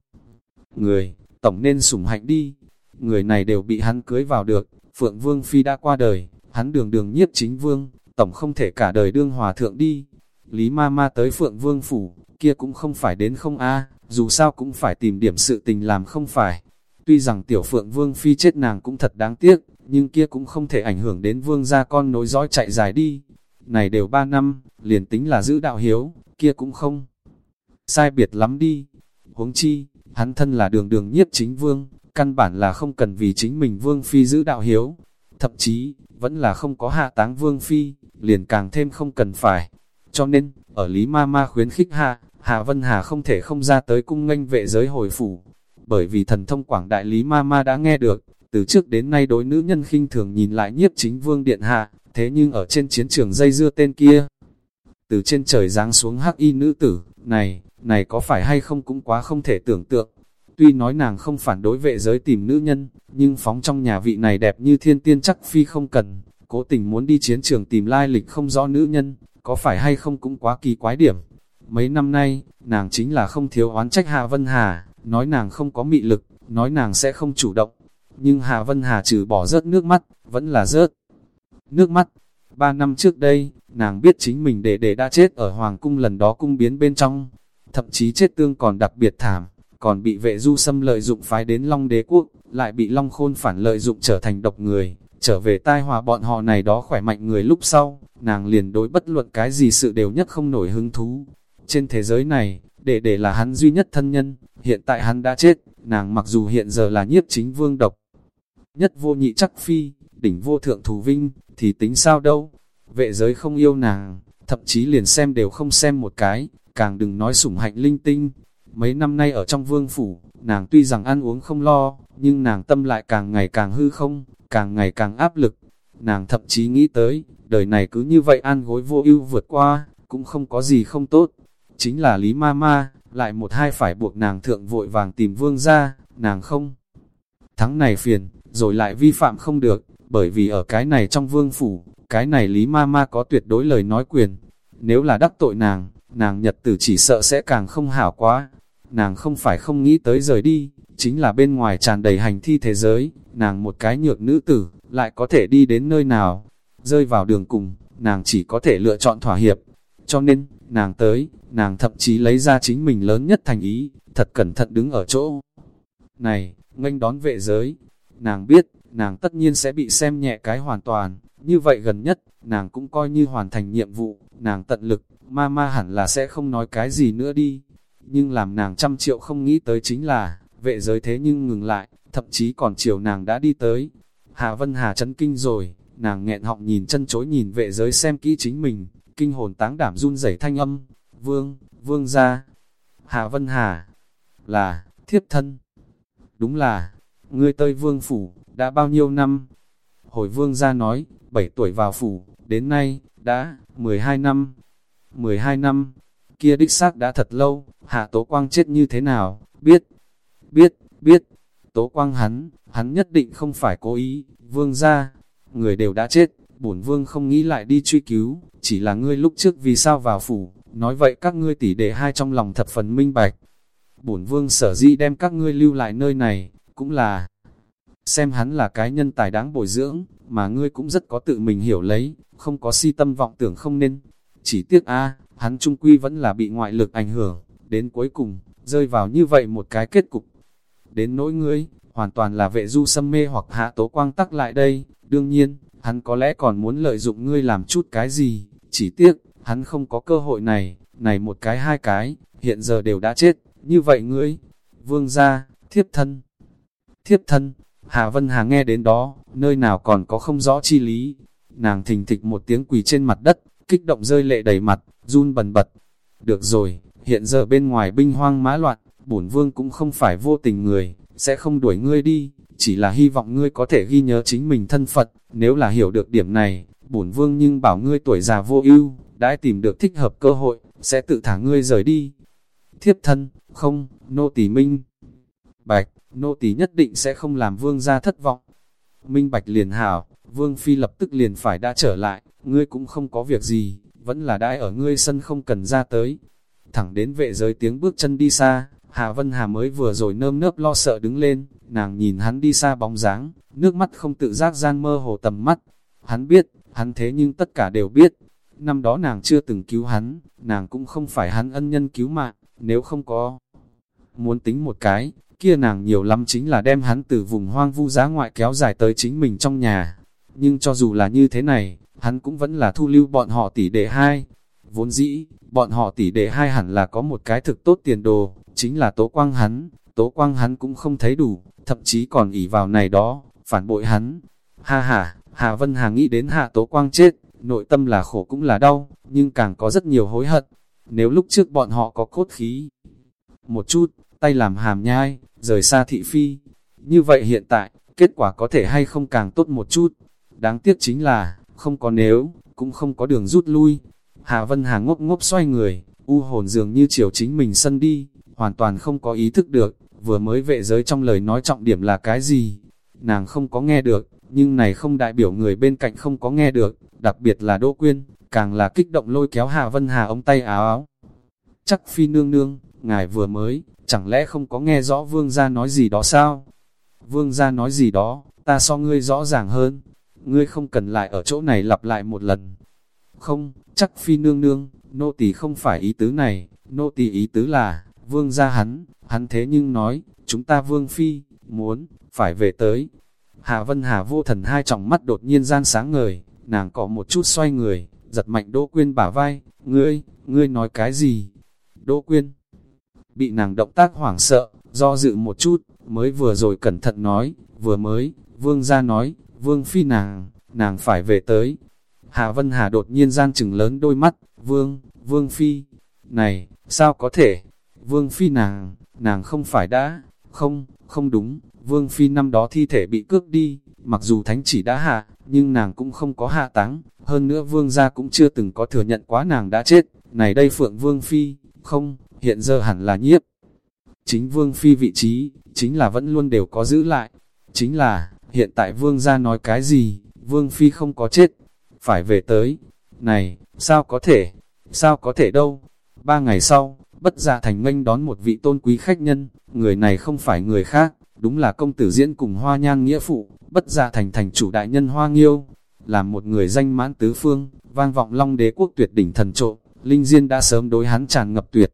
Người, tổng nên sủng hạnh đi. Người này đều bị hắn cưới vào được, Phượng Vương Phi đã qua đời, hắn đường đường nhiếp chính vương, tổng không thể cả đời đương hòa thượng đi. Lý ma ma tới Phượng Vương Phủ, kia cũng không phải đến không a dù sao cũng phải tìm điểm sự tình làm không phải. Tuy rằng tiểu Phượng Vương Phi chết nàng cũng thật đáng tiếc, nhưng kia cũng không thể ảnh hưởng đến vương gia con nối dõi chạy dài đi. Này đều ba năm, liền tính là giữ đạo hiếu, kia cũng không. Sai biệt lắm đi. Huống chi, hắn thân là đường đường nhiếp chính vương, căn bản là không cần vì chính mình vương phi giữ đạo hiếu. Thậm chí, vẫn là không có hạ táng vương phi, liền càng thêm không cần phải. Cho nên, ở Lý Ma Ma khuyến khích hạ, Hạ Vân Hà không thể không ra tới cung nghênh vệ giới hồi phủ. Bởi vì thần thông quảng đại Lý Ma Ma đã nghe được, từ trước đến nay đối nữ nhân khinh thường nhìn lại nhiếp chính vương điện hạ, thế nhưng ở trên chiến trường dây dưa tên kia. Từ trên trời giáng xuống hắc y nữ tử, này, này có phải hay không cũng quá không thể tưởng tượng. Tuy nói nàng không phản đối vệ giới tìm nữ nhân, nhưng phóng trong nhà vị này đẹp như thiên tiên chắc phi không cần, cố tình muốn đi chiến trường tìm lai lịch không rõ nữ nhân, có phải hay không cũng quá kỳ quái điểm. Mấy năm nay, nàng chính là không thiếu oán trách hà Vân Hà, nói nàng không có mị lực, nói nàng sẽ không chủ động. Nhưng hà Vân Hà trừ bỏ rớt nước mắt, vẫn là rớt nước mắt. Ba năm trước đây, nàng biết chính mình để để đã chết ở Hoàng cung lần đó cung biến bên trong, thậm chí chết tương còn đặc biệt thảm, còn bị vệ du xâm lợi dụng phái đến Long đế quốc, lại bị Long khôn phản lợi dụng trở thành độc người, trở về tai hòa bọn họ này đó khỏe mạnh người lúc sau, nàng liền đối bất luận cái gì sự đều nhất không nổi hứng thú. Trên thế giới này, để để là hắn duy nhất thân nhân, hiện tại hắn đã chết, nàng mặc dù hiện giờ là nhiếp chính vương độc. Nhất vô nhị chắc phi, đỉnh vô thượng thù vinh, thì tính sao đâu. Vệ giới không yêu nàng, thậm chí liền xem đều không xem một cái, càng đừng nói sủng hạnh linh tinh. Mấy năm nay ở trong vương phủ, nàng tuy rằng ăn uống không lo, nhưng nàng tâm lại càng ngày càng hư không, càng ngày càng áp lực. Nàng thậm chí nghĩ tới, đời này cứ như vậy an gối vô ưu vượt qua, cũng không có gì không tốt. Chính là Lý Ma Ma, lại một hai phải buộc nàng thượng vội vàng tìm vương ra, nàng không. Thắng này phiền, rồi lại vi phạm không được, bởi vì ở cái này trong vương phủ, cái này Lý Ma Ma có tuyệt đối lời nói quyền. Nếu là đắc tội nàng, nàng nhật tử chỉ sợ sẽ càng không hảo quá. Nàng không phải không nghĩ tới rời đi, chính là bên ngoài tràn đầy hành thi thế giới, nàng một cái nhược nữ tử, lại có thể đi đến nơi nào. Rơi vào đường cùng, nàng chỉ có thể lựa chọn thỏa hiệp. Cho nên, nàng tới, nàng thậm chí lấy ra chính mình lớn nhất thành ý, thật cẩn thận đứng ở chỗ. Này, nghênh đón vệ giới, nàng biết, nàng tất nhiên sẽ bị xem nhẹ cái hoàn toàn, như vậy gần nhất, nàng cũng coi như hoàn thành nhiệm vụ, nàng tận lực, ma ma hẳn là sẽ không nói cái gì nữa đi. Nhưng làm nàng trăm triệu không nghĩ tới chính là, vệ giới thế nhưng ngừng lại, thậm chí còn chiều nàng đã đi tới. Hà Vân Hà chấn kinh rồi, nàng nghẹn họng nhìn chân chối nhìn vệ giới xem kỹ chính mình, kinh hồn táng đảm run rẩy thanh âm, vương, vương ra. Hà Vân Hà, là, thiếp thân. Đúng là, ngươi tơi vương phủ, đã bao nhiêu năm? Hồi vương ra nói, 7 tuổi vào phủ, đến nay, đã, 12 năm. 12 năm, kia đích xác đã thật lâu, hạ tố quang chết như thế nào, biết, biết, biết, tố quang hắn, hắn nhất định không phải cố ý, vương ra, người đều đã chết, bổn vương không nghĩ lại đi truy cứu, chỉ là ngươi lúc trước vì sao vào phủ, nói vậy các ngươi tỉ đệ hai trong lòng thập phần minh bạch. Bổn vương sở dĩ đem các ngươi lưu lại nơi này, cũng là xem hắn là cái nhân tài đáng bồi dưỡng, mà ngươi cũng rất có tự mình hiểu lấy, không có si tâm vọng tưởng không nên. Chỉ tiếc a hắn trung quy vẫn là bị ngoại lực ảnh hưởng, đến cuối cùng, rơi vào như vậy một cái kết cục. Đến nỗi ngươi, hoàn toàn là vệ du xâm mê hoặc hạ tố quang tắc lại đây, đương nhiên, hắn có lẽ còn muốn lợi dụng ngươi làm chút cái gì, chỉ tiếc, hắn không có cơ hội này, này một cái hai cái, hiện giờ đều đã chết, như vậy ngươi, vương gia, thiếp thân, thiếp thân, Hà Vân Hà nghe đến đó, nơi nào còn có không rõ chi lý, nàng thình thịch một tiếng quỳ trên mặt đất, kích động rơi lệ đầy mặt, run bần bật. Được rồi, hiện giờ bên ngoài binh hoang mã loạn, bổn vương cũng không phải vô tình người, sẽ không đuổi ngươi đi, chỉ là hy vọng ngươi có thể ghi nhớ chính mình thân Phật, nếu là hiểu được điểm này, bổn vương nhưng bảo ngươi tuổi già vô ưu, đã tìm được thích hợp cơ hội, sẽ tự thả ngươi rời đi. Thiếp thân, không, nô tỳ minh. Bạch, nô tỳ nhất định sẽ không làm vương gia thất vọng. Minh Bạch liền hảo, vương phi lập tức liền phải đã trở lại, ngươi cũng không có việc gì, vẫn là đãi ở ngươi sân không cần ra tới. Thẳng đến vệ giới tiếng bước chân đi xa, Hà Vân Hà mới vừa rồi nơm nớp lo sợ đứng lên, nàng nhìn hắn đi xa bóng dáng, nước mắt không tự giác gian mơ hồ tầm mắt. Hắn biết, hắn thế nhưng tất cả đều biết. Năm đó nàng chưa từng cứu hắn, nàng cũng không phải hắn ân nhân cứu mạng, nếu không có. Muốn tính một cái, kia nàng nhiều lắm chính là đem hắn từ vùng hoang vu giá ngoại kéo dài tới chính mình trong nhà. Nhưng cho dù là như thế này, hắn cũng vẫn là thu lưu bọn họ tỷ đệ hai. Vốn dĩ, bọn họ tỷ đệ hai hẳn là có một cái thực tốt tiền đồ, chính là tố quang hắn, tố quang hắn cũng không thấy đủ, thậm chí còn ỉ vào này đó, phản bội hắn. Ha ha, Hà Vân Hà nghĩ đến hạ tố quang chết, nội tâm là khổ cũng là đau, nhưng càng có rất nhiều hối hận. Nếu lúc trước bọn họ có cốt khí, một chút, tay làm hàm nhai, rời xa thị phi, như vậy hiện tại, kết quả có thể hay không càng tốt một chút. Đáng tiếc chính là, không có nếu, cũng không có đường rút lui. Hà Vân Hà ngốc ngốc xoay người, u hồn dường như chiều chính mình sân đi, hoàn toàn không có ý thức được, vừa mới vệ giới trong lời nói trọng điểm là cái gì. Nàng không có nghe được, nhưng này không đại biểu người bên cạnh không có nghe được, đặc biệt là Đỗ Quyên, càng là kích động lôi kéo Hà Vân Hà ống tay áo áo. Chắc phi nương nương, ngài vừa mới, chẳng lẽ không có nghe rõ vương gia nói gì đó sao? Vương gia nói gì đó, ta so ngươi rõ ràng hơn, ngươi không cần lại ở chỗ này lặp lại một lần. Không, chắc phi nương nương, nô tỳ không phải ý tứ này, nô tỳ ý tứ là, vương gia hắn, hắn thế nhưng nói, chúng ta vương phi, muốn, phải về tới. Hà Vân Hà vô thần hai tròng mắt đột nhiên gian sáng ngời, nàng có một chút xoay người, giật mạnh Đỗ Quyên bả vai, ngươi, ngươi nói cái gì? Đỗ Quyên bị nàng động tác hoảng sợ, do dự một chút, mới vừa rồi cẩn thận nói, vừa mới, vương gia nói, vương phi nàng, nàng phải về tới. Hạ Vân Hà đột nhiên gian chừng lớn đôi mắt, vương, vương phi, này, sao có thể, vương phi nàng, nàng không phải đã, không, không đúng, vương phi năm đó thi thể bị cướp đi, mặc dù thánh chỉ đã hạ, nhưng nàng cũng không có hạ táng, hơn nữa vương gia cũng chưa từng có thừa nhận quá nàng đã chết, này đây phượng vương phi, không, hiện giờ hẳn là nhiếp. Chính vương phi vị trí, chính là vẫn luôn đều có giữ lại, chính là, hiện tại vương gia nói cái gì, vương phi không có chết, phải về tới, này, sao có thể, sao có thể đâu, ba ngày sau, bất gia thành nghênh đón một vị tôn quý khách nhân, người này không phải người khác, đúng là công tử diễn cùng hoa nhan nghĩa phụ, bất gia thành thành chủ đại nhân hoa nghiêu, là một người danh mãn tứ phương, vang vọng long đế quốc tuyệt đỉnh thần trộn linh diên đã sớm đối hắn tràn ngập tuyệt.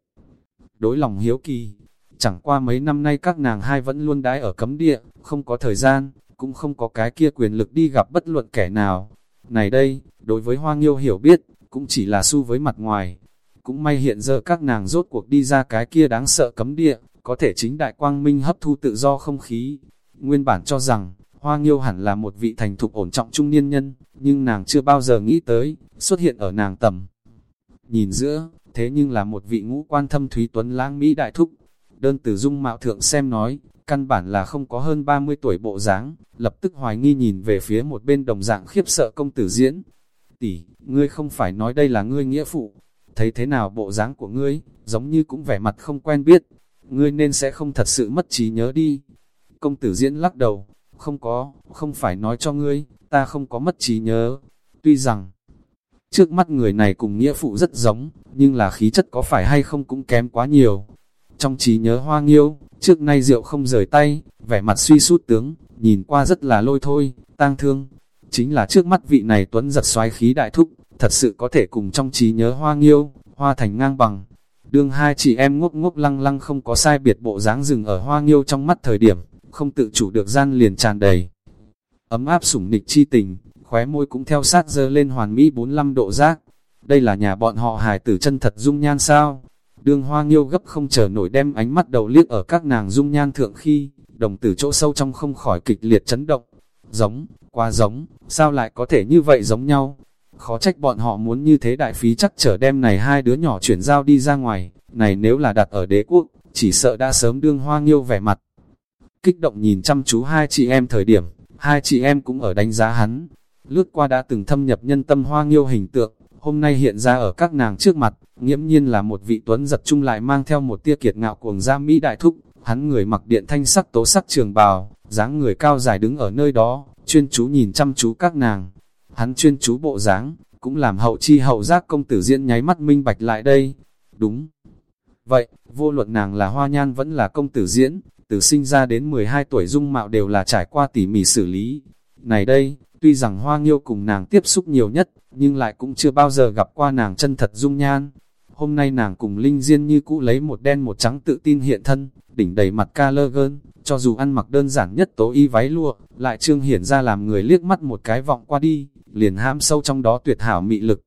Đối lòng hiếu kỳ, chẳng qua mấy năm nay các nàng hai vẫn luôn đái ở cấm địa, không có thời gian, cũng không có cái kia quyền lực đi gặp bất luận kẻ nào. Này đây, đối với hoa nghiêu hiểu biết, cũng chỉ là su với mặt ngoài. Cũng may hiện giờ các nàng rốt cuộc đi ra cái kia đáng sợ cấm địa, có thể chính đại quang minh hấp thu tự do không khí. Nguyên bản cho rằng, Hoa Nghiêu hẳn là một vị thành thục ổn trọng trung niên nhân, nhưng nàng chưa bao giờ nghĩ tới, xuất hiện ở nàng tầm. Nhìn giữa, thế nhưng là một vị ngũ quan thâm thúy tuấn lãng Mỹ đại thúc. Đơn từ dung mạo thượng xem nói, căn bản là không có hơn 30 tuổi bộ dáng, lập tức hoài nghi nhìn về phía một bên đồng dạng khiếp sợ công tử diễn. Tỷ, ngươi không phải nói đây là ngươi nghĩa phụ, thấy thế nào bộ dáng của ngươi, giống như cũng vẻ mặt không quen biết, ngươi nên sẽ không thật sự mất trí nhớ đi. Công tử diễn lắc đầu, không có, không phải nói cho ngươi, ta không có mất trí nhớ. Tuy rằng, trước mắt người này cùng nghĩa phụ rất giống, nhưng là khí chất có phải hay không cũng kém quá nhiều. Trong trí nhớ hoa nghiêu, trước nay rượu không rời tay, vẻ mặt suy sút tướng, nhìn qua rất là lôi thôi, tang thương. Chính là trước mắt vị này tuấn giật xoái khí đại thúc, thật sự có thể cùng trong trí nhớ hoa nghiêu, hoa thành ngang bằng. Đương hai chị em ngốc ngốc lăng lăng không có sai biệt bộ dáng rừng ở hoa nghiêu trong mắt thời điểm, không tự chủ được gian liền tràn đầy. Ấm áp sủng nịch chi tình, khóe môi cũng theo sát dơ lên hoàn mỹ 45 độ giác. Đây là nhà bọn họ hài tử chân thật dung nhan sao? Đương hoa nghiêu gấp không chờ nổi đem ánh mắt đầu liếc ở các nàng dung nhan thượng khi, đồng tử chỗ sâu trong không khỏi kịch liệt chấn động. Giống, quá giống, sao lại có thể như vậy giống nhau? Khó trách bọn họ muốn như thế đại phí chắc chở đem này hai đứa nhỏ chuyển giao đi ra ngoài, này nếu là đặt ở đế quốc, chỉ sợ đã sớm đương hoa nghiêu vẻ mặt. Kích động nhìn chăm chú hai chị em thời điểm, hai chị em cũng ở đánh giá hắn. Lướt qua đã từng thâm nhập nhân tâm hoa nghiêu hình tượng, hôm nay hiện ra ở các nàng trước mặt, nghiễm nhiên là một vị tuấn giật chung lại mang theo một tia kiệt ngạo cuồng gia Mỹ đại thúc, hắn người mặc điện thanh sắc tố sắc trường bào, dáng người cao dài đứng ở nơi đó, chuyên chú nhìn chăm chú các nàng. Hắn chuyên chú bộ dáng, cũng làm hậu chi hậu giác công tử diễn nháy mắt minh bạch lại đây. Đúng. Vậy, vô luận nàng là hoa nhan vẫn là công tử diễn, từ sinh ra đến 12 tuổi dung mạo đều là trải qua tỉ mỉ xử lý. Này đây, tuy rằng hoa nghiêu cùng nàng tiếp xúc nhiều nhất, nhưng lại cũng chưa bao giờ gặp qua nàng chân thật dung nhan. Hôm nay nàng cùng Linh Diên như cũ lấy một đen một trắng tự tin hiện thân, đỉnh đầy mặt ca lơ gơn, cho dù ăn mặc đơn giản nhất tố y váy lụa, lại trương hiển ra làm người liếc mắt một cái vọng qua đi, liền ham sâu trong đó tuyệt hảo mị lực.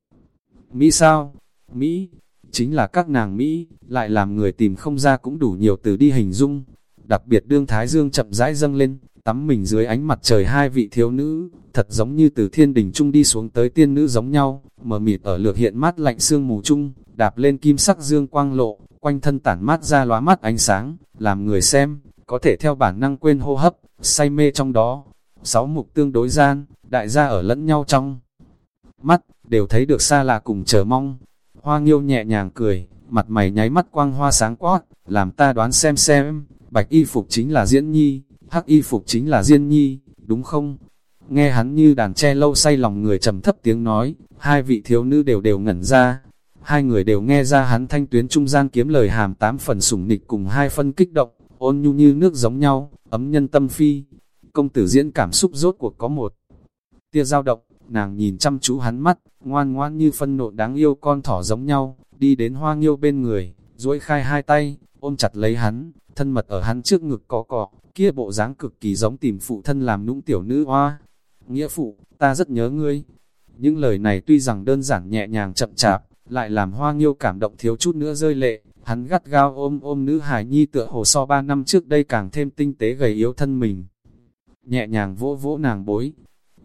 Mỹ sao? Mỹ, chính là các nàng Mỹ, lại làm người tìm không ra cũng đủ nhiều từ đi hình dung. Đặc biệt đương Thái Dương chậm rãi dâng lên, tắm mình dưới ánh mặt trời hai vị thiếu nữ, thật giống như từ thiên đình trung đi xuống tới tiên nữ giống nhau, mờ mịt ở lược hiện mát lạnh sương mù chung, đạp lên kim sắc dương quang lộ, quanh thân tản mát ra lóa mắt ánh sáng, làm người xem, có thể theo bản năng quên hô hấp, say mê trong đó. Sáu mục tương đối gian, đại gia ở lẫn nhau trong mắt, đều thấy được xa lạ cùng chờ mong. Hoa nghiêu nhẹ nhàng cười, mặt mày nháy mắt quang hoa sáng quát, làm ta đoán xem xem, bạch y phục chính là diễn nhi, hắc y phục chính là diên nhi, đúng không? Nghe hắn như đàn tre lâu say lòng người trầm thấp tiếng nói, hai vị thiếu nữ đều đều ngẩn ra. Hai người đều nghe ra hắn thanh tuyến trung gian kiếm lời hàm tám phần sủng nịch cùng hai phân kích động, ôn nhu như nước giống nhau, ấm nhân tâm phi. Công tử diễn cảm xúc rốt cuộc có một tia dao động, nàng nhìn chăm chú hắn mắt, ngoan ngoan như phân nộ đáng yêu con thỏ giống nhau, đi đến hoa nghiêu bên người, duỗi khai hai tay, ôm chặt lấy hắn, thân mật ở hắn trước ngực có cọ, kia bộ dáng cực kỳ giống tìm phụ thân làm nũng tiểu nữ hoa. Nghĩa phụ, ta rất nhớ ngươi. Những lời này tuy rằng đơn giản nhẹ nhàng chậm chạp, lại làm hoa nghiêu cảm động thiếu chút nữa rơi lệ. Hắn gắt gao ôm ôm nữ hài nhi tựa hồ so ba năm trước đây càng thêm tinh tế gầy yếu thân mình. Nhẹ nhàng vỗ vỗ nàng bối.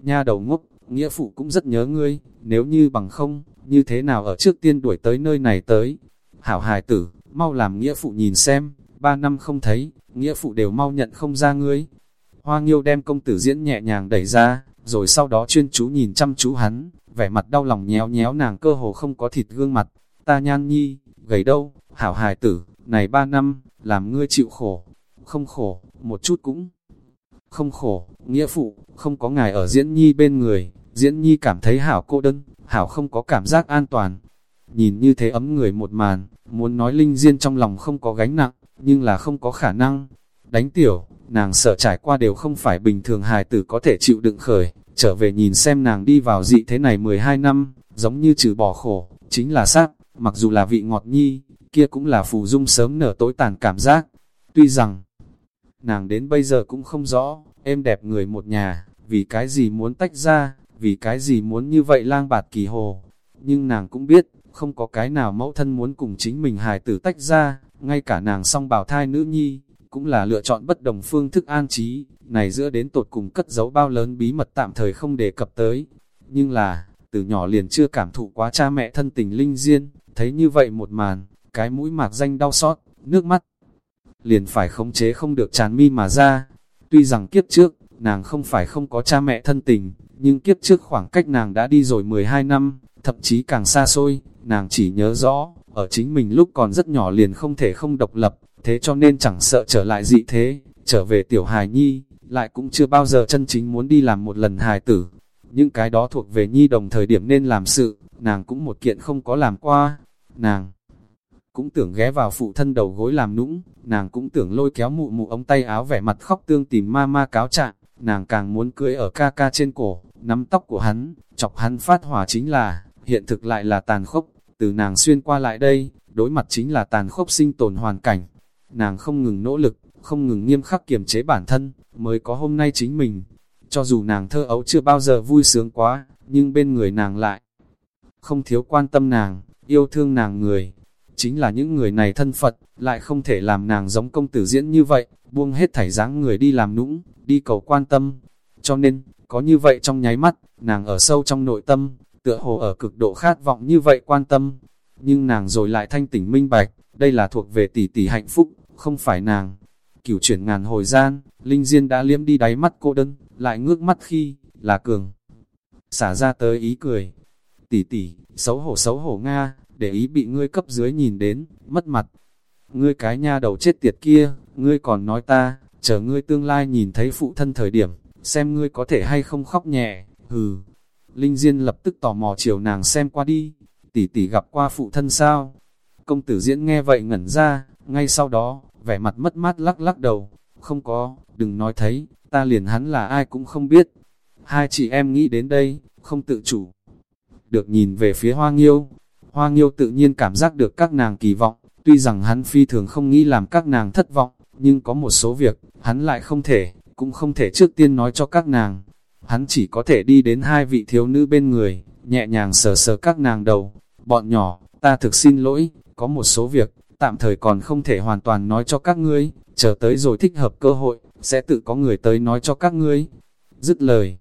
Nha đầu ngốc, nghĩa phụ cũng rất nhớ ngươi, nếu như bằng không, như thế nào ở trước tiên đuổi tới nơi này tới. Hảo hài tử, mau làm nghĩa phụ nhìn xem, ba năm không thấy, nghĩa phụ đều mau nhận không ra ngươi. Hoa nghiêu đem công tử diễn nhẹ nhàng đẩy ra, rồi sau đó chuyên chú nhìn chăm chú hắn, vẻ mặt đau lòng nhéo nhéo nàng cơ hồ không có thịt gương mặt. Ta nhan nhi, gầy đâu, hảo hài tử, này ba năm, làm ngươi chịu khổ, không khổ, một chút cũng không khổ, nghĩa phụ, không có ngài ở diễn nhi bên người, diễn nhi cảm thấy hảo cô đơn, hảo không có cảm giác an toàn. Nhìn như thế ấm người một màn, muốn nói linh diên trong lòng không có gánh nặng, nhưng là không có khả năng. Đánh tiểu, nàng sợ trải qua đều không phải bình thường hài tử có thể chịu đựng khởi, trở về nhìn xem nàng đi vào dị thế này 12 năm, giống như trừ bỏ khổ, chính là sát, mặc dù là vị ngọt nhi, kia cũng là phù dung sớm nở tối tàn cảm giác. Tuy rằng, nàng đến bây giờ cũng không rõ, em đẹp người một nhà, vì cái gì muốn tách ra, vì cái gì muốn như vậy lang bạt kỳ hồ. Nhưng nàng cũng biết, không có cái nào mẫu thân muốn cùng chính mình hài tử tách ra, ngay cả nàng song bào thai nữ nhi, cũng là lựa chọn bất đồng phương thức an trí, này giữa đến tột cùng cất giấu bao lớn bí mật tạm thời không đề cập tới. Nhưng là, từ nhỏ liền chưa cảm thụ quá cha mẹ thân tình linh diên, thấy như vậy một màn, cái mũi mạc danh đau xót, nước mắt, liền phải khống chế không được tràn mi mà ra. Tuy rằng kiếp trước, nàng không phải không có cha mẹ thân tình, nhưng kiếp trước khoảng cách nàng đã đi rồi 12 năm, thậm chí càng xa xôi, nàng chỉ nhớ rõ, ở chính mình lúc còn rất nhỏ liền không thể không độc lập, thế cho nên chẳng sợ trở lại dị thế, trở về tiểu hài nhi, lại cũng chưa bao giờ chân chính muốn đi làm một lần hài tử. Những cái đó thuộc về nhi đồng thời điểm nên làm sự, nàng cũng một kiện không có làm qua, nàng cũng tưởng ghé vào phụ thân đầu gối làm nũng, nàng cũng tưởng lôi kéo mụ mụ ống tay áo vẻ mặt khóc tương tìm ma ma cáo trạng, nàng càng muốn cưỡi ở ca ca trên cổ, nắm tóc của hắn, chọc hắn phát hỏa chính là, hiện thực lại là tàn khốc, từ nàng xuyên qua lại đây, đối mặt chính là tàn khốc sinh tồn hoàn cảnh. Nàng không ngừng nỗ lực, không ngừng nghiêm khắc kiềm chế bản thân, mới có hôm nay chính mình. Cho dù nàng thơ ấu chưa bao giờ vui sướng quá, nhưng bên người nàng lại không thiếu quan tâm nàng, yêu thương nàng người. Chính là những người này thân Phật, lại không thể làm nàng giống công tử diễn như vậy, buông hết thảy dáng người đi làm nũng, đi cầu quan tâm. Cho nên, có như vậy trong nháy mắt, nàng ở sâu trong nội tâm, tựa hồ ở cực độ khát vọng như vậy quan tâm. Nhưng nàng rồi lại thanh tỉnh minh bạch, đây là thuộc về tỷ tỷ hạnh phúc, không phải nàng. Cửu chuyển ngàn hồi gian, Linh Diên đã liếm đi đáy mắt cô đơn, lại ngước mắt khi, là cường. Xả ra tới ý cười. Tỷ tỷ, xấu hổ xấu hổ Nga, để ý bị ngươi cấp dưới nhìn đến, mất mặt. Ngươi cái nha đầu chết tiệt kia, ngươi còn nói ta, chờ ngươi tương lai nhìn thấy phụ thân thời điểm, xem ngươi có thể hay không khóc nhẹ, hừ. Linh Diên lập tức tò mò chiều nàng xem qua đi, tỷ tỷ gặp qua phụ thân sao? Công tử diễn nghe vậy ngẩn ra, ngay sau đó, vẻ mặt mất mát lắc lắc đầu, không có, đừng nói thấy, ta liền hắn là ai cũng không biết. Hai chị em nghĩ đến đây, không tự chủ. Được nhìn về phía Hoa Nghiêu, Hoa Nghiêu tự nhiên cảm giác được các nàng kỳ vọng, tuy rằng hắn phi thường không nghĩ làm các nàng thất vọng, nhưng có một số việc, hắn lại không thể, cũng không thể trước tiên nói cho các nàng. Hắn chỉ có thể đi đến hai vị thiếu nữ bên người, nhẹ nhàng sờ sờ các nàng đầu. Bọn nhỏ, ta thực xin lỗi, có một số việc, tạm thời còn không thể hoàn toàn nói cho các ngươi, chờ tới rồi thích hợp cơ hội, sẽ tự có người tới nói cho các ngươi. Dứt lời.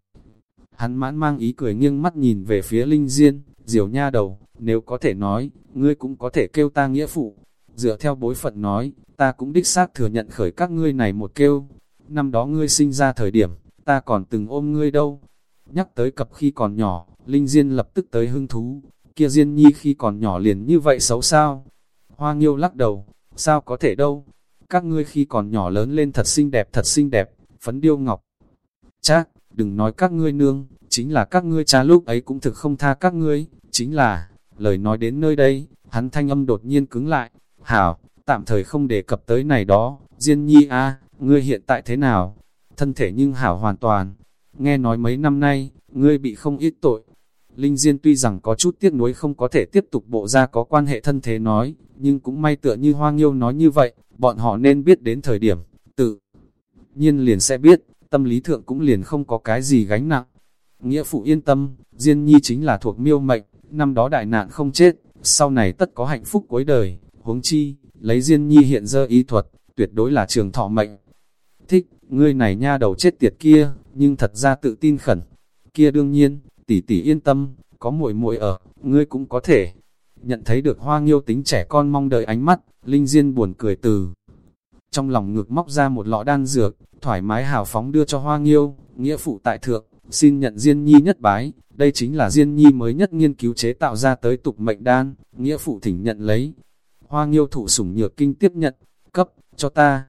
Hắn mãn mang ý cười nghiêng mắt nhìn về phía Linh Diên, diều nha đầu, nếu có thể nói, ngươi cũng có thể kêu ta nghĩa phụ. Dựa theo bối phận nói, ta cũng đích xác thừa nhận khởi các ngươi này một kêu. Năm đó ngươi sinh ra thời điểm, ta còn từng ôm ngươi đâu. Nhắc tới cập khi còn nhỏ, Linh Diên lập tức tới hưng thú, kia Diên Nhi khi còn nhỏ liền như vậy xấu sao? Hoa Nghiêu lắc đầu, sao có thể đâu? Các ngươi khi còn nhỏ lớn lên thật xinh đẹp thật xinh đẹp, phấn điêu ngọc. Chắc, đừng nói các ngươi nương, chính là các ngươi cha lúc ấy cũng thực không tha các ngươi, chính là, lời nói đến nơi đây, hắn thanh âm đột nhiên cứng lại, hảo, tạm thời không đề cập tới này đó, Diên Nhi a, ngươi hiện tại thế nào? Thân thể nhưng hảo hoàn toàn, nghe nói mấy năm nay, ngươi bị không ít tội. Linh Diên tuy rằng có chút tiếc nuối không có thể tiếp tục bộ ra có quan hệ thân thế nói, nhưng cũng may tựa như Hoa Nghiêu nói như vậy, bọn họ nên biết đến thời điểm, tự nhiên liền sẽ biết, tâm lý thượng cũng liền không có cái gì gánh nặng. Nghĩa phụ yên tâm, Diên Nhi chính là thuộc miêu mệnh, năm đó đại nạn không chết, sau này tất có hạnh phúc cuối đời, huống chi, lấy Diên Nhi hiện giờ y thuật, tuyệt đối là trường thọ mệnh. Thích, ngươi này nha đầu chết tiệt kia, nhưng thật ra tự tin khẩn. Kia đương nhiên, tỷ tỷ yên tâm, có muội muội ở, ngươi cũng có thể. Nhận thấy được hoa nghiêu tính trẻ con mong đợi ánh mắt, Linh Diên buồn cười từ. Trong lòng ngực móc ra một lọ đan dược, thoải mái hào phóng đưa cho hoa nghiêu, nghĩa phụ tại thượng, xin nhận Diên Nhi nhất bái, đây chính là Diên Nhi mới nhất nghiên cứu chế tạo ra tới tục mệnh đan, nghĩa phụ thỉnh nhận lấy. Hoa nghiêu thụ sủng nhược kinh tiếp nhận, cấp, cho ta.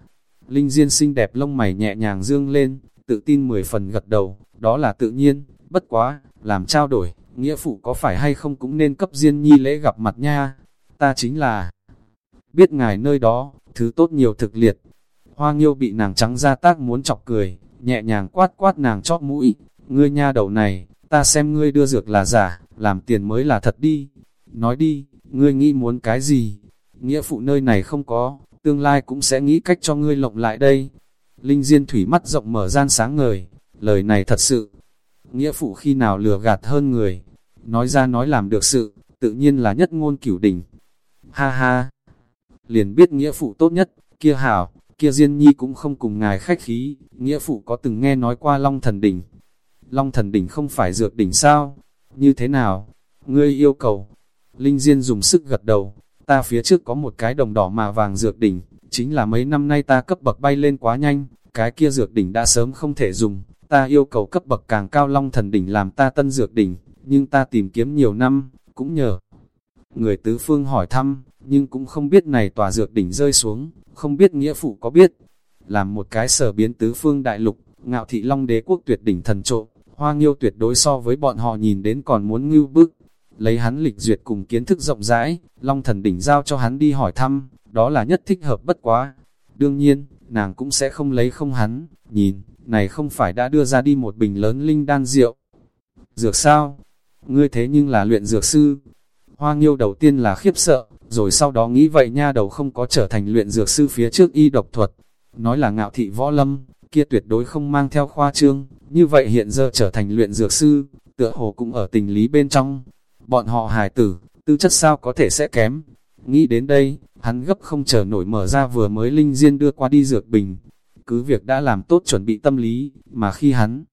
Linh Diên xinh đẹp lông mày nhẹ nhàng dương lên, tự tin mười phần gật đầu, đó là tự nhiên, bất quá, làm trao đổi, nghĩa phụ có phải hay không cũng nên cấp Diên Nhi lễ gặp mặt nha. Ta chính là, biết ngài nơi đó, thứ tốt nhiều thực liệt. Hoa nghiêu bị nàng trắng ra tác muốn chọc cười, nhẹ nhàng quát quát nàng chóp mũi, ngươi nha đầu này, ta xem ngươi đưa dược là giả, làm tiền mới là thật đi. Nói đi, ngươi nghĩ muốn cái gì? Nghĩa phụ nơi này không có, tương lai cũng sẽ nghĩ cách cho ngươi lộng lại đây. Linh Diên thủy mắt rộng mở gian sáng ngời, lời này thật sự. Nghĩa phụ khi nào lừa gạt hơn người, nói ra nói làm được sự, tự nhiên là nhất ngôn cửu đỉnh. Ha ha, liền biết nghĩa phụ tốt nhất, kia hảo, kia Diên Nhi cũng không cùng ngài khách khí, nghĩa phụ có từng nghe nói qua Long Thần Đỉnh. Long Thần Đỉnh không phải dược đỉnh sao? Như thế nào? Ngươi yêu cầu. Linh Diên dùng sức gật đầu, ta phía trước có một cái đồng đỏ mà vàng dược đỉnh, chính là mấy năm nay ta cấp bậc bay lên quá nhanh, cái kia dược đỉnh đã sớm không thể dùng, ta yêu cầu cấp bậc càng cao long thần đỉnh làm ta tân dược đỉnh, nhưng ta tìm kiếm nhiều năm, cũng nhờ. Người tứ phương hỏi thăm, nhưng cũng không biết này tòa dược đỉnh rơi xuống, không biết nghĩa phụ có biết. Làm một cái sở biến tứ phương đại lục, ngạo thị long đế quốc tuyệt đỉnh thần trộm, hoa nghiêu tuyệt đối so với bọn họ nhìn đến còn muốn ngưu bức. Lấy hắn lịch duyệt cùng kiến thức rộng rãi, long thần đỉnh giao cho hắn đi hỏi thăm, đó là nhất thích hợp bất quá. Đương nhiên, nàng cũng sẽ không lấy không hắn, nhìn, này không phải đã đưa ra đi một bình lớn linh đan rượu. Dược sao? Ngươi thế nhưng là luyện dược sư. Hoa nghiêu đầu tiên là khiếp sợ, rồi sau đó nghĩ vậy nha đầu không có trở thành luyện dược sư phía trước y độc thuật. Nói là ngạo thị võ lâm, kia tuyệt đối không mang theo khoa trương, như vậy hiện giờ trở thành luyện dược sư, tựa hồ cũng ở tình lý bên trong. Bọn họ hài tử, tư chất sao có thể sẽ kém. Nghĩ đến đây, hắn gấp không chờ nổi mở ra vừa mới linh diên đưa qua đi dược bình. Cứ việc đã làm tốt chuẩn bị tâm lý, mà khi hắn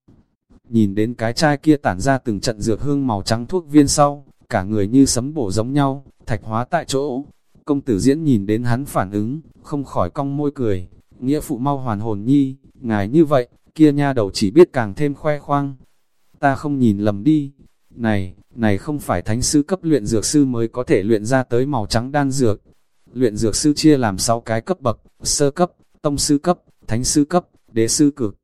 nhìn đến cái chai kia tản ra từng trận dược hương màu trắng thuốc viên sau, cả người như sấm bổ giống nhau, thạch hóa tại chỗ. Công tử diễn nhìn đến hắn phản ứng, không khỏi cong môi cười, nghĩa phụ mau hoàn hồn nhi, ngài như vậy, kia nha đầu chỉ biết càng thêm khoe khoang. Ta không nhìn lầm đi, này, này không phải thánh sư cấp luyện dược sư mới có thể luyện ra tới màu trắng đan dược. Luyện dược sư chia làm 6 cái cấp bậc, sơ cấp, tông sư cấp, thánh sư cấp, đế sư cực,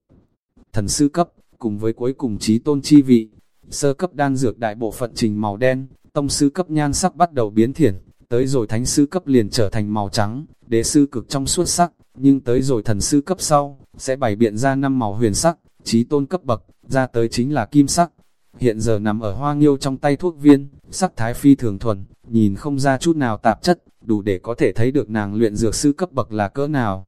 thần sư cấp, cùng với cuối cùng trí tôn chi vị. Sơ cấp đan dược đại bộ phận trình màu đen, tông sư cấp nhan sắc bắt đầu biến thiển, tới rồi thánh sư cấp liền trở thành màu trắng, đế sư cực trong suốt sắc, nhưng tới rồi thần sư cấp sau, sẽ bày biện ra năm màu huyền sắc, trí tôn cấp bậc, ra tới chính là kim sắc. Hiện giờ nằm ở hoa nghiêu trong tay thuốc viên, sắc thái phi thường thuần, nhìn không ra chút nào tạp chất, đủ để có thể thấy được nàng luyện dược sư cấp bậc là cỡ nào.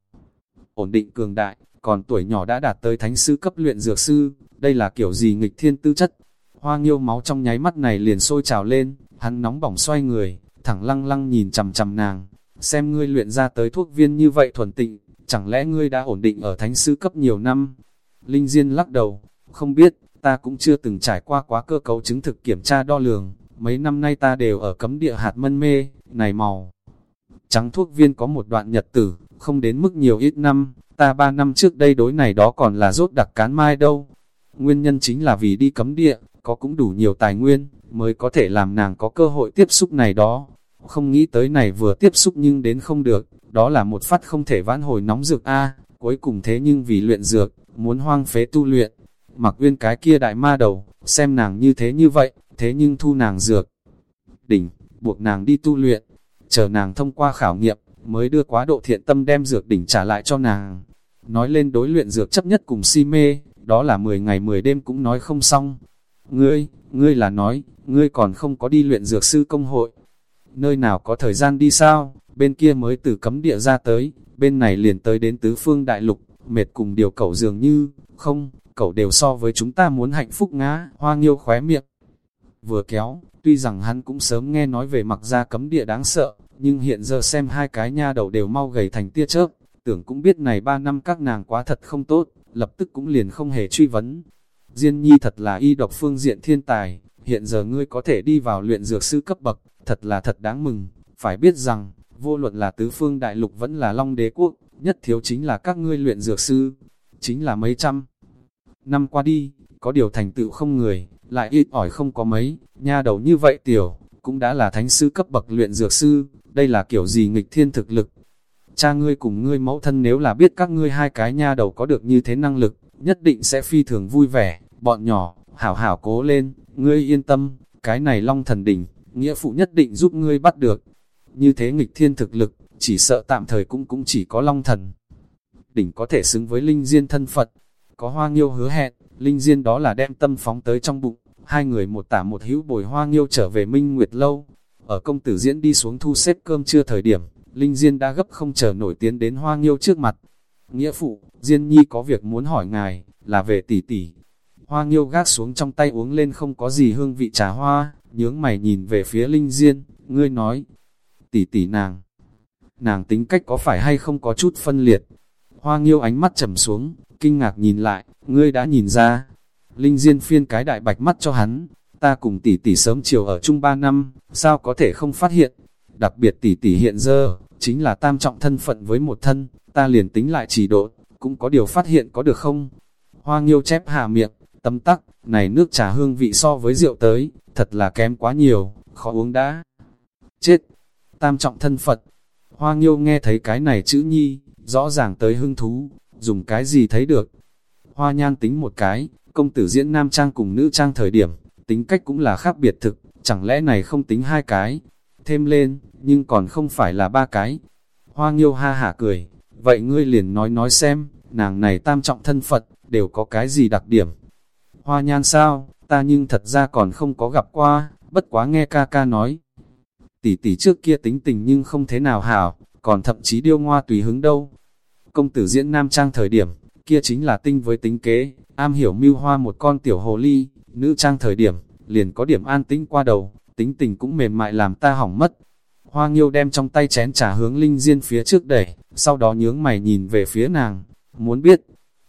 Ổn định cường đại, còn tuổi nhỏ đã đạt tới thánh sư cấp luyện dược sư, đây là kiểu gì nghịch thiên tư chất. Hoa nghiêu máu trong nháy mắt này liền sôi trào lên, hắn nóng bỏng xoay người, thẳng lăng lăng nhìn chầm chầm nàng, xem ngươi luyện ra tới thuốc viên như vậy thuần tịnh, chẳng lẽ ngươi đã ổn định ở thánh sư cấp nhiều năm? Linh Diên lắc đầu, không biết, ta cũng chưa từng trải qua quá cơ cấu chứng thực kiểm tra đo lường, mấy năm nay ta đều ở cấm địa hạt mân mê, này màu. Trắng thuốc viên có một đoạn nhật tử, không đến mức nhiều ít năm, ta ba năm trước đây đối này đó còn là rốt đặc cán mai đâu. Nguyên nhân chính là vì đi cấm địa, có cũng đủ nhiều tài nguyên, mới có thể làm nàng có cơ hội tiếp xúc này đó. Không nghĩ tới này vừa tiếp xúc nhưng đến không được, đó là một phát không thể vãn hồi nóng dược A, cuối cùng thế nhưng vì luyện dược, muốn hoang phế tu luyện. Mặc uyên cái kia đại ma đầu, xem nàng như thế như vậy, thế nhưng thu nàng dược. Đỉnh, buộc nàng đi tu luyện, chờ nàng thông qua khảo nghiệm, mới đưa quá độ thiện tâm đem dược đỉnh trả lại cho nàng. Nói lên đối luyện dược chấp nhất cùng si mê, đó là 10 ngày 10 đêm cũng nói không xong. Ngươi, ngươi là nói, ngươi còn không có đi luyện dược sư công hội. Nơi nào có thời gian đi sao, bên kia mới từ cấm địa ra tới, bên này liền tới đến tứ phương đại lục, mệt cùng điều cẩu dường như, không, cậu đều so với chúng ta muốn hạnh phúc ngã, hoa nghiêu khóe miệng. Vừa kéo, tuy rằng hắn cũng sớm nghe nói về mặc ra cấm địa đáng sợ, nhưng hiện giờ xem hai cái nha đầu đều mau gầy thành tia chớp, tưởng cũng biết này ba năm các nàng quá thật không tốt, lập tức cũng liền không hề truy vấn. Diên nhi thật là y độc phương diện thiên tài, hiện giờ ngươi có thể đi vào luyện dược sư cấp bậc, thật là thật đáng mừng, phải biết rằng, vô luận là tứ phương đại lục vẫn là long đế quốc, nhất thiếu chính là các ngươi luyện dược sư, chính là mấy trăm. Năm qua đi, có điều thành tựu không người, lại ít ỏi không có mấy, nha đầu như vậy tiểu, cũng đã là thánh sư cấp bậc luyện dược sư, đây là kiểu gì nghịch thiên thực lực. Cha ngươi cùng ngươi mẫu thân nếu là biết các ngươi hai cái nha đầu có được như thế năng lực, nhất định sẽ phi thường vui vẻ, bọn nhỏ, hảo hảo cố lên, ngươi yên tâm, cái này long thần đỉnh, nghĩa phụ nhất định giúp ngươi bắt được. Như thế nghịch thiên thực lực, chỉ sợ tạm thời cũng cũng chỉ có long thần. Đỉnh có thể xứng với linh diên thân Phật, có hoa nghiêu hứa hẹn, linh diên đó là đem tâm phóng tới trong bụng, hai người một tả một hữu bồi hoa nghiêu trở về Minh Nguyệt Lâu. Ở công tử diễn đi xuống thu xếp cơm trưa thời điểm, Linh Diên đã gấp không chờ nổi tiến đến hoa nghiêu trước mặt. Nghĩa phụ, Diên Nhi có việc muốn hỏi ngài, là về tỷ tỷ. Hoa nghiêu gác xuống trong tay uống lên không có gì hương vị trà hoa, nhướng mày nhìn về phía Linh Diên, ngươi nói, tỷ tỷ nàng. Nàng tính cách có phải hay không có chút phân liệt. Hoa nghiêu ánh mắt trầm xuống, kinh ngạc nhìn lại, ngươi đã nhìn ra. Linh Diên phiên cái đại bạch mắt cho hắn, ta cùng tỷ tỷ sớm chiều ở chung ba năm, sao có thể không phát hiện. Đặc biệt tỷ tỷ hiện giờ, chính là tam trọng thân phận với một thân, ta liền tính lại chỉ độ, cũng có điều phát hiện có được không? Hoa nghiêu chép hạ miệng, tâm tắc, này nước trà hương vị so với rượu tới, thật là kém quá nhiều, khó uống đã. Chết! Tam trọng thân Phật. Hoa nghiêu nghe thấy cái này chữ nhi, rõ ràng tới hưng thú, dùng cái gì thấy được. Hoa nhan tính một cái, công tử diễn nam trang cùng nữ trang thời điểm, tính cách cũng là khác biệt thực, chẳng lẽ này không tính hai cái, thêm lên, nhưng còn không phải là ba cái. Hoa nghiêu ha hả cười, vậy ngươi liền nói nói xem, nàng này tam trọng thân Phật, đều có cái gì đặc điểm. Hoa nhan sao, ta nhưng thật ra còn không có gặp qua, bất quá nghe ca ca nói. Tỷ tỷ trước kia tính tình nhưng không thế nào hảo, còn thậm chí điêu ngoa tùy hứng đâu. Công tử diễn nam trang thời điểm, kia chính là tinh với tính kế, am hiểu mưu hoa một con tiểu hồ ly, nữ trang thời điểm, liền có điểm an tĩnh qua đầu, tính tình cũng mềm mại làm ta hỏng mất. Hoa nghiêu đem trong tay chén trà hướng Linh Diên phía trước đẩy, sau đó nhướng mày nhìn về phía nàng, muốn biết.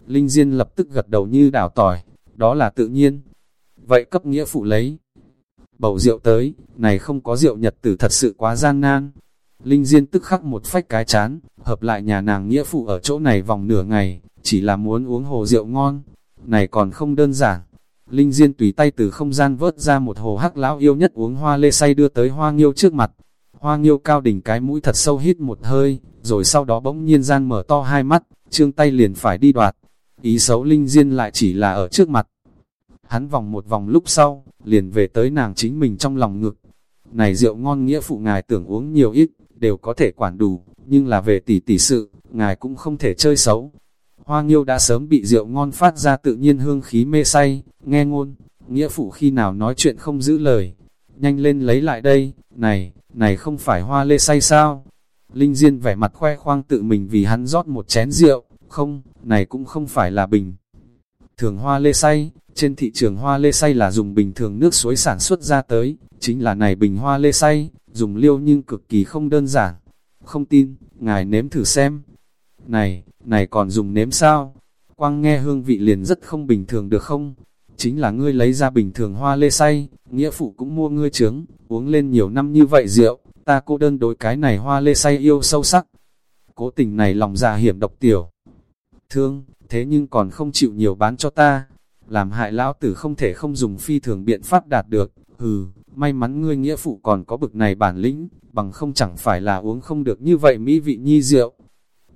Linh Diên lập tức gật đầu như đảo tỏi, đó là tự nhiên. Vậy cấp nghĩa phụ lấy. Bầu rượu tới, này không có rượu nhật tử thật sự quá gian nan. Linh Diên tức khắc một phách cái chán, hợp lại nhà nàng nghĩa phụ ở chỗ này vòng nửa ngày, chỉ là muốn uống hồ rượu ngon. Này còn không đơn giản. Linh Diên tùy tay từ không gian vớt ra một hồ hắc lão yêu nhất uống hoa lê say đưa tới hoa nghiêu trước mặt. Hoa nghiêu cao đỉnh cái mũi thật sâu hít một hơi, rồi sau đó bỗng nhiên gian mở to hai mắt, trương tay liền phải đi đoạt. Ý xấu Linh Diên lại chỉ là ở trước mặt. Hắn vòng một vòng lúc sau, liền về tới nàng chính mình trong lòng ngực. Này rượu ngon nghĩa phụ ngài tưởng uống nhiều ít, đều có thể quản đủ, nhưng là về tỷ tỷ sự, ngài cũng không thể chơi xấu. Hoa nghiêu đã sớm bị rượu ngon phát ra tự nhiên hương khí mê say, nghe ngôn, nghĩa phụ khi nào nói chuyện không giữ lời. Nhanh lên lấy lại đây, này, này không phải hoa lê say sao? Linh Diên vẻ mặt khoe khoang tự mình vì hắn rót một chén rượu, không, này cũng không phải là bình. Thường hoa lê say, trên thị trường hoa lê say là dùng bình thường nước suối sản xuất ra tới, chính là này bình hoa lê say, dùng liêu nhưng cực kỳ không đơn giản. Không tin, ngài nếm thử xem. Này, này còn dùng nếm sao? Quang nghe hương vị liền rất không bình thường được không? Chính là ngươi lấy ra bình thường hoa lê say, nghĩa phụ cũng mua ngươi trướng, uống lên nhiều năm như vậy rượu, ta cô đơn đối cái này hoa lê say yêu sâu sắc. Cố tình này lòng già hiểm độc tiểu. Thương, thế nhưng còn không chịu nhiều bán cho ta. Làm hại lão tử không thể không dùng phi thường biện pháp đạt được. Hừ, may mắn ngươi nghĩa phụ còn có bực này bản lĩnh, bằng không chẳng phải là uống không được như vậy mỹ vị nhi rượu.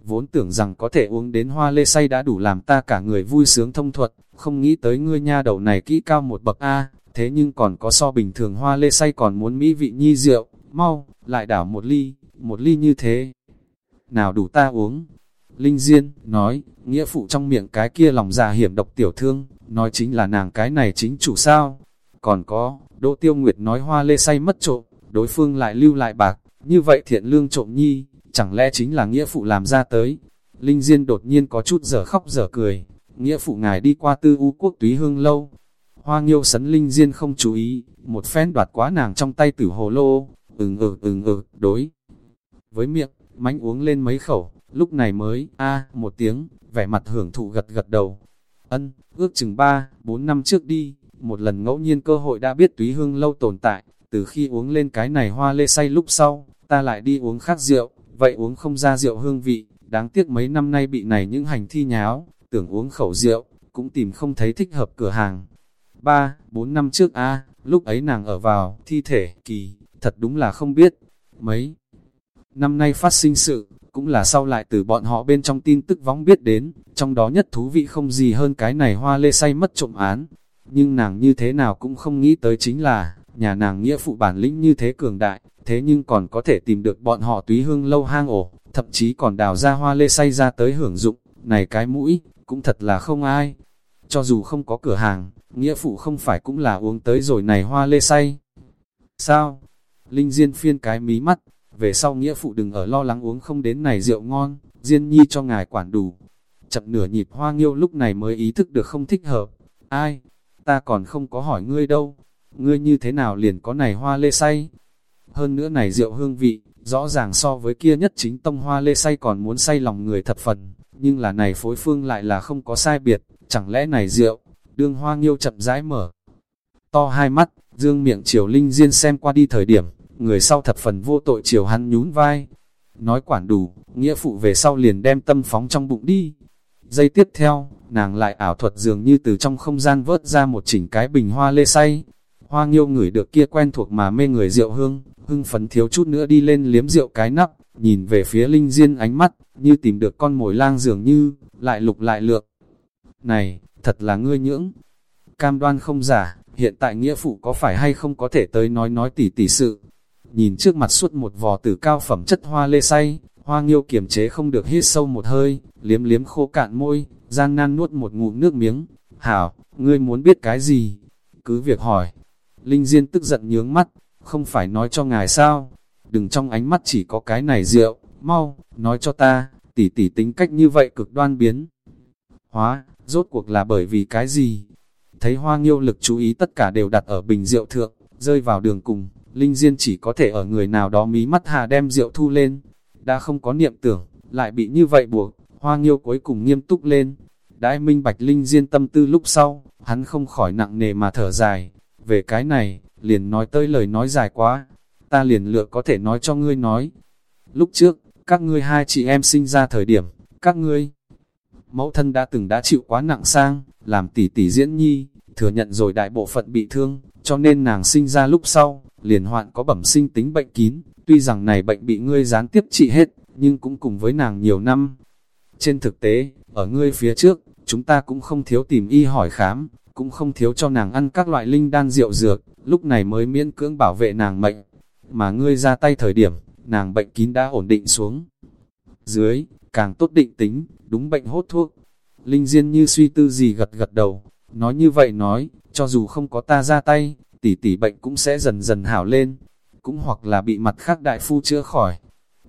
Vốn tưởng rằng có thể uống đến hoa lê say đã đủ làm ta cả người vui sướng thông thuật, không nghĩ tới ngươi nha đầu này kỹ cao một bậc A, thế nhưng còn có so bình thường hoa lê say còn muốn mỹ vị nhi rượu, mau, lại đảo một ly, một ly như thế. Nào đủ ta uống. Linh Diên, nói, nghĩa phụ trong miệng cái kia lòng già hiểm độc tiểu thương, nói chính là nàng cái này chính chủ sao. Còn có, Đỗ Tiêu Nguyệt nói hoa lê say mất trộm, đối phương lại lưu lại bạc, như vậy thiện lương trộm nhi, chẳng lẽ chính là nghĩa phụ làm ra tới. Linh Diên đột nhiên có chút giờ khóc giờ cười, nghĩa phụ ngài đi qua tư u quốc túy hương lâu. Hoa nghiêu sấn Linh Diên không chú ý, một phen đoạt quá nàng trong tay tử hồ lô, ừng ừ ừng ừ, đối. Với miệng, mánh uống lên mấy khẩu, lúc này mới, a một tiếng, vẻ mặt hưởng thụ gật gật đầu. Ân, ước chừng 3, 4 năm trước đi, một lần ngẫu nhiên cơ hội đã biết túy hương lâu tồn tại, từ khi uống lên cái này hoa lê say lúc sau, ta lại đi uống khác rượu, vậy uống không ra rượu hương vị, đáng tiếc mấy năm nay bị này những hành thi nháo, tưởng uống khẩu rượu, cũng tìm không thấy thích hợp cửa hàng. 3, 4 năm trước a lúc ấy nàng ở vào, thi thể, kỳ, thật đúng là không biết. Mấy năm nay phát sinh sự, cũng là sau lại từ bọn họ bên trong tin tức vóng biết đến, trong đó nhất thú vị không gì hơn cái này hoa lê say mất trộm án. Nhưng nàng như thế nào cũng không nghĩ tới chính là, nhà nàng nghĩa phụ bản lĩnh như thế cường đại, thế nhưng còn có thể tìm được bọn họ túy hương lâu hang ổ, thậm chí còn đào ra hoa lê say ra tới hưởng dụng, này cái mũi, cũng thật là không ai. Cho dù không có cửa hàng, nghĩa phụ không phải cũng là uống tới rồi này hoa lê say. Sao? Linh Diên phiên cái mí mắt, về sau nghĩa phụ đừng ở lo lắng uống không đến này rượu ngon, Diên nhi cho ngài quản đủ. Chậm nửa nhịp hoa nghiêu lúc này mới ý thức được không thích hợp. Ai? Ta còn không có hỏi ngươi đâu. Ngươi như thế nào liền có này hoa lê say? Hơn nữa này rượu hương vị, rõ ràng so với kia nhất chính tông hoa lê say còn muốn say lòng người thập phần. Nhưng là này phối phương lại là không có sai biệt, chẳng lẽ này rượu, đương hoa nghiêu chậm rãi mở. To hai mắt, dương miệng chiều linh diên xem qua đi thời điểm, người sau thập phần vô tội chiều hắn nhún vai. Nói quản đủ, nghĩa phụ về sau liền đem tâm phóng trong bụng đi. Giây tiếp theo, nàng lại ảo thuật dường như từ trong không gian vớt ra một chỉnh cái bình hoa lê say. Hoa nghiêu ngửi được kia quen thuộc mà mê người rượu hương, hưng phấn thiếu chút nữa đi lên liếm rượu cái nắp, nhìn về phía linh diên ánh mắt, như tìm được con mồi lang dường như, lại lục lại lược Này, thật là ngươi nhưỡng. Cam đoan không giả, hiện tại nghĩa phụ có phải hay không có thể tới nói nói tỉ tỉ sự. Nhìn trước mặt suốt một vò tử cao phẩm chất hoa lê say, hoa nghiêu kiềm chế không được hít sâu một hơi, liếm liếm khô cạn môi, gian nan nuốt một ngụm nước miếng. Hảo, ngươi muốn biết cái gì? Cứ việc hỏi. Linh Diên tức giận nhướng mắt, không phải nói cho ngài sao? Đừng trong ánh mắt chỉ có cái này rượu, mau, nói cho ta, tỷ tỷ tính cách như vậy cực đoan biến. Hóa, rốt cuộc là bởi vì cái gì? Thấy hoa nghiêu lực chú ý tất cả đều đặt ở bình rượu thượng, rơi vào đường cùng, Linh Diên chỉ có thể ở người nào đó mí mắt hà đem rượu thu lên. Đã không có niệm tưởng, lại bị như vậy buộc, hoa nghiêu cuối cùng nghiêm túc lên. Đãi minh bạch Linh Diên tâm tư lúc sau, hắn không khỏi nặng nề mà thở dài. Về cái này, liền nói tới lời nói dài quá, ta liền lựa có thể nói cho ngươi nói. Lúc trước, các ngươi hai chị em sinh ra thời điểm, các ngươi mẫu thân đã từng đã chịu quá nặng sang, làm tỷ tỷ diễn nhi, thừa nhận rồi đại bộ phận bị thương, cho nên nàng sinh ra lúc sau, liền hoạn có bẩm sinh tính bệnh kín, tuy rằng này bệnh bị ngươi gián tiếp trị hết, nhưng cũng cùng với nàng nhiều năm. Trên thực tế, ở ngươi phía trước, chúng ta cũng không thiếu tìm y hỏi khám, cũng không thiếu cho nàng ăn các loại linh đan rượu dược, lúc này mới miễn cưỡng bảo vệ nàng mệnh. Mà ngươi ra tay thời điểm, nàng bệnh kín đã ổn định xuống. Dưới, càng tốt định tính, đúng bệnh hốt thuốc. Linh Diên như suy tư gì gật gật đầu, nói như vậy nói, cho dù không có ta ra tay, tỷ tỷ bệnh cũng sẽ dần dần hảo lên, cũng hoặc là bị mặt khác đại phu chữa khỏi.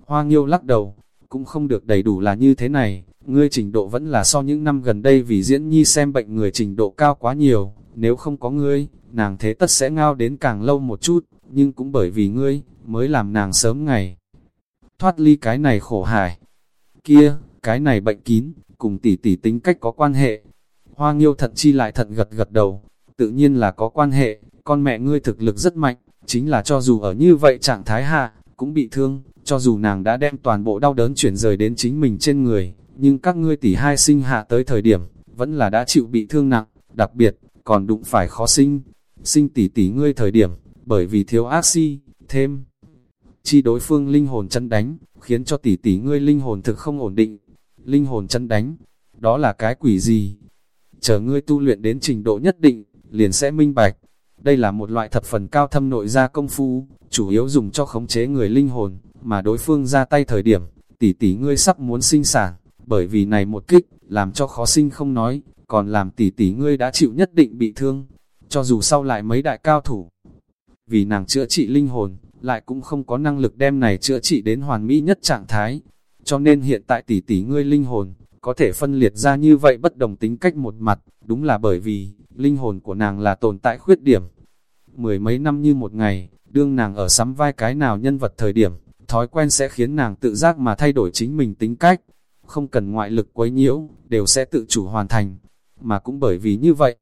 Hoa Nghiêu lắc đầu, cũng không được đầy đủ là như thế này, ngươi trình độ vẫn là so những năm gần đây vì diễn nhi xem bệnh người trình độ cao quá nhiều, nếu không có ngươi, nàng thế tất sẽ ngao đến càng lâu một chút, nhưng cũng bởi vì ngươi, mới làm nàng sớm ngày. Thoát ly cái này khổ hải. Kia, cái này bệnh kín, cùng tỷ tỷ tính cách có quan hệ. Hoa nghiêu thận chi lại thận gật gật đầu, tự nhiên là có quan hệ, con mẹ ngươi thực lực rất mạnh, chính là cho dù ở như vậy trạng thái hạ, cũng bị thương, cho dù nàng đã đem toàn bộ đau đớn chuyển rời đến chính mình trên người, nhưng các ngươi tỷ hai sinh hạ tới thời điểm, vẫn là đã chịu bị thương nặng, đặc biệt, còn đụng phải khó sinh. Sinh tỷ tỷ ngươi thời điểm, bởi vì thiếu ác si, thêm chi đối phương linh hồn chân đánh, khiến cho tỷ tỷ ngươi linh hồn thực không ổn định. Linh hồn chân đánh, đó là cái quỷ gì? Chờ ngươi tu luyện đến trình độ nhất định, liền sẽ minh bạch. Đây là một loại thập phần cao thâm nội gia công phu, chủ yếu dùng cho khống chế người linh hồn, mà đối phương ra tay thời điểm, tỷ tỷ ngươi sắp muốn sinh sản, bởi vì này một kích, làm cho khó sinh không nói, còn làm tỷ tỷ ngươi đã chịu nhất định bị thương, cho dù sau lại mấy đại cao thủ. Vì nàng chữa trị linh hồn, lại cũng không có năng lực đem này chữa trị đến hoàn mỹ nhất trạng thái. Cho nên hiện tại tỷ tỷ ngươi linh hồn, có thể phân liệt ra như vậy bất đồng tính cách một mặt, đúng là bởi vì, linh hồn của nàng là tồn tại khuyết điểm. Mười mấy năm như một ngày, đương nàng ở sắm vai cái nào nhân vật thời điểm, thói quen sẽ khiến nàng tự giác mà thay đổi chính mình tính cách, không cần ngoại lực quấy nhiễu, đều sẽ tự chủ hoàn thành. Mà cũng bởi vì như vậy,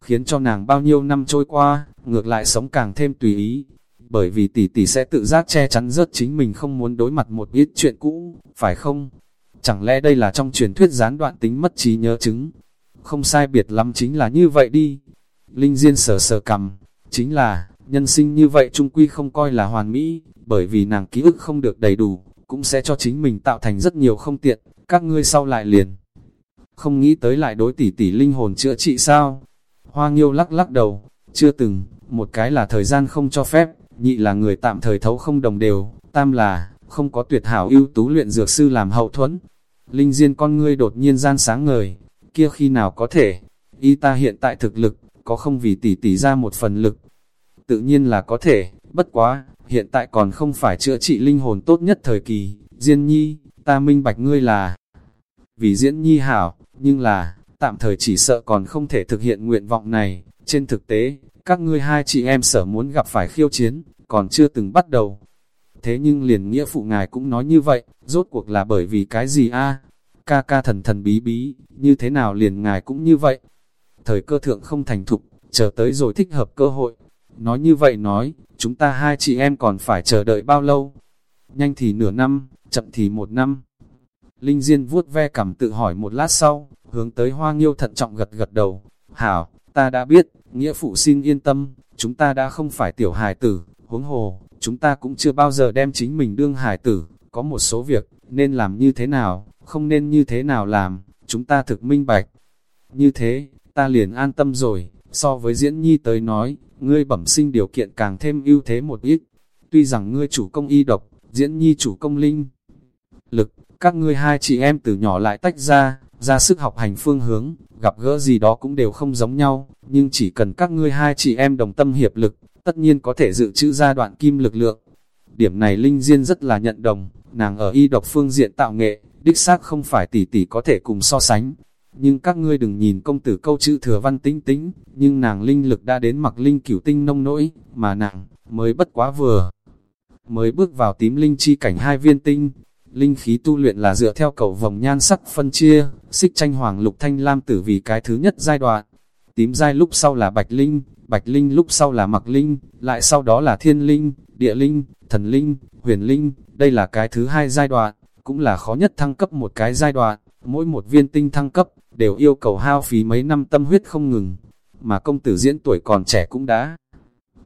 khiến cho nàng bao nhiêu năm trôi qua, ngược lại sống càng thêm tùy ý, bởi vì tỷ tỷ sẽ tự giác che chắn rớt chính mình không muốn đối mặt một ít chuyện cũ, phải không? Chẳng lẽ đây là trong truyền thuyết gián đoạn tính mất trí nhớ chứng? Không sai biệt lắm chính là như vậy đi. Linh Diên sờ sờ cầm, chính là, nhân sinh như vậy trung quy không coi là hoàn mỹ, bởi vì nàng ký ức không được đầy đủ, cũng sẽ cho chính mình tạo thành rất nhiều không tiện, các ngươi sau lại liền. Không nghĩ tới lại đối tỷ tỷ linh hồn chữa trị sao? Hoa Nghiêu lắc lắc đầu, chưa từng, một cái là thời gian không cho phép, nhị là người tạm thời thấu không đồng đều, tam là, không có tuyệt hảo ưu tú luyện dược sư làm hậu thuẫn. Linh Diên con ngươi đột nhiên gian sáng ngời, kia khi nào có thể, y ta hiện tại thực lực, có không vì tỷ tỷ ra một phần lực. Tự nhiên là có thể, bất quá, hiện tại còn không phải chữa trị linh hồn tốt nhất thời kỳ, Diên Nhi, ta minh bạch ngươi là vì diễn Nhi hảo, nhưng là, tạm thời chỉ sợ còn không thể thực hiện nguyện vọng này, trên thực tế, các ngươi hai chị em sở muốn gặp phải khiêu chiến, còn chưa từng bắt đầu. Thế nhưng liền nghĩa phụ ngài cũng nói như vậy, rốt cuộc là bởi vì cái gì a? Ca ca thần thần bí bí, như thế nào liền ngài cũng như vậy. Thời cơ thượng không thành thục, chờ tới rồi thích hợp cơ hội. Nói như vậy nói, chúng ta hai chị em còn phải chờ đợi bao lâu? Nhanh thì nửa năm, chậm thì một năm. Linh Diên vuốt ve cảm tự hỏi một lát sau, hướng tới hoa nghiêu thận trọng gật gật đầu. Hảo, ta đã biết, nghĩa phụ xin yên tâm, chúng ta đã không phải tiểu hài tử, huống hồ, chúng ta cũng chưa bao giờ đem chính mình đương hải tử, có một số việc, nên làm như thế nào, không nên như thế nào làm, chúng ta thực minh bạch. Như thế, ta liền an tâm rồi, so với diễn nhi tới nói, ngươi bẩm sinh điều kiện càng thêm ưu thế một ít. Tuy rằng ngươi chủ công y độc, diễn nhi chủ công linh. Lực, các ngươi hai chị em từ nhỏ lại tách ra, ra sức học hành phương hướng, gặp gỡ gì đó cũng đều không giống nhau, nhưng chỉ cần các ngươi hai chị em đồng tâm hiệp lực, tất nhiên có thể dự trữ ra đoạn kim lực lượng. Điểm này Linh Diên rất là nhận đồng, nàng ở y độc phương diện tạo nghệ, đích xác không phải tỷ tỷ có thể cùng so sánh. Nhưng các ngươi đừng nhìn công tử câu chữ thừa văn tính tính, nhưng nàng linh lực đã đến mặc linh cửu tinh nông nỗi, mà nàng mới bất quá vừa. Mới bước vào tím linh chi cảnh hai viên tinh, linh khí tu luyện là dựa theo cầu vòng nhan sắc phân chia, xích tranh hoàng lục thanh lam tử vì cái thứ nhất giai đoạn. Tím giai lúc sau là bạch linh, bạch linh lúc sau là mặc linh, lại sau đó là thiên linh, địa linh, thần linh, huyền linh, đây là cái thứ hai giai đoạn, cũng là khó nhất thăng cấp một cái giai đoạn, mỗi một viên tinh thăng cấp, đều yêu cầu hao phí mấy năm tâm huyết không ngừng, mà công tử diễn tuổi còn trẻ cũng đã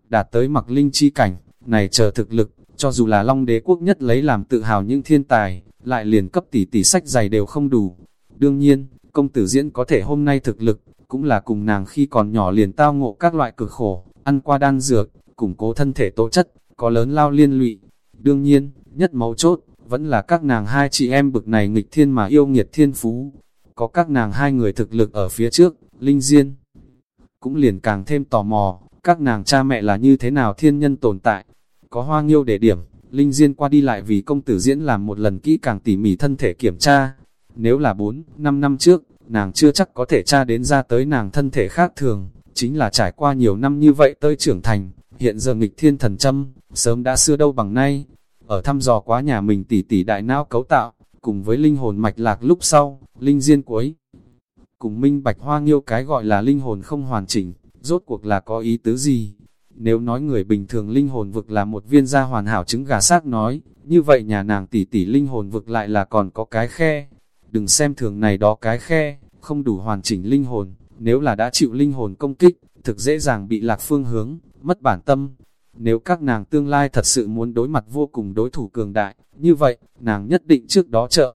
đạt tới mặc linh chi cảnh, này chờ thực lực, cho dù là Long đế quốc nhất lấy làm tự hào những thiên tài, lại liền cấp tỷ tỷ sách dày đều không đủ. Đương nhiên, công tử diễn có thể hôm nay thực lực, cũng là cùng nàng khi còn nhỏ liền tao ngộ các loại cực khổ, ăn qua đan dược, củng cố thân thể tố chất, có lớn lao liên lụy. Đương nhiên, nhất mấu chốt, vẫn là các nàng hai chị em bực này nghịch thiên mà yêu nghiệt thiên phú. Có các nàng hai người thực lực ở phía trước, Linh Diên cũng liền càng thêm tò mò, các nàng cha mẹ là như thế nào thiên nhân tồn tại. Có hoa nghiêu để điểm, Linh Diên qua đi lại vì công tử diễn làm một lần kỹ càng tỉ mỉ thân thể kiểm tra. Nếu là 4, 5 năm trước, nàng chưa chắc có thể tra đến ra tới nàng thân thể khác thường, chính là trải qua nhiều năm như vậy tới trưởng thành, hiện giờ nghịch thiên thần châm, sớm đã xưa đâu bằng nay. Ở thăm dò quá nhà mình tỉ tỉ đại não cấu tạo, cùng với linh hồn mạch lạc lúc sau, linh diên cuối. Cùng minh bạch hoa nghiêu cái gọi là linh hồn không hoàn chỉnh, rốt cuộc là có ý tứ gì? Nếu nói người bình thường linh hồn vực là một viên gia hoàn hảo trứng gà xác nói, như vậy nhà nàng tỷ tỷ linh hồn vực lại là còn có cái khe. Đừng xem thường này đó cái khe, không đủ hoàn chỉnh linh hồn, nếu là đã chịu linh hồn công kích, thực dễ dàng bị lạc phương hướng, mất bản tâm. Nếu các nàng tương lai thật sự muốn đối mặt vô cùng đối thủ cường đại, như vậy, nàng nhất định trước đó trợ.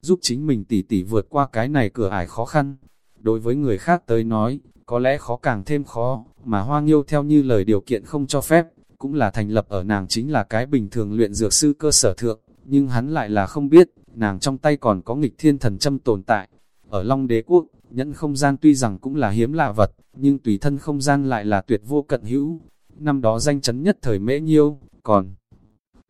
Giúp chính mình tỷ tỷ vượt qua cái này cửa ải khó khăn. Đối với người khác tới nói, có lẽ khó càng thêm khó, mà hoa nghiêu theo như lời điều kiện không cho phép, cũng là thành lập ở nàng chính là cái bình thường luyện dược sư cơ sở thượng, nhưng hắn lại là không biết, nàng trong tay còn có nghịch thiên thần châm tồn tại. Ở Long Đế Quốc, nhẫn không gian tuy rằng cũng là hiếm lạ vật, nhưng tùy thân không gian lại là tuyệt vô cận hữu. Năm đó danh chấn nhất thời mễ nhiêu, còn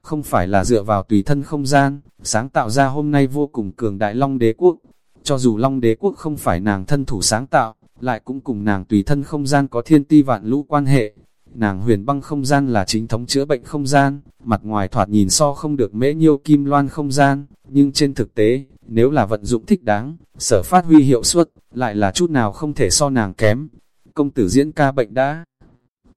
không phải là dựa vào tùy thân không gian, sáng tạo ra hôm nay vô cùng cường đại Long Đế Quốc. Cho dù Long Đế Quốc không phải nàng thân thủ sáng tạo, lại cũng cùng nàng tùy thân không gian có thiên ti vạn lũ quan hệ. Nàng huyền băng không gian là chính thống chữa bệnh không gian, mặt ngoài thoạt nhìn so không được mễ nhiêu kim loan không gian, nhưng trên thực tế, nếu là vận dụng thích đáng, sở phát huy hiệu suất, lại là chút nào không thể so nàng kém. Công tử diễn ca bệnh đã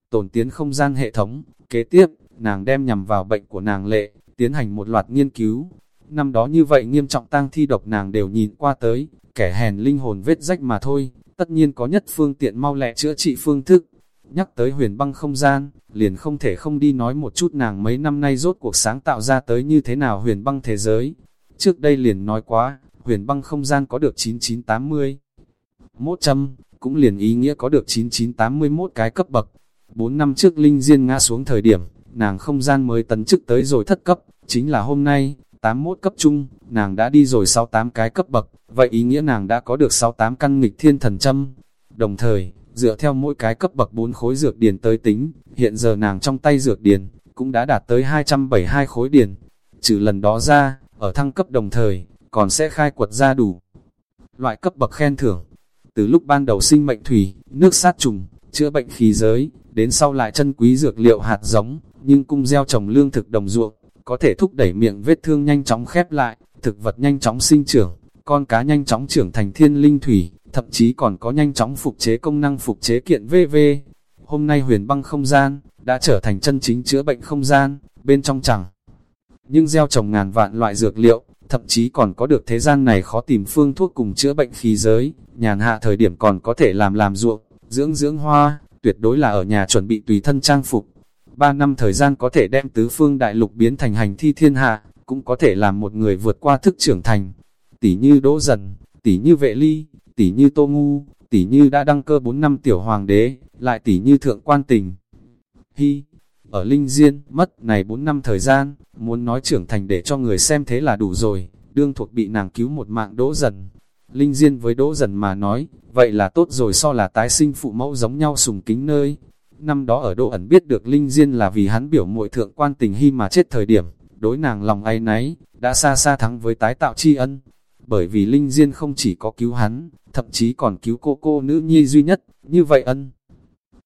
tồn tiến không gian hệ thống, kế tiếp, nàng đem nhằm vào bệnh của nàng lệ, tiến hành một loạt nghiên cứu. Năm đó như vậy nghiêm trọng tang thi độc nàng đều nhìn qua tới, kẻ hèn linh hồn vết rách mà thôi, tất nhiên có nhất phương tiện mau lẹ chữa trị phương thức. Nhắc tới huyền băng không gian, liền không thể không đi nói một chút nàng mấy năm nay rốt cuộc sáng tạo ra tới như thế nào huyền băng thế giới. Trước đây liền nói quá, huyền băng không gian có được 9980. Mốt trăm, cũng liền ý nghĩa có được 9981 cái cấp bậc. 4 năm trước Linh Diên ngã xuống thời điểm, nàng không gian mới tấn chức tới rồi thất cấp, chính là hôm nay, 81 cấp trung, nàng đã đi rồi 68 cái cấp bậc, vậy ý nghĩa nàng đã có được 68 căn nghịch thiên thần châm. Đồng thời, dựa theo mỗi cái cấp bậc 4 khối dược điền tới tính, hiện giờ nàng trong tay dược điền, cũng đã đạt tới 272 khối điền. Trừ lần đó ra, ở thăng cấp đồng thời, còn sẽ khai quật ra đủ. Loại cấp bậc khen thưởng, từ lúc ban đầu sinh mệnh thủy, nước sát trùng, chữa bệnh khí giới, đến sau lại chân quý dược liệu hạt giống, nhưng cung gieo trồng lương thực đồng ruộng, có thể thúc đẩy miệng vết thương nhanh chóng khép lại, thực vật nhanh chóng sinh trưởng, con cá nhanh chóng trưởng thành thiên linh thủy, thậm chí còn có nhanh chóng phục chế công năng phục chế kiện VV. Hôm nay huyền băng không gian, đã trở thành chân chính chữa bệnh không gian, bên trong chẳng. Nhưng gieo trồng ngàn vạn loại dược liệu, thậm chí còn có được thế gian này khó tìm phương thuốc cùng chữa bệnh khí giới, nhàn hạ thời điểm còn có thể làm làm ruộng, dưỡng dưỡng hoa, tuyệt đối là ở nhà chuẩn bị tùy thân trang phục. Ba năm thời gian có thể đem tứ phương đại lục biến thành hành thi thiên hạ, cũng có thể làm một người vượt qua thức trưởng thành. Tỷ như Đỗ Dần, tỷ như Vệ Ly, tỷ như Tô Ngu, tỷ như đã đăng cơ 4 năm tiểu hoàng đế, lại tỷ như thượng quan tình. Hi, ở Linh Diên, mất này 4 năm thời gian, muốn nói trưởng thành để cho người xem thế là đủ rồi, đương thuộc bị nàng cứu một mạng Đỗ Dần. Linh Diên với Đỗ Dần mà nói, vậy là tốt rồi so là tái sinh phụ mẫu giống nhau sùng kính nơi. Năm đó ở Đỗ ẩn biết được Linh Diên là vì hắn biểu muội thượng quan tình hy mà chết thời điểm, đối nàng lòng ai nấy, đã xa xa thắng với tái tạo tri ân. Bởi vì Linh Diên không chỉ có cứu hắn, thậm chí còn cứu cô cô nữ nhi duy nhất, như vậy ân.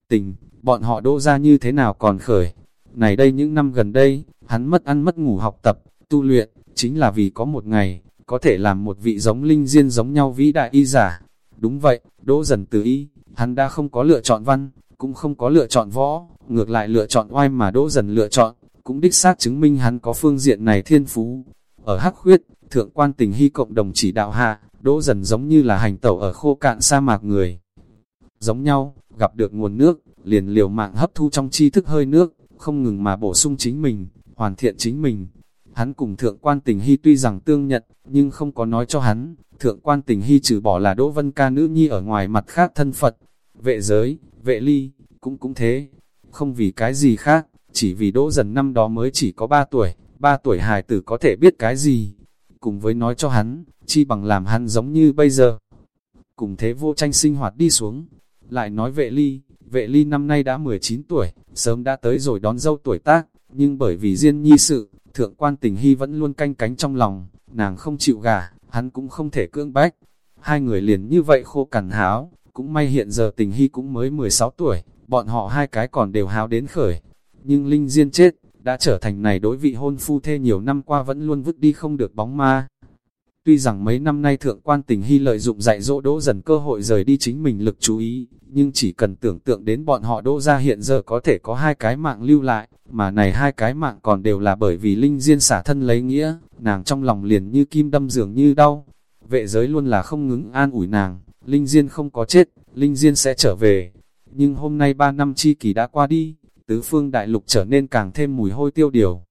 Tình, bọn họ đỗ ra như thế nào còn khởi. Này đây những năm gần đây, hắn mất ăn mất ngủ học tập, tu luyện, chính là vì có một ngày, có thể làm một vị giống linh diên giống nhau vĩ đại y giả. Đúng vậy, đỗ dần từ y, hắn đã không có lựa chọn văn, cũng không có lựa chọn võ, ngược lại lựa chọn oai mà đỗ dần lựa chọn, cũng đích xác chứng minh hắn có phương diện này thiên phú. Ở Hắc Khuyết, Thượng quan tình hy cộng đồng chỉ đạo hạ, đỗ dần giống như là hành tẩu ở khô cạn sa mạc người. Giống nhau, gặp được nguồn nước, liền liều mạng hấp thu trong tri thức hơi nước, không ngừng mà bổ sung chính mình, hoàn thiện chính mình. Hắn cùng thượng quan tình hy tuy rằng tương nhận, nhưng không có nói cho hắn, thượng quan tình hy trừ bỏ là Đỗ Vân Ca nữ nhi ở ngoài mặt khác thân Phật, vệ giới, vệ ly, cũng cũng thế. Không vì cái gì khác, chỉ vì Đỗ dần năm đó mới chỉ có 3 tuổi, 3 tuổi hài tử có thể biết cái gì. Cùng với nói cho hắn, chi bằng làm hắn giống như bây giờ. Cùng thế vô tranh sinh hoạt đi xuống. Lại nói vệ ly, vệ ly năm nay đã 19 tuổi, sớm đã tới rồi đón dâu tuổi tác, nhưng bởi vì riêng nhi sự, thượng quan tình hy vẫn luôn canh cánh trong lòng, nàng không chịu gả, hắn cũng không thể cưỡng bách. Hai người liền như vậy khô cằn háo, cũng may hiện giờ tình hy cũng mới 16 tuổi, bọn họ hai cái còn đều háo đến khởi. Nhưng Linh Diên chết, đã trở thành này đối vị hôn phu thê nhiều năm qua vẫn luôn vứt đi không được bóng ma. Tuy rằng mấy năm nay thượng quan tình hy lợi dụng dạy dỗ đỗ dần cơ hội rời đi chính mình lực chú ý, nhưng chỉ cần tưởng tượng đến bọn họ đỗ ra hiện giờ có thể có hai cái mạng lưu lại, mà này hai cái mạng còn đều là bởi vì linh diên xả thân lấy nghĩa, nàng trong lòng liền như kim đâm dường như đau. Vệ giới luôn là không ngứng an ủi nàng, linh diên không có chết, linh diên sẽ trở về. Nhưng hôm nay ba năm chi kỳ đã qua đi, tứ phương đại lục trở nên càng thêm mùi hôi tiêu điều.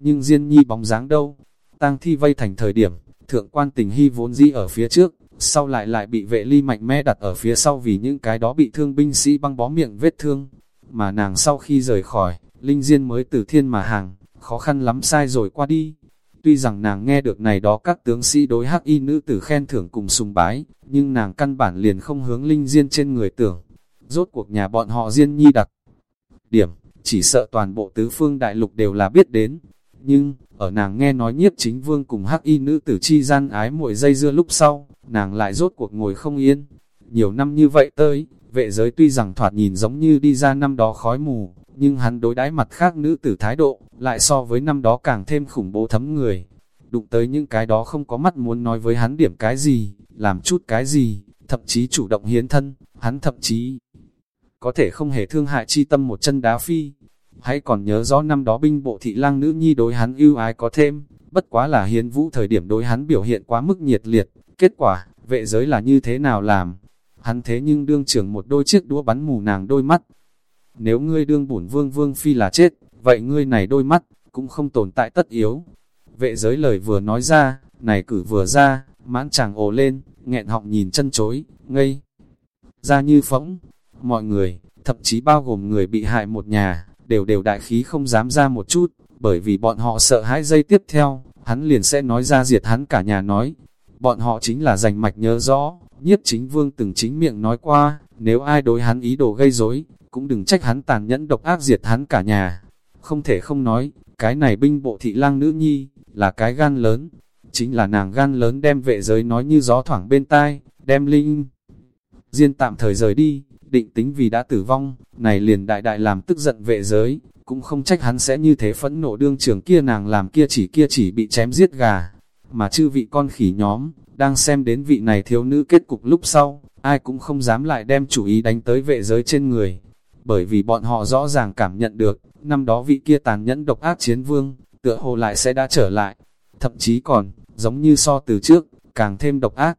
Nhưng Diên Nhi bóng dáng đâu? tang thi vây thành thời điểm, thượng quan tình hy vốn dĩ ở phía trước, sau lại lại bị vệ ly mạnh mẽ đặt ở phía sau vì những cái đó bị thương binh sĩ băng bó miệng vết thương. Mà nàng sau khi rời khỏi, Linh Diên mới từ thiên mà hàng, khó khăn lắm sai rồi qua đi. Tuy rằng nàng nghe được này đó các tướng sĩ đối hắc y nữ tử khen thưởng cùng sùng bái, nhưng nàng căn bản liền không hướng Linh Diên trên người tưởng. Rốt cuộc nhà bọn họ Diên Nhi đặc điểm, chỉ sợ toàn bộ tứ phương đại lục đều là biết đến. Nhưng, ở nàng nghe nói nhiếp chính vương cùng hắc y nữ tử chi gian ái muội dây dưa lúc sau, nàng lại rốt cuộc ngồi không yên. Nhiều năm như vậy tới, vệ giới tuy rằng thoạt nhìn giống như đi ra năm đó khói mù, nhưng hắn đối đãi mặt khác nữ tử thái độ, lại so với năm đó càng thêm khủng bố thấm người. Đụng tới những cái đó không có mắt muốn nói với hắn điểm cái gì, làm chút cái gì, thậm chí chủ động hiến thân, hắn thậm chí có thể không hề thương hại chi tâm một chân đá phi. Hãy còn nhớ rõ năm đó binh bộ thị lang nữ nhi đối hắn ưu ái có thêm, bất quá là hiến vũ thời điểm đối hắn biểu hiện quá mức nhiệt liệt, kết quả, vệ giới là như thế nào làm. Hắn thế nhưng đương trưởng một đôi chiếc đũa bắn mù nàng đôi mắt. Nếu ngươi đương bổn vương vương phi là chết, vậy ngươi này đôi mắt, cũng không tồn tại tất yếu. Vệ giới lời vừa nói ra, này cử vừa ra, mãn chàng ồ lên, nghẹn họng nhìn chân chối, ngây. Ra như phỗng, mọi người, thậm chí bao gồm người bị hại một nhà, đều đều đại khí không dám ra một chút, bởi vì bọn họ sợ hãi dây tiếp theo, hắn liền sẽ nói ra diệt hắn cả nhà nói. Bọn họ chính là giành mạch nhớ rõ, nhiếp chính vương từng chính miệng nói qua, nếu ai đối hắn ý đồ gây rối cũng đừng trách hắn tàn nhẫn độc ác diệt hắn cả nhà. Không thể không nói, cái này binh bộ thị lang nữ nhi, là cái gan lớn. Chính là nàng gan lớn đem vệ giới nói như gió thoảng bên tai, đem linh. Diên tạm thời rời đi, định tính vì đã tử vong, này liền đại đại làm tức giận vệ giới, cũng không trách hắn sẽ như thế phẫn nộ đương trường kia nàng làm kia chỉ kia chỉ bị chém giết gà, mà chư vị con khỉ nhóm, đang xem đến vị này thiếu nữ kết cục lúc sau, ai cũng không dám lại đem chủ ý đánh tới vệ giới trên người, bởi vì bọn họ rõ ràng cảm nhận được, năm đó vị kia tàn nhẫn độc ác chiến vương, tựa hồ lại sẽ đã trở lại, thậm chí còn, giống như so từ trước, càng thêm độc ác.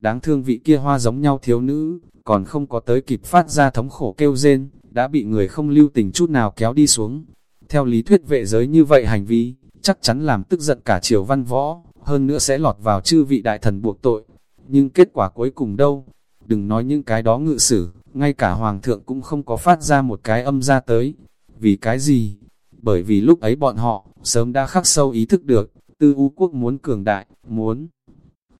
Đáng thương vị kia hoa giống nhau thiếu nữ, còn không có tới kịp phát ra thống khổ kêu rên, đã bị người không lưu tình chút nào kéo đi xuống. Theo lý thuyết vệ giới như vậy hành vi, chắc chắn làm tức giận cả triều văn võ, hơn nữa sẽ lọt vào chư vị đại thần buộc tội. Nhưng kết quả cuối cùng đâu? Đừng nói những cái đó ngự sử, ngay cả hoàng thượng cũng không có phát ra một cái âm ra tới. Vì cái gì? Bởi vì lúc ấy bọn họ, sớm đã khắc sâu ý thức được, tư u quốc muốn cường đại, muốn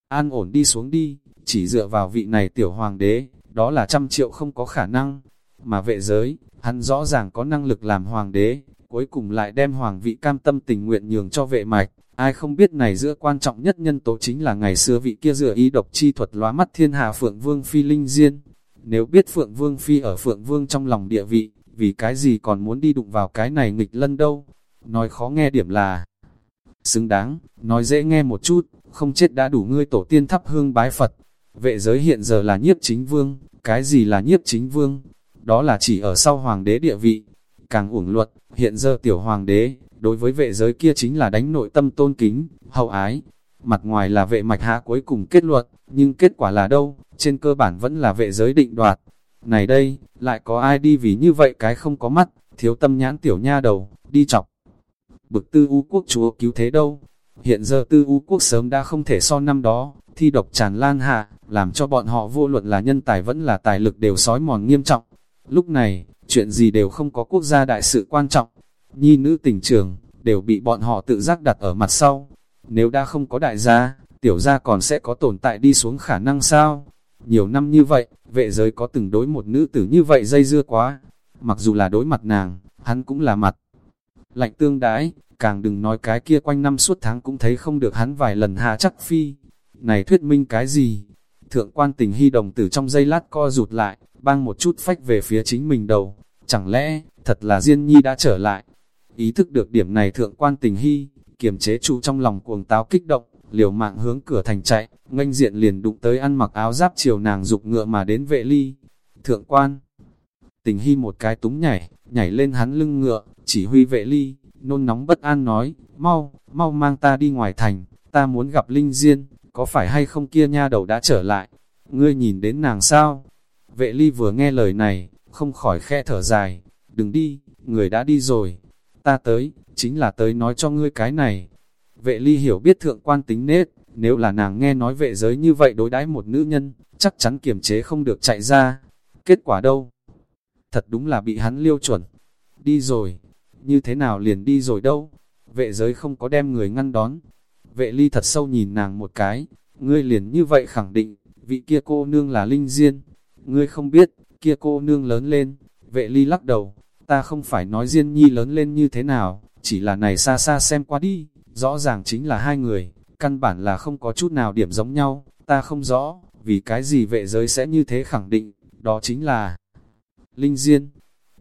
an ổn đi xuống đi, chỉ dựa vào vị này tiểu hoàng đế, đó là trăm triệu không có khả năng. Mà vệ giới, hắn rõ ràng có năng lực làm hoàng đế, cuối cùng lại đem hoàng vị cam tâm tình nguyện nhường cho vệ mạch. Ai không biết này giữa quan trọng nhất nhân tố chính là ngày xưa vị kia dựa ý độc chi thuật lóa mắt thiên hạ Phượng Vương Phi Linh Diên. Nếu biết Phượng Vương Phi ở Phượng Vương trong lòng địa vị, vì cái gì còn muốn đi đụng vào cái này nghịch lân đâu. Nói khó nghe điểm là xứng đáng, nói dễ nghe một chút, không chết đã đủ ngươi tổ tiên thắp hương bái Phật. Vệ giới hiện giờ là nhiếp chính vương, cái gì là nhiếp chính vương? Đó là chỉ ở sau hoàng đế địa vị. Càng uổng luật, hiện giờ tiểu hoàng đế, đối với vệ giới kia chính là đánh nội tâm tôn kính, hậu ái. Mặt ngoài là vệ mạch hạ cuối cùng kết luận, nhưng kết quả là đâu, trên cơ bản vẫn là vệ giới định đoạt. Này đây, lại có ai đi vì như vậy cái không có mắt, thiếu tâm nhãn tiểu nha đầu, đi chọc. Bực tư u quốc chúa cứu thế đâu? Hiện giờ tư u quốc sớm đã không thể so năm đó, thi độc tràn lan hạ, làm cho bọn họ vô luận là nhân tài vẫn là tài lực đều sói mòn nghiêm trọng. Lúc này, chuyện gì đều không có quốc gia đại sự quan trọng. Nhi nữ tình trường, đều bị bọn họ tự giác đặt ở mặt sau. Nếu đã không có đại gia, tiểu gia còn sẽ có tồn tại đi xuống khả năng sao? Nhiều năm như vậy, vệ giới có từng đối một nữ tử như vậy dây dưa quá. Mặc dù là đối mặt nàng, hắn cũng là mặt. Lạnh tương đái, càng đừng nói cái kia quanh năm suốt tháng cũng thấy không được hắn vài lần hạ chắc phi. Này thuyết minh cái gì? Thượng quan tình hy đồng tử trong giây lát co rụt lại, băng một chút phách về phía chính mình đầu. Chẳng lẽ, thật là Diên Nhi đã trở lại? Ý thức được điểm này thượng quan tình hy, kiềm chế trụ trong lòng cuồng táo kích động, liều mạng hướng cửa thành chạy, nganh diện liền đụng tới ăn mặc áo giáp chiều nàng dục ngựa mà đến vệ ly. Thượng quan, tình hy một cái túng nhảy, nhảy lên hắn lưng ngựa, chỉ huy vệ ly, nôn nóng bất an nói, mau, mau mang ta đi ngoài thành, ta muốn gặp Linh Diên, có phải hay không kia nha đầu đã trở lại, ngươi nhìn đến nàng sao? Vệ ly vừa nghe lời này, không khỏi khe thở dài, đừng đi, người đã đi rồi, ta tới, chính là tới nói cho ngươi cái này. Vệ ly hiểu biết thượng quan tính nết, nếu là nàng nghe nói vệ giới như vậy đối đãi một nữ nhân, chắc chắn kiềm chế không được chạy ra. Kết quả đâu? Thật đúng là bị hắn liêu chuẩn. Đi rồi, như thế nào liền đi rồi đâu? Vệ giới không có đem người ngăn đón. Vệ ly thật sâu nhìn nàng một cái, ngươi liền như vậy khẳng định, vị kia cô nương là linh diên. Ngươi không biết, kia cô nương lớn lên, vệ ly lắc đầu, ta không phải nói Diên Nhi lớn lên như thế nào, chỉ là này xa xa xem qua đi, rõ ràng chính là hai người, căn bản là không có chút nào điểm giống nhau, ta không rõ, vì cái gì vệ giới sẽ như thế khẳng định, đó chính là Linh Diên.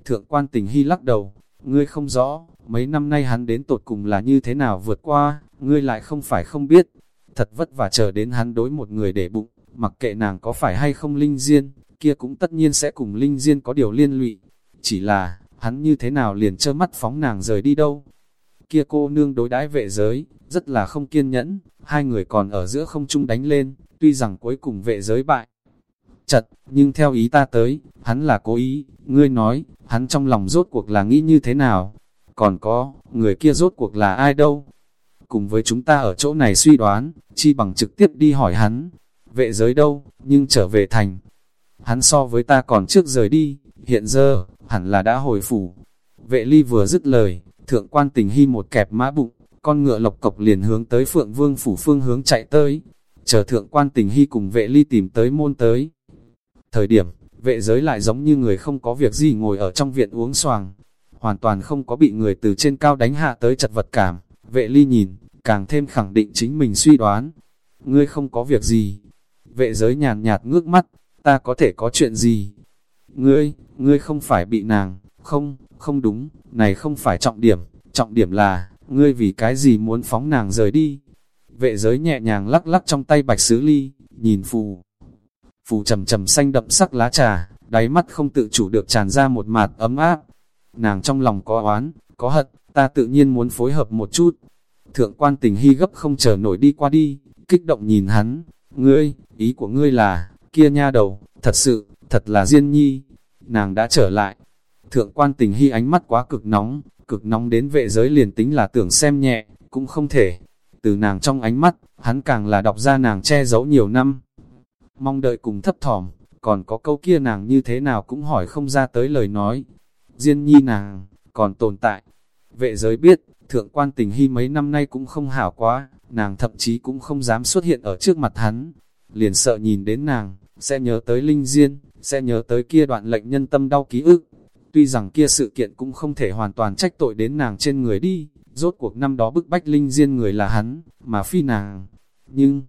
Thượng quan tình hy lắc đầu, ngươi không rõ, mấy năm nay hắn đến tột cùng là như thế nào vượt qua, ngươi lại không phải không biết, thật vất vả chờ đến hắn đối một người để bụng, mặc kệ nàng có phải hay không Linh Diên, kia cũng tất nhiên sẽ cùng Linh Diên có điều liên lụy, chỉ là hắn như thế nào liền trơ mắt phóng nàng rời đi đâu. Kia cô nương đối đãi vệ giới, rất là không kiên nhẫn, hai người còn ở giữa không chung đánh lên, tuy rằng cuối cùng vệ giới bại. Chật, nhưng theo ý ta tới, hắn là cố ý, ngươi nói, hắn trong lòng rốt cuộc là nghĩ như thế nào? Còn có, người kia rốt cuộc là ai đâu? Cùng với chúng ta ở chỗ này suy đoán, chi bằng trực tiếp đi hỏi hắn, vệ giới đâu, nhưng trở về thành. Hắn so với ta còn trước rời đi, hiện giờ, hẳn là đã hồi phủ. Vệ ly vừa dứt lời, thượng quan tình hy một kẹp mã bụng, con ngựa lộc cộc liền hướng tới phượng vương phủ phương hướng chạy tới. Chờ thượng quan tình hy cùng vệ ly tìm tới môn tới. Thời điểm, vệ giới lại giống như người không có việc gì ngồi ở trong viện uống xoàng. Hoàn toàn không có bị người từ trên cao đánh hạ tới chật vật cảm. Vệ ly nhìn, càng thêm khẳng định chính mình suy đoán. Ngươi không có việc gì. Vệ giới nhàn nhạt ngước mắt, ta có thể có chuyện gì? Ngươi, ngươi không phải bị nàng, không, không đúng, này không phải trọng điểm, trọng điểm là, ngươi vì cái gì muốn phóng nàng rời đi. Vệ giới nhẹ nhàng lắc lắc trong tay bạch sứ ly, nhìn phù. Phù trầm trầm xanh đậm sắc lá trà, đáy mắt không tự chủ được tràn ra một mạt ấm áp. Nàng trong lòng có oán, có hận, ta tự nhiên muốn phối hợp một chút. Thượng quan tình hy gấp không chờ nổi đi qua đi, kích động nhìn hắn. Ngươi, ý của ngươi là, kia nha đầu, thật sự, thật là Diên Nhi, nàng đã trở lại. Thượng quan tình hy ánh mắt quá cực nóng, cực nóng đến vệ giới liền tính là tưởng xem nhẹ, cũng không thể. Từ nàng trong ánh mắt, hắn càng là đọc ra nàng che giấu nhiều năm. Mong đợi cùng thấp thỏm, còn có câu kia nàng như thế nào cũng hỏi không ra tới lời nói. Diên nhi nàng, còn tồn tại. Vệ giới biết, Thượng quan tình hy mấy năm nay cũng không hảo quá, nàng thậm chí cũng không dám xuất hiện ở trước mặt hắn. Liền sợ nhìn đến nàng, sẽ nhớ tới Linh Diên, sẽ nhớ tới kia đoạn lệnh nhân tâm đau ký ức. Tuy rằng kia sự kiện cũng không thể hoàn toàn trách tội đến nàng trên người đi, rốt cuộc năm đó bức bách Linh Diên người là hắn, mà phi nàng. Nhưng,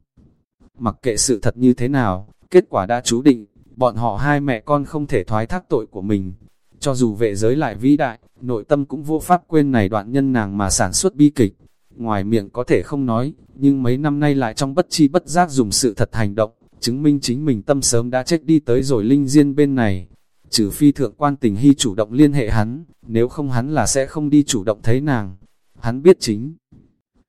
mặc kệ sự thật như thế nào, kết quả đã chú định, bọn họ hai mẹ con không thể thoái thác tội của mình. Cho dù vệ giới lại vĩ đại, nội tâm cũng vô pháp quên này đoạn nhân nàng mà sản xuất bi kịch. Ngoài miệng có thể không nói, nhưng mấy năm nay lại trong bất chi bất giác dùng sự thật hành động, chứng minh chính mình tâm sớm đã chết đi tới rồi linh diên bên này. Trừ phi thượng quan tình hy chủ động liên hệ hắn, nếu không hắn là sẽ không đi chủ động thấy nàng. Hắn biết chính,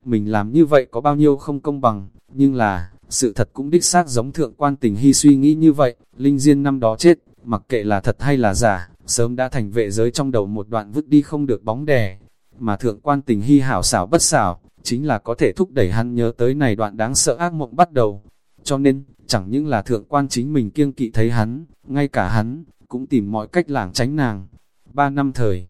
mình làm như vậy có bao nhiêu không công bằng, nhưng là, sự thật cũng đích xác giống thượng quan tình hy suy nghĩ như vậy, linh diên năm đó chết, mặc kệ là thật hay là giả, sớm đã thành vệ giới trong đầu một đoạn vứt đi không được bóng đè. Mà thượng quan tình hy hảo xảo bất xảo, chính là có thể thúc đẩy hắn nhớ tới này đoạn đáng sợ ác mộng bắt đầu. Cho nên, chẳng những là thượng quan chính mình kiêng kỵ thấy hắn, ngay cả hắn, cũng tìm mọi cách lảng tránh nàng. Ba năm thời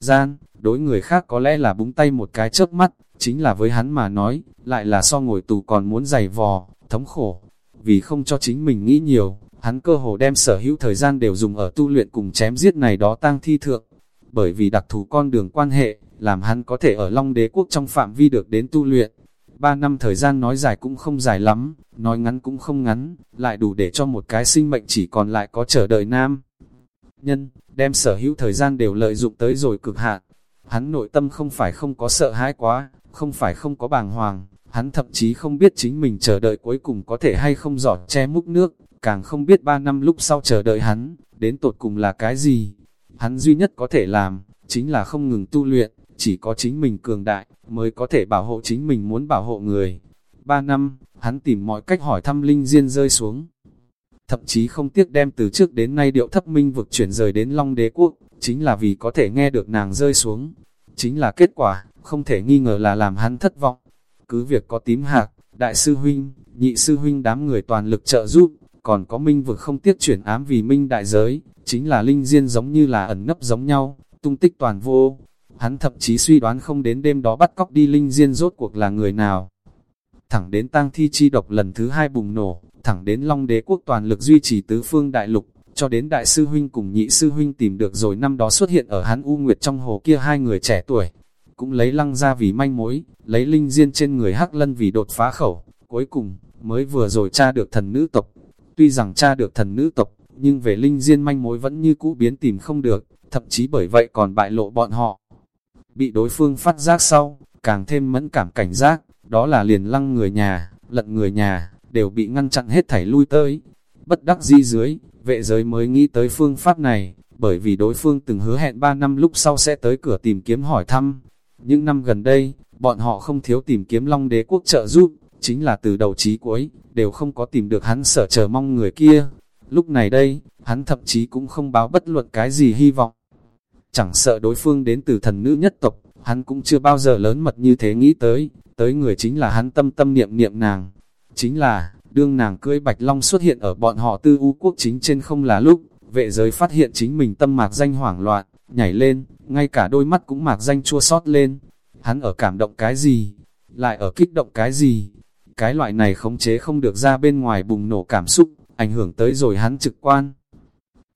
gian, đối người khác có lẽ là búng tay một cái chớp mắt, chính là với hắn mà nói, lại là so ngồi tù còn muốn giày vò, thống khổ. Vì không cho chính mình nghĩ nhiều, hắn cơ hồ đem sở hữu thời gian đều dùng ở tu luyện cùng chém giết này đó tang thi thượng. Bởi vì đặc thù con đường quan hệ, làm hắn có thể ở Long Đế Quốc trong phạm vi được đến tu luyện. Ba năm thời gian nói dài cũng không dài lắm, nói ngắn cũng không ngắn, lại đủ để cho một cái sinh mệnh chỉ còn lại có chờ đợi nam. Nhân, đem sở hữu thời gian đều lợi dụng tới rồi cực hạn. Hắn nội tâm không phải không có sợ hãi quá, không phải không có bàng hoàng, hắn thậm chí không biết chính mình chờ đợi cuối cùng có thể hay không giọt che múc nước, càng không biết ba năm lúc sau chờ đợi hắn, đến tột cùng là cái gì. Hắn duy nhất có thể làm, chính là không ngừng tu luyện, chỉ có chính mình cường đại, mới có thể bảo hộ chính mình muốn bảo hộ người. Ba năm, hắn tìm mọi cách hỏi thăm Linh Diên rơi xuống. Thậm chí không tiếc đem từ trước đến nay điệu thấp minh vực chuyển rời đến Long Đế Quốc, chính là vì có thể nghe được nàng rơi xuống. Chính là kết quả, không thể nghi ngờ là làm hắn thất vọng. Cứ việc có tím hạc, đại sư huynh, nhị sư huynh đám người toàn lực trợ giúp, còn có minh vực không tiếc chuyển ám vì minh đại giới, chính là linh diên giống như là ẩn nấp giống nhau, tung tích toàn vô. Hắn thậm chí suy đoán không đến đêm đó bắt cóc đi linh diên rốt cuộc là người nào. Thẳng đến tang thi chi độc lần thứ hai bùng nổ, thẳng đến long đế quốc toàn lực duy trì tứ phương đại lục, cho đến đại sư huynh cùng nhị sư huynh tìm được rồi năm đó xuất hiện ở hắn U Nguyệt trong hồ kia hai người trẻ tuổi. Cũng lấy lăng ra vì manh mối, lấy linh diên trên người hắc lân vì đột phá khẩu, cuối cùng, mới vừa rồi tra được thần nữ tộc, Tuy rằng cha được thần nữ tộc, nhưng về linh diên manh mối vẫn như cũ biến tìm không được, thậm chí bởi vậy còn bại lộ bọn họ. Bị đối phương phát giác sau, càng thêm mẫn cảm cảnh giác, đó là liền lăng người nhà, lận người nhà, đều bị ngăn chặn hết thảy lui tới. Bất đắc di dưới, vệ giới mới nghĩ tới phương pháp này, bởi vì đối phương từng hứa hẹn 3 năm lúc sau sẽ tới cửa tìm kiếm hỏi thăm. Những năm gần đây, bọn họ không thiếu tìm kiếm Long đế quốc trợ giúp, chính là từ đầu chí cuối, đều không có tìm được hắn sở chờ mong người kia. Lúc này đây, hắn thậm chí cũng không báo bất luận cái gì hy vọng. Chẳng sợ đối phương đến từ thần nữ nhất tộc, hắn cũng chưa bao giờ lớn mật như thế nghĩ tới, tới người chính là hắn tâm tâm niệm niệm nàng. Chính là, đương nàng cưỡi bạch long xuất hiện ở bọn họ tư u quốc chính trên không là lúc, vệ giới phát hiện chính mình tâm mạc danh hoảng loạn, nhảy lên, ngay cả đôi mắt cũng mạc danh chua sót lên. Hắn ở cảm động cái gì? Lại ở kích động cái gì? Cái loại này khống chế không được ra bên ngoài bùng nổ cảm xúc, ảnh hưởng tới rồi hắn trực quan.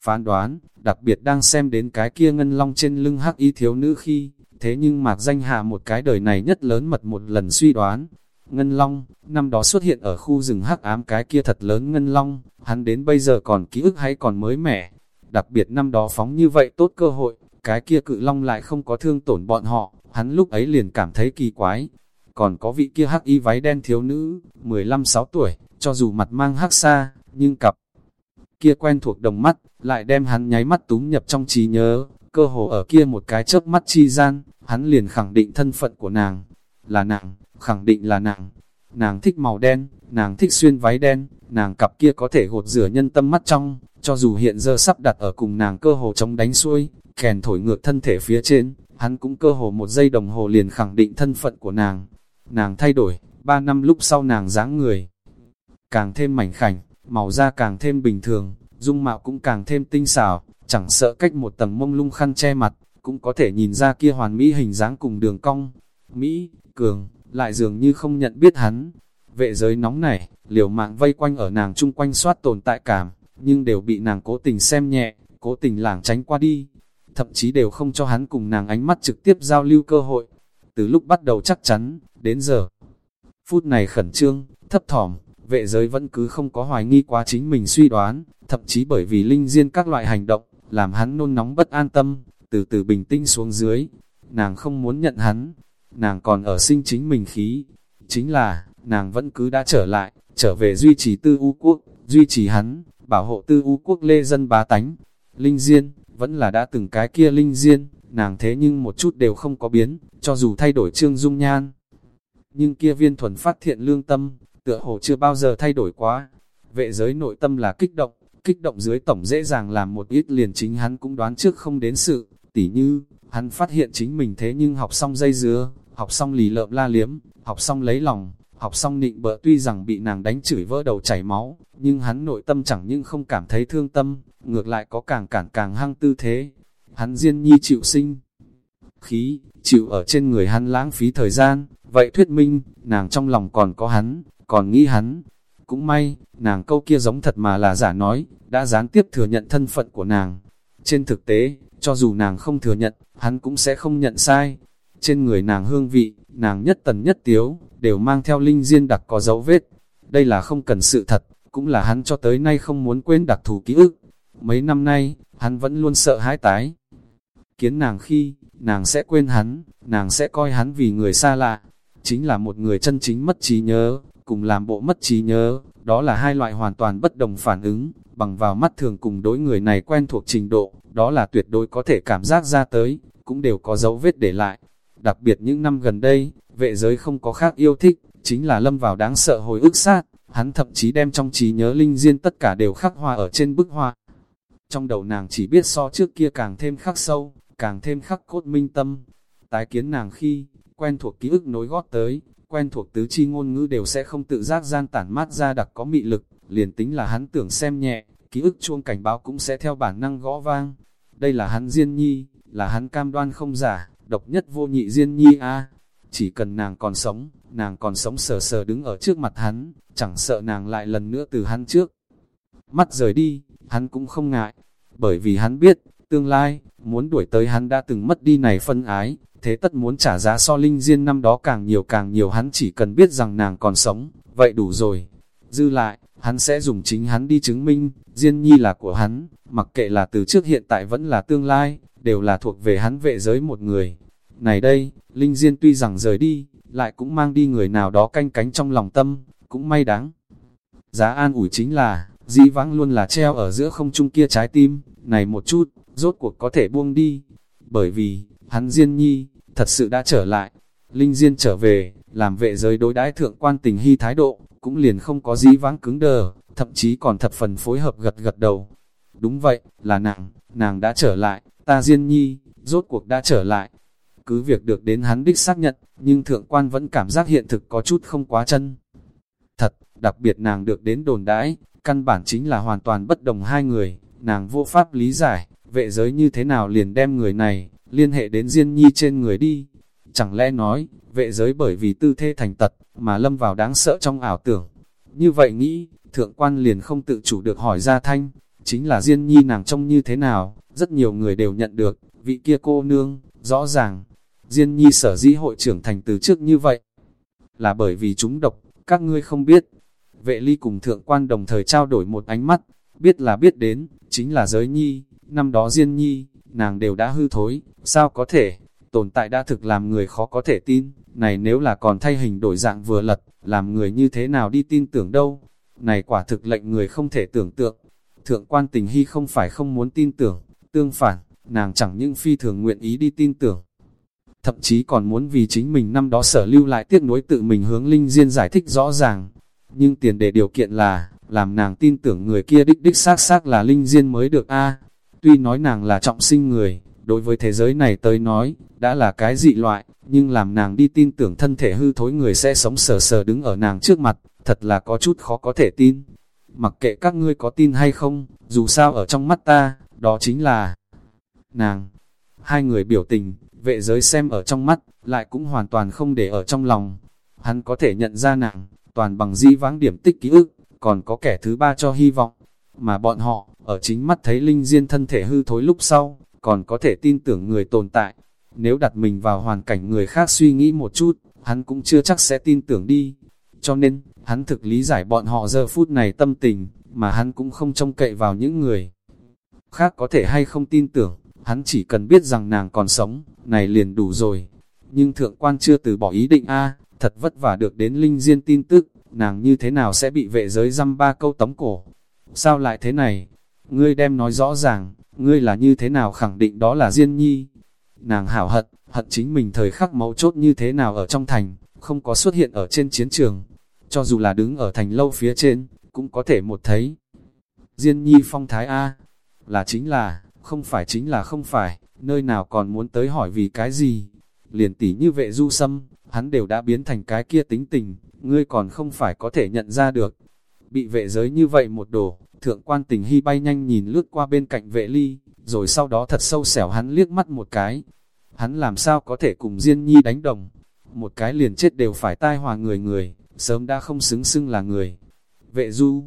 Phán đoán, đặc biệt đang xem đến cái kia ngân long trên lưng hắc y thiếu nữ khi, thế nhưng mạc danh hạ một cái đời này nhất lớn mật một lần suy đoán. Ngân Long, năm đó xuất hiện ở khu rừng hắc ám cái kia thật lớn Ngân Long, hắn đến bây giờ còn ký ức hay còn mới mẻ. Đặc biệt năm đó phóng như vậy tốt cơ hội, cái kia cự Long lại không có thương tổn bọn họ, hắn lúc ấy liền cảm thấy kỳ quái, còn có vị kia hắc y váy đen thiếu nữ, 15-6 tuổi, cho dù mặt mang hắc xa, nhưng cặp kia quen thuộc đồng mắt, lại đem hắn nháy mắt túm nhập trong trí nhớ, cơ hồ ở kia một cái chớp mắt chi gian, hắn liền khẳng định thân phận của nàng, là nàng, khẳng định là nàng. Nàng thích màu đen, nàng thích xuyên váy đen, nàng cặp kia có thể gột rửa nhân tâm mắt trong, cho dù hiện giờ sắp đặt ở cùng nàng cơ hồ chống đánh xuôi, kèn thổi ngược thân thể phía trên, hắn cũng cơ hồ một giây đồng hồ liền khẳng định thân phận của nàng. Nàng thay đổi, ba năm lúc sau nàng dáng người, càng thêm mảnh khảnh, màu da càng thêm bình thường, dung mạo cũng càng thêm tinh xảo, chẳng sợ cách một tầng mông lung khăn che mặt, cũng có thể nhìn ra kia hoàn mỹ hình dáng cùng đường cong. Mỹ, cường, lại dường như không nhận biết hắn. Vệ giới nóng nảy, liều mạng vây quanh ở nàng chung quanh soát tồn tại cảm, nhưng đều bị nàng cố tình xem nhẹ, cố tình lảng tránh qua đi. Thậm chí đều không cho hắn cùng nàng ánh mắt trực tiếp giao lưu cơ hội. Từ lúc bắt đầu chắc chắn, đến giờ. Phút này khẩn trương, thấp thỏm, vệ giới vẫn cứ không có hoài nghi quá chính mình suy đoán, thậm chí bởi vì linh diên các loại hành động, làm hắn nôn nóng bất an tâm, từ từ bình tĩnh xuống dưới. Nàng không muốn nhận hắn, nàng còn ở sinh chính mình khí. Chính là, nàng vẫn cứ đã trở lại, trở về duy trì tư u quốc, duy trì hắn, bảo hộ tư u quốc lê dân bá tánh. Linh Diên, vẫn là đã từng cái kia Linh Diên, nàng thế nhưng một chút đều không có biến, cho dù thay đổi trương dung nhan. Nhưng kia viên thuần phát thiện lương tâm, tựa hồ chưa bao giờ thay đổi quá. Vệ giới nội tâm là kích động, kích động dưới tổng dễ dàng làm một ít liền chính hắn cũng đoán trước không đến sự, tỉ như, hắn phát hiện chính mình thế nhưng học xong dây dứa, học xong lì lợm la liếm, học xong lấy lòng, học xong nịnh bợ tuy rằng bị nàng đánh chửi vỡ đầu chảy máu, nhưng hắn nội tâm chẳng nhưng không cảm thấy thương tâm, ngược lại có càng cản càng hăng tư thế. Hắn diên nhi chịu sinh, khí, chịu ở trên người hắn lãng phí thời gian, vậy thuyết minh, nàng trong lòng còn có hắn, còn nghĩ hắn. Cũng may, nàng câu kia giống thật mà là giả nói, đã gián tiếp thừa nhận thân phận của nàng. Trên thực tế, cho dù nàng không thừa nhận, hắn cũng sẽ không nhận sai. Trên người nàng hương vị, nàng nhất tần nhất tiếu, đều mang theo linh diên đặc có dấu vết. Đây là không cần sự thật, cũng là hắn cho tới nay không muốn quên đặc thù ký ức. Mấy năm nay, hắn vẫn luôn sợ hãi tái. Kiến nàng khi, nàng sẽ quên hắn, nàng sẽ coi hắn vì người xa lạ. Chính là một người chân chính mất trí nhớ, cùng làm bộ mất trí nhớ, đó là hai loại hoàn toàn bất đồng phản ứng, bằng vào mắt thường cùng đối người này quen thuộc trình độ, đó là tuyệt đối có thể cảm giác ra tới, cũng đều có dấu vết để lại. Đặc biệt những năm gần đây, vệ giới không có khác yêu thích, chính là lâm vào đáng sợ hồi ức sát, hắn thậm chí đem trong trí nhớ linh diên tất cả đều khắc hoa ở trên bức hoa. Trong đầu nàng chỉ biết so trước kia càng thêm khắc sâu, càng thêm khắc cốt minh tâm. Tái kiến nàng khi, quen thuộc ký ức nối gót tới, quen thuộc tứ chi ngôn ngữ đều sẽ không tự giác gian tản mát ra đặc có mị lực, liền tính là hắn tưởng xem nhẹ, ký ức chuông cảnh báo cũng sẽ theo bản năng gõ vang. Đây là hắn Diên Nhi, là hắn cam đoan không giả, độc nhất vô nhị Diên Nhi a. Chỉ cần nàng còn sống, nàng còn sống sờ sờ đứng ở trước mặt hắn, chẳng sợ nàng lại lần nữa từ hắn trước. Mắt rời đi, hắn cũng không ngại, bởi vì hắn biết, tương lai, muốn đuổi tới hắn đã từng mất đi này phân ái, thế tất muốn trả giá so linh diên năm đó càng nhiều càng nhiều hắn chỉ cần biết rằng nàng còn sống, vậy đủ rồi. Dư lại, hắn sẽ dùng chính hắn đi chứng minh, Diên Nhi là của hắn, mặc kệ là từ trước hiện tại vẫn là tương lai, đều là thuộc về hắn vệ giới một người. Này đây, Linh Diên tuy rằng rời đi, lại cũng mang đi người nào đó canh cánh trong lòng tâm, cũng may đáng. Giá an ủi chính là, di vãng luôn là treo ở giữa không trung kia trái tim, này một chút, rốt cuộc có thể buông đi. Bởi vì, hắn Diên Nhi, thật sự đã trở lại. Linh Diên trở về, làm vệ giới đối đãi thượng quan tình hy thái độ, cũng liền không có dĩ vãng cứng đờ, thậm chí còn thập phần phối hợp gật gật đầu. Đúng vậy, là nàng, nàng đã trở lại, ta Diên Nhi, rốt cuộc đã trở lại. Cứ việc được đến hắn đích xác nhận, nhưng thượng quan vẫn cảm giác hiện thực có chút không quá chân. Thật, đặc biệt nàng được đến đồn đãi, căn bản chính là hoàn toàn bất đồng hai người, nàng vô pháp lý giải, vệ giới như thế nào liền đem người này, liên hệ đến Diên Nhi trên người đi. Chẳng lẽ nói, vệ giới bởi vì tư thế thành tật, mà lâm vào đáng sợ trong ảo tưởng. Như vậy nghĩ, thượng quan liền không tự chủ được hỏi ra thanh, chính là Diên Nhi nàng trông như thế nào, rất nhiều người đều nhận được, vị kia cô nương, rõ ràng, Diên Nhi sở dĩ hội trưởng thành từ trước như vậy, là bởi vì chúng độc, các ngươi không biết. Vệ ly cùng thượng quan đồng thời trao đổi một ánh mắt, biết là biết đến, chính là giới nhi, năm đó Diên Nhi, nàng đều đã hư thối, sao có thể, tồn tại đã thực làm người khó có thể tin, này nếu là còn thay hình đổi dạng vừa lật, làm người như thế nào đi tin tưởng đâu, này quả thực lệnh người không thể tưởng tượng. Thượng quan tình hy không phải không muốn tin tưởng, tương phản, nàng chẳng những phi thường nguyện ý đi tin tưởng. Thậm chí còn muốn vì chính mình năm đó sở lưu lại tiếc nuối tự mình hướng Linh Diên giải thích rõ ràng. Nhưng tiền đề điều kiện là, làm nàng tin tưởng người kia đích đích xác xác là Linh Diên mới được a Tuy nói nàng là trọng sinh người, đối với thế giới này tới nói, đã là cái dị loại, nhưng làm nàng đi tin tưởng thân thể hư thối người sẽ sống sờ sờ đứng ở nàng trước mặt, thật là có chút khó có thể tin. Mặc kệ các ngươi có tin hay không, dù sao ở trong mắt ta, đó chính là nàng. Hai người biểu tình, vệ giới xem ở trong mắt, lại cũng hoàn toàn không để ở trong lòng. Hắn có thể nhận ra nàng, toàn bằng di vãng điểm tích ký ức, còn có kẻ thứ ba cho hy vọng. Mà bọn họ, ở chính mắt thấy Linh Diên thân thể hư thối lúc sau, còn có thể tin tưởng người tồn tại. Nếu đặt mình vào hoàn cảnh người khác suy nghĩ một chút, hắn cũng chưa chắc sẽ tin tưởng đi. Cho nên, hắn thực lý giải bọn họ giờ phút này tâm tình, mà hắn cũng không trông cậy vào những người khác có thể hay không tin tưởng, hắn chỉ cần biết rằng nàng còn sống, này liền đủ rồi. Nhưng thượng quan chưa từ bỏ ý định a thật vất vả được đến linh diên tin tức, nàng như thế nào sẽ bị vệ giới dăm ba câu tống cổ. Sao lại thế này? Ngươi đem nói rõ ràng, ngươi là như thế nào khẳng định đó là Diên Nhi. Nàng hảo hận, hận chính mình thời khắc mấu chốt như thế nào ở trong thành, không có xuất hiện ở trên chiến trường. Cho dù là đứng ở thành lâu phía trên, cũng có thể một thấy. Diên Nhi phong thái A, là chính là, không phải chính là không phải, nơi nào còn muốn tới hỏi vì cái gì. Liền tỉ như vệ du sâm, hắn đều đã biến thành cái kia tính tình, ngươi còn không phải có thể nhận ra được. Bị vệ giới như vậy một đồ, thượng quan tình hy bay nhanh nhìn lướt qua bên cạnh vệ ly, rồi sau đó thật sâu xẻo hắn liếc mắt một cái. Hắn làm sao có thể cùng Diên Nhi đánh đồng, một cái liền chết đều phải tai hòa người người, sớm đã không xứng xưng là người. Vệ du,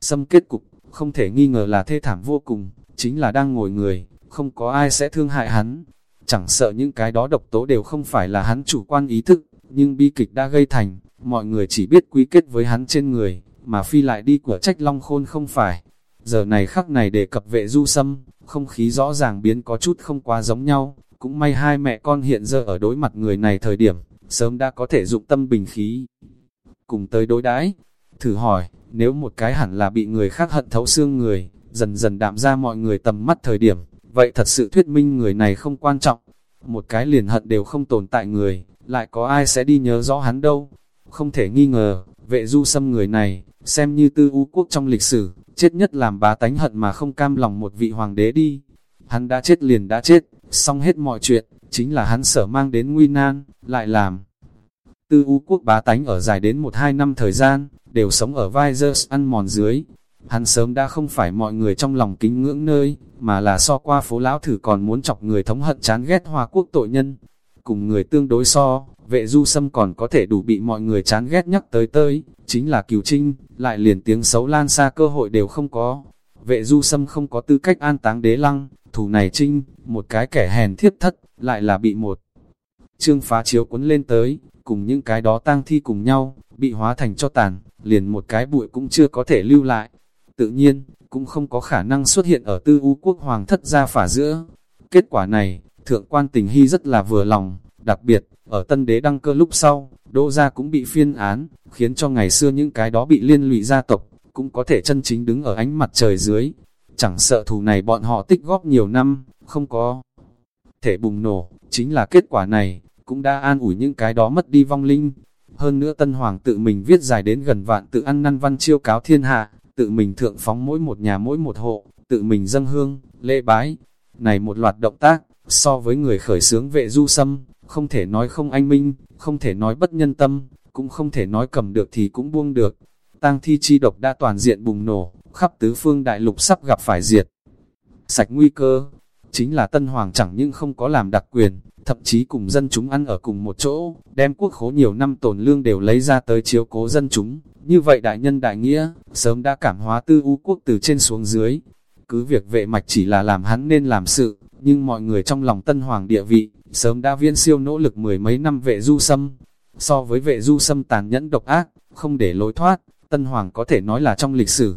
xâm kết cục, không thể nghi ngờ là thê thảm vô cùng, chính là đang ngồi người, không có ai sẽ thương hại hắn. Chẳng sợ những cái đó độc tố đều không phải là hắn chủ quan ý thức, nhưng bi kịch đã gây thành, mọi người chỉ biết quý kết với hắn trên người, mà phi lại đi của trách long khôn không phải. Giờ này khắc này để cập vệ du sâm, không khí rõ ràng biến có chút không quá giống nhau, cũng may hai mẹ con hiện giờ ở đối mặt người này thời điểm, sớm đã có thể dụng tâm bình khí. Cùng tới đối đãi thử hỏi, nếu một cái hẳn là bị người khác hận thấu xương người, dần dần đạm ra mọi người tầm mắt thời điểm, vậy thật sự thuyết minh người này không quan trọng. Một cái liền hận đều không tồn tại người, lại có ai sẽ đi nhớ rõ hắn đâu. Không thể nghi ngờ, vệ du xâm người này, xem như tư u quốc trong lịch sử, chết nhất làm bá tánh hận mà không cam lòng một vị hoàng đế đi. Hắn đã chết liền đã chết, xong hết mọi chuyện, chính là hắn sở mang đến nguy nan, lại làm. Tư u quốc bá tánh ở dài đến một hai năm thời gian, đều sống ở vai ăn mòn dưới. Hắn sớm đã không phải mọi người trong lòng kính ngưỡng nơi, mà là so qua phố lão thử còn muốn chọc người thống hận chán ghét hoa quốc tội nhân. Cùng người tương đối so, vệ du sâm còn có thể đủ bị mọi người chán ghét nhắc tới tới, chính là cửu trinh, lại liền tiếng xấu lan xa cơ hội đều không có. Vệ du sâm không có tư cách an táng đế lăng, thủ này trinh, một cái kẻ hèn thiết thất, lại là bị một trương phá chiếu cuốn lên tới, cùng những cái đó tang thi cùng nhau, bị hóa thành cho tàn, liền một cái bụi cũng chưa có thể lưu lại. Tự nhiên, cũng không có khả năng xuất hiện ở tư u quốc hoàng thất gia phả giữa. Kết quả này, thượng quan tình hy rất là vừa lòng, đặc biệt, ở tân đế đăng cơ lúc sau, đỗ gia cũng bị phiên án, khiến cho ngày xưa những cái đó bị liên lụy gia tộc, cũng có thể chân chính đứng ở ánh mặt trời dưới. Chẳng sợ thù này bọn họ tích góp nhiều năm, không có thể bùng nổ, chính là kết quả này, cũng đã an ủi những cái đó mất đi vong linh. Hơn nữa Tân Hoàng tự mình viết dài đến gần vạn tự ăn năn văn chiêu cáo thiên hạ, tự mình thượng phóng mỗi một nhà mỗi một hộ, tự mình dâng hương, lễ bái. Này một loạt động tác, so với người khởi sướng vệ du sâm, không thể nói không anh minh, không thể nói bất nhân tâm, cũng không thể nói cầm được thì cũng buông được. Tang thi chi độc đã toàn diện bùng nổ, khắp tứ phương đại lục sắp gặp phải diệt. Sạch nguy cơ, chính là Tân Hoàng chẳng những không có làm đặc quyền, thậm chí cùng dân chúng ăn ở cùng một chỗ, đem quốc khố nhiều năm tồn lương đều lấy ra tới chiếu cố dân chúng. Như vậy đại nhân đại nghĩa, sớm đã cảm hóa tư u quốc từ trên xuống dưới. Cứ việc vệ mạch chỉ là làm hắn nên làm sự, nhưng mọi người trong lòng tân hoàng địa vị, sớm đã viên siêu nỗ lực mười mấy năm vệ du sâm. So với vệ du sâm tàn nhẫn độc ác, không để lối thoát, tân hoàng có thể nói là trong lịch sử.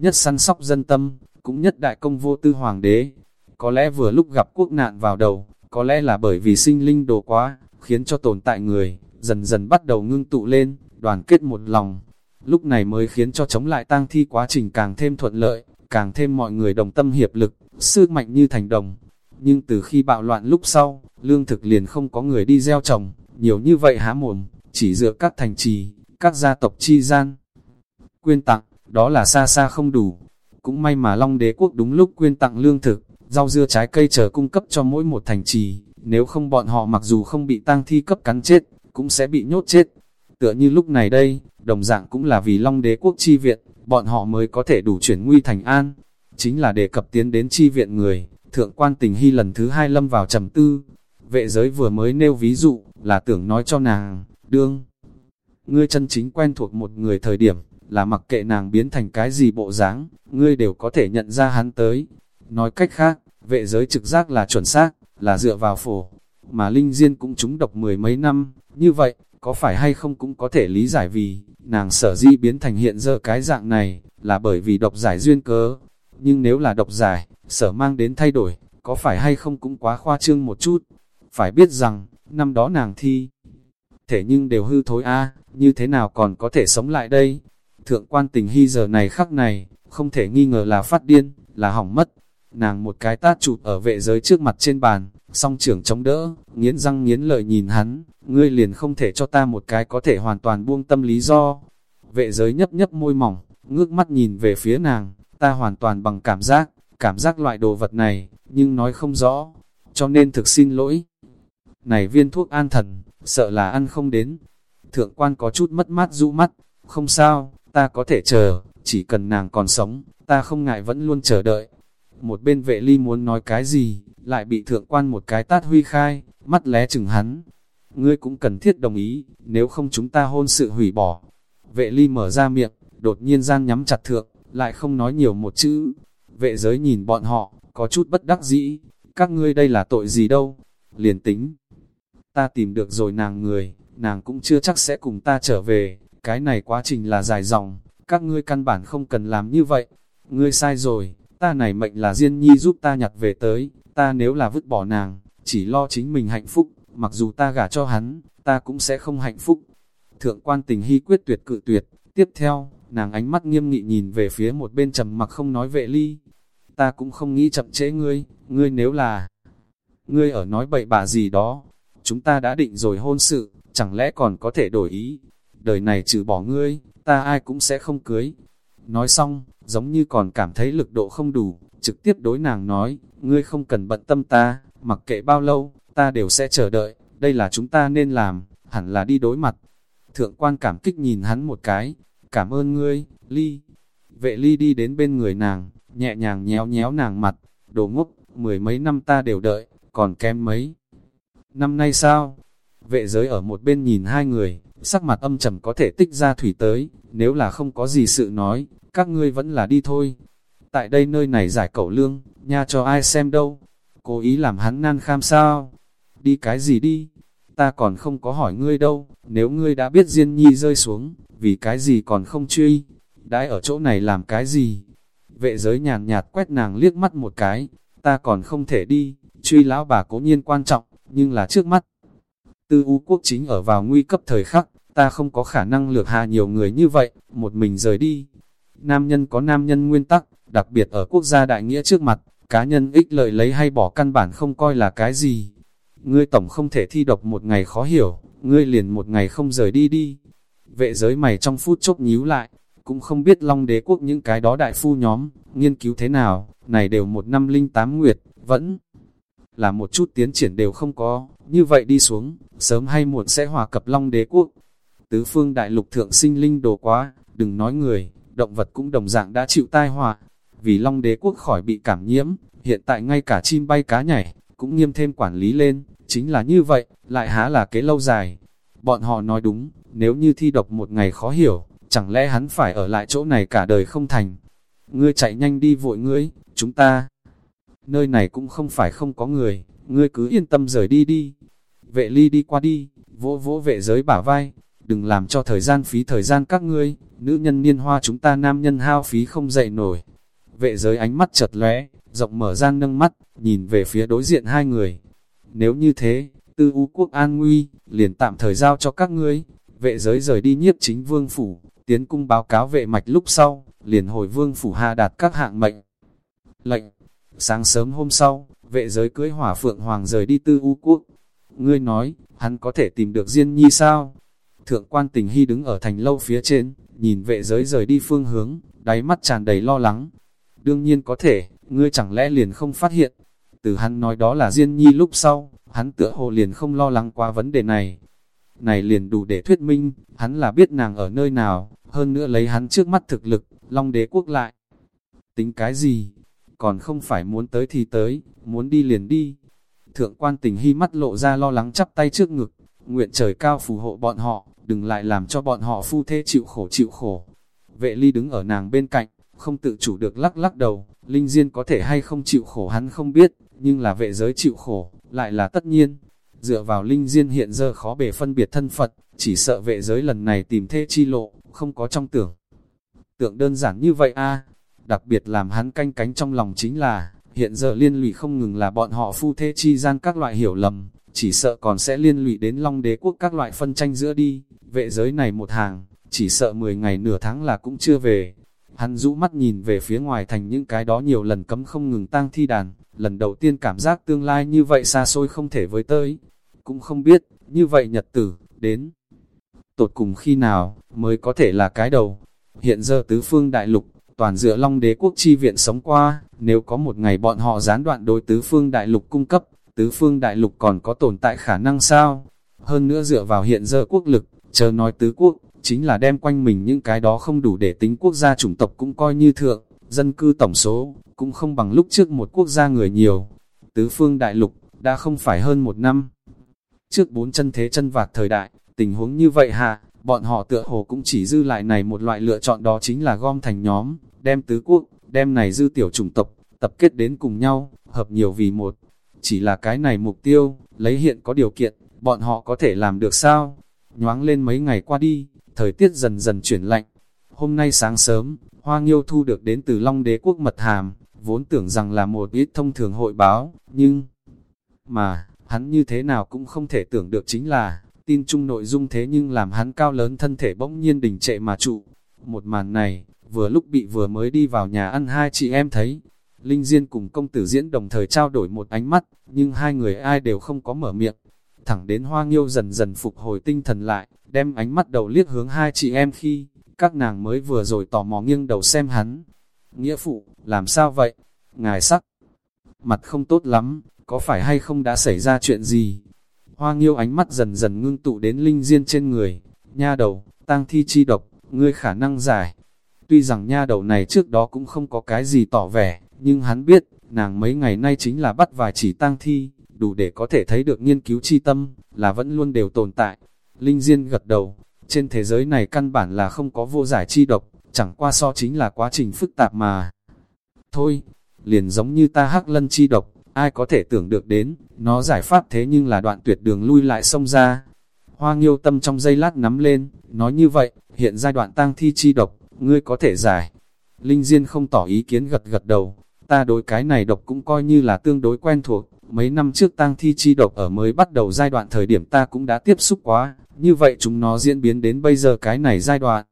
Nhất săn sóc dân tâm, cũng nhất đại công vô tư hoàng đế. Có lẽ vừa lúc gặp quốc nạn vào đầu, có lẽ là bởi vì sinh linh đồ quá, khiến cho tồn tại người, dần dần bắt đầu ngưng tụ lên, đoàn kết một lòng. Lúc này mới khiến cho chống lại tang thi quá trình càng thêm thuận lợi, càng thêm mọi người đồng tâm hiệp lực, sức mạnh như thành đồng. Nhưng từ khi bạo loạn lúc sau, lương thực liền không có người đi gieo trồng, nhiều như vậy há mồm, chỉ dựa các thành trì, các gia tộc chi gian. Quyên tặng, đó là xa xa không đủ. Cũng may mà Long đế quốc đúng lúc quyên tặng lương thực, rau dưa trái cây chờ cung cấp cho mỗi một thành trì, nếu không bọn họ mặc dù không bị tang thi cấp cắn chết, cũng sẽ bị nhốt chết. Tựa như lúc này đây, đồng dạng cũng là vì Long đế quốc chi viện, bọn họ mới có thể đủ chuyển nguy thành an. Chính là đề cập tiến đến chi viện người, Thượng quan tình hy lần thứ hai lâm vào trầm tư, vệ giới vừa mới nêu ví dụ, là tưởng nói cho nàng, đương. Ngươi chân chính quen thuộc một người thời điểm, là mặc kệ nàng biến thành cái gì bộ dáng, ngươi đều có thể nhận ra hắn tới. Nói cách khác, vệ giới trực giác là chuẩn xác, là dựa vào phổ, mà Linh Diên cũng trúng độc mười mấy năm, như vậy, có phải hay không cũng có thể lý giải vì, nàng sở di biến thành hiện giờ cái dạng này, là bởi vì độc giải duyên cớ. Nhưng nếu là độc giải, sở mang đến thay đổi, có phải hay không cũng quá khoa trương một chút. Phải biết rằng, năm đó nàng thi, thể nhưng đều hư thối a à, như thế nào còn có thể sống lại đây? Thượng quan tình hy giờ này khắc này, không thể nghi ngờ là phát điên, là hỏng mất. Nàng một cái tát chụp ở vệ giới trước mặt trên bàn, song trưởng chống đỡ, nghiến răng nghiến lợi nhìn hắn, ngươi liền không thể cho ta một cái có thể hoàn toàn buông tâm lý do. Vệ giới nhấp nhấp môi mỏng, ngước mắt nhìn về phía nàng, ta hoàn toàn bằng cảm giác, cảm giác loại đồ vật này, nhưng nói không rõ, cho nên thực xin lỗi. Này viên thuốc an thần, sợ là ăn không đến. Thượng quan có chút mất mát rũ mắt, không sao, ta có thể chờ, chỉ cần nàng còn sống, ta không ngại vẫn luôn chờ đợi. Một bên vệ ly muốn nói cái gì, lại bị thượng quan một cái tát huy khai, mắt lé chừng hắn. Ngươi cũng cần thiết đồng ý, nếu không chúng ta hôn sự hủy bỏ. Vệ ly mở ra miệng, đột nhiên gian nhắm chặt thượng, lại không nói nhiều một chữ. Vệ giới nhìn bọn họ, có chút bất đắc dĩ, các ngươi đây là tội gì đâu, liền tính. Ta tìm được rồi nàng người, nàng cũng chưa chắc sẽ cùng ta trở về, cái này quá trình là dài dòng, các ngươi căn bản không cần làm như vậy. Ngươi sai rồi, ta này mệnh là Diên Nhi giúp ta nhặt về tới, ta nếu là vứt bỏ nàng, chỉ lo chính mình hạnh phúc, mặc dù ta gả cho hắn, ta cũng sẽ không hạnh phúc. Thượng quan tình hy quyết tuyệt cự tuyệt, tiếp theo, nàng ánh mắt nghiêm nghị nhìn về phía một bên trầm mặc không nói vệ ly. Ta cũng không nghĩ chậm trễ ngươi, ngươi nếu là... Ngươi ở nói bậy bạ gì đó, chúng ta đã định rồi hôn sự, chẳng lẽ còn có thể đổi ý. Đời này trừ bỏ ngươi, ta ai cũng sẽ không cưới. Nói xong, giống như còn cảm thấy lực độ không đủ, trực tiếp đối nàng nói, ngươi không cần bận tâm ta, mặc kệ bao lâu, ta đều sẽ chờ đợi, đây là chúng ta nên làm, hẳn là đi đối mặt. Thượng quan cảm kích nhìn hắn một cái, cảm ơn ngươi, Ly. Vệ Ly đi đến bên người nàng, nhẹ nhàng nhéo nhéo nàng mặt, đồ ngốc, mười mấy năm ta đều đợi, còn kém mấy. Năm nay sao? Vệ giới ở một bên nhìn hai người, sắc mặt âm trầm có thể tích ra thủy tới, nếu là không có gì sự nói, các ngươi vẫn là đi thôi. Tại đây nơi này giải cẩu lương, nha cho ai xem đâu, cố ý làm hắn nan kham sao? Đi cái gì đi? Ta còn không có hỏi ngươi đâu, nếu ngươi đã biết Diên Nhi rơi xuống, vì cái gì còn không truy? Đãi ở chỗ này làm cái gì? Vệ giới nhàn nhạt quét nàng liếc mắt một cái, ta còn không thể đi, truy lão bà cố nhiên quan trọng, nhưng là trước mắt. Tư U quốc chính ở vào nguy cấp thời khắc, ta không có khả năng lược hạ nhiều người như vậy, một mình rời đi. Nam nhân có nam nhân nguyên tắc, đặc biệt ở quốc gia đại nghĩa trước mặt, cá nhân ích lợi lấy hay bỏ căn bản không coi là cái gì. Ngươi tổng không thể thi độc một ngày khó hiểu, ngươi liền một ngày không rời đi đi. Vệ giới mày trong phút chốc nhíu lại, cũng không biết Long đế quốc những cái đó đại phu nhóm, nghiên cứu thế nào, này đều một năm linh tám nguyệt, vẫn là một chút tiến triển đều không có, như vậy đi xuống, sớm hay muộn sẽ hòa cập Long đế quốc. Tứ phương đại lục thượng sinh linh đồ quá, đừng nói người, động vật cũng đồng dạng đã chịu tai họa. Vì Long đế quốc khỏi bị cảm nhiễm, hiện tại ngay cả chim bay cá nhảy, cũng nghiêm thêm quản lý lên, chính là như vậy, lại há là kế lâu dài. Bọn họ nói đúng, nếu như thi độc một ngày khó hiểu, chẳng lẽ hắn phải ở lại chỗ này cả đời không thành. Ngươi chạy nhanh đi vội ngươi, chúng ta. Nơi này cũng không phải không có người, ngươi cứ yên tâm rời đi đi. Vệ ly đi qua đi, vỗ vỗ vệ giới bả vai, đừng làm cho thời gian phí thời gian các ngươi, nữ nhân niên hoa chúng ta nam nhân hao phí không dậy nổi. Vệ giới ánh mắt chật lóe, rộng mở gian nâng mắt, nhìn về phía đối diện hai người. Nếu như thế, tư u quốc an nguy, liền tạm thời giao cho các ngươi. Vệ giới rời đi nhiếp chính vương phủ, tiến cung báo cáo vệ mạch lúc sau, liền hồi vương phủ hạ đạt các hạng mệnh. Lệnh, sáng sớm hôm sau, vệ giới cưới hỏa phượng hoàng rời đi tư u quốc. Ngươi nói, hắn có thể tìm được Diên Nhi sao? Thượng quan tình hy đứng ở thành lâu phía trên, nhìn vệ giới rời đi phương hướng, đáy mắt tràn đầy lo lắng. Đương nhiên có thể, ngươi chẳng lẽ liền không phát hiện. Từ hắn nói đó là Diên Nhi lúc sau, hắn tựa hồ liền không lo lắng qua vấn đề này. Này liền đủ để thuyết minh, hắn là biết nàng ở nơi nào, hơn nữa lấy hắn trước mắt thực lực, Long đế quốc lại. Tính cái gì? còn không phải muốn tới thì tới, muốn đi liền đi. Thượng quan tình hy mắt lộ ra lo lắng chắp tay trước ngực, nguyện trời cao phù hộ bọn họ, đừng lại làm cho bọn họ phu thế chịu khổ chịu khổ. Vệ ly đứng ở nàng bên cạnh, không tự chủ được lắc lắc đầu, linh diên có thể hay không chịu khổ hắn không biết, nhưng là vệ giới chịu khổ, lại là tất nhiên. Dựa vào linh diên hiện giờ khó bề phân biệt thân Phật, chỉ sợ vệ giới lần này tìm thê chi lộ, không có trong tưởng. Tượng đơn giản như vậy a đặc biệt làm hắn canh cánh trong lòng chính là, hiện giờ liên lụy không ngừng là bọn họ phu thê chi gian các loại hiểu lầm, chỉ sợ còn sẽ liên lụy đến long đế quốc các loại phân tranh giữa đi, vệ giới này một hàng, chỉ sợ 10 ngày nửa tháng là cũng chưa về. Hắn rũ mắt nhìn về phía ngoài thành những cái đó nhiều lần cấm không ngừng tang thi đàn, lần đầu tiên cảm giác tương lai như vậy xa xôi không thể với tới. Cũng không biết, như vậy nhật tử, đến tột cùng khi nào, mới có thể là cái đầu. Hiện giờ tứ phương đại lục, toàn dựa long đế quốc chi viện sống qua, nếu có một ngày bọn họ gián đoạn đối tứ phương đại lục cung cấp, tứ phương đại lục còn có tồn tại khả năng sao? Hơn nữa dựa vào hiện giờ quốc lực, chờ nói tứ quốc, chính là đem quanh mình những cái đó không đủ để tính quốc gia chủng tộc cũng coi như thượng, dân cư tổng số, cũng không bằng lúc trước một quốc gia người nhiều. Tứ phương đại lục, đã không phải hơn một năm. Trước bốn chân thế chân vạc thời đại, tình huống như vậy hạ, bọn họ tựa hồ cũng chỉ dư lại này một loại lựa chọn đó chính là gom thành nhóm, đem tứ quốc, đem này dư tiểu chủng tộc, tập kết đến cùng nhau, hợp nhiều vì một. Chỉ là cái này mục tiêu, lấy hiện có điều kiện, bọn họ có thể làm được sao? Nhoáng lên mấy ngày qua đi, thời tiết dần dần chuyển lạnh. Hôm nay sáng sớm, Hoa Nghiêu thu được đến từ Long Đế Quốc Mật Hàm, vốn tưởng rằng là một ít thông thường hội báo, nhưng... Mà, hắn như thế nào cũng không thể tưởng được chính là, tin chung nội dung thế nhưng làm hắn cao lớn thân thể bỗng nhiên đình trệ mà trụ. Một màn này, vừa lúc bị vừa mới đi vào nhà ăn hai chị em thấy. Linh Diên cùng công tử diễn đồng thời trao đổi một ánh mắt, nhưng hai người ai đều không có mở miệng. Thẳng đến hoa nghiêu dần dần phục hồi tinh thần lại, đem ánh mắt đầu liếc hướng hai chị em khi, các nàng mới vừa rồi tò mò nghiêng đầu xem hắn. Nghĩa phụ, làm sao vậy? Ngài sắc, mặt không tốt lắm, có phải hay không đã xảy ra chuyện gì? Hoa nghiêu ánh mắt dần dần ngưng tụ đến linh diên trên người. Nha đầu, tang thi chi độc, ngươi khả năng giải. Tuy rằng nha đầu này trước đó cũng không có cái gì tỏ vẻ, nhưng hắn biết, nàng mấy ngày nay chính là bắt vài chỉ tang thi, đủ để có thể thấy được nghiên cứu chi tâm, là vẫn luôn đều tồn tại. Linh Diên gật đầu, trên thế giới này căn bản là không có vô giải chi độc, chẳng qua so chính là quá trình phức tạp mà. Thôi, liền giống như ta hắc lân chi độc, ai có thể tưởng được đến, nó giải pháp thế nhưng là đoạn tuyệt đường lui lại sông ra. Hoa nghiêu tâm trong giây lát nắm lên, nói như vậy, hiện giai đoạn tang thi chi độc, ngươi có thể giải. Linh Diên không tỏ ý kiến gật gật đầu, ta đối cái này độc cũng coi như là tương đối quen thuộc, mấy năm trước tang thi chi độc ở mới bắt đầu giai đoạn thời điểm ta cũng đã tiếp xúc quá, như vậy chúng nó diễn biến đến bây giờ cái này giai đoạn.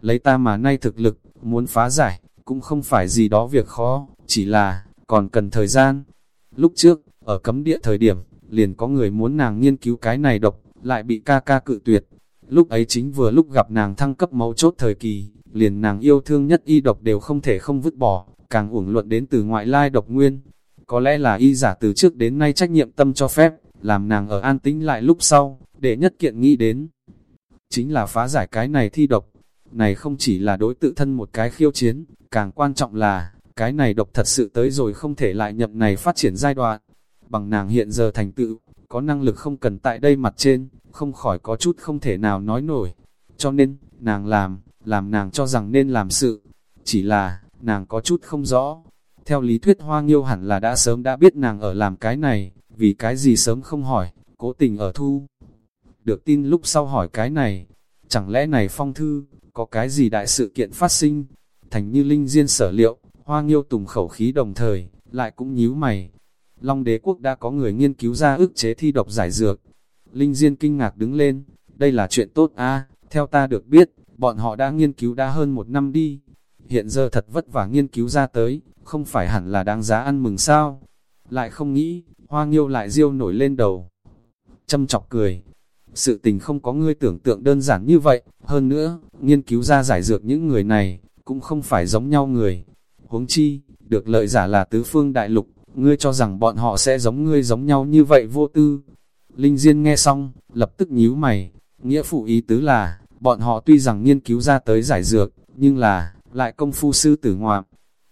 Lấy ta mà nay thực lực, muốn phá giải, cũng không phải gì đó việc khó, chỉ là, còn cần thời gian. Lúc trước, ở cấm địa thời điểm, liền có người muốn nàng nghiên cứu cái này độc, lại bị ca ca cự tuyệt. Lúc ấy chính vừa lúc gặp nàng thăng cấp mấu chốt thời kỳ, liền nàng yêu thương nhất y độc đều không thể không vứt bỏ, càng uổng luận đến từ ngoại lai độc nguyên. Có lẽ là y giả từ trước đến nay trách nhiệm tâm cho phép, làm nàng ở an tĩnh lại lúc sau, để nhất kiện nghĩ đến. Chính là phá giải cái này thi độc. Này không chỉ là đối tự thân một cái khiêu chiến, càng quan trọng là, cái này độc thật sự tới rồi không thể lại nhậm này phát triển giai đoạn. Bằng nàng hiện giờ thành tựu, có năng lực không cần tại đây mặt trên, không khỏi có chút không thể nào nói nổi. Cho nên, nàng làm, làm nàng cho rằng nên làm sự. Chỉ là, nàng có chút không rõ. Theo lý thuyết hoa nghiêu hẳn là đã sớm đã biết nàng ở làm cái này, vì cái gì sớm không hỏi, cố tình ở thu. Được tin lúc sau hỏi cái này, chẳng lẽ này phong thư, có cái gì đại sự kiện phát sinh, thành như linh diên sở liệu, hoa nghiêu tùng khẩu khí đồng thời, lại cũng nhíu mày. Long đế quốc đã có người nghiên cứu ra ức chế thi độc giải dược. Linh diên kinh ngạc đứng lên, đây là chuyện tốt a à, theo ta được biết, bọn họ đã nghiên cứu đã hơn một năm đi. Hiện giờ thật vất vả nghiên cứu ra tới, không phải hẳn là đáng giá ăn mừng sao. Lại không nghĩ, hoa nghiêu lại riêu nổi lên đầu. Châm chọc cười, sự tình không có ngươi tưởng tượng đơn giản như vậy, hơn nữa, nghiên cứu ra giải dược những người này, cũng không phải giống nhau người. Huống chi, được lợi giả là tứ phương đại lục, ngươi cho rằng bọn họ sẽ giống ngươi giống nhau như vậy vô tư. Linh Diên nghe xong, lập tức nhíu mày, nghĩa phụ ý tứ là, bọn họ tuy rằng nghiên cứu ra tới giải dược, nhưng là, lại công phu sư tử ngoạm.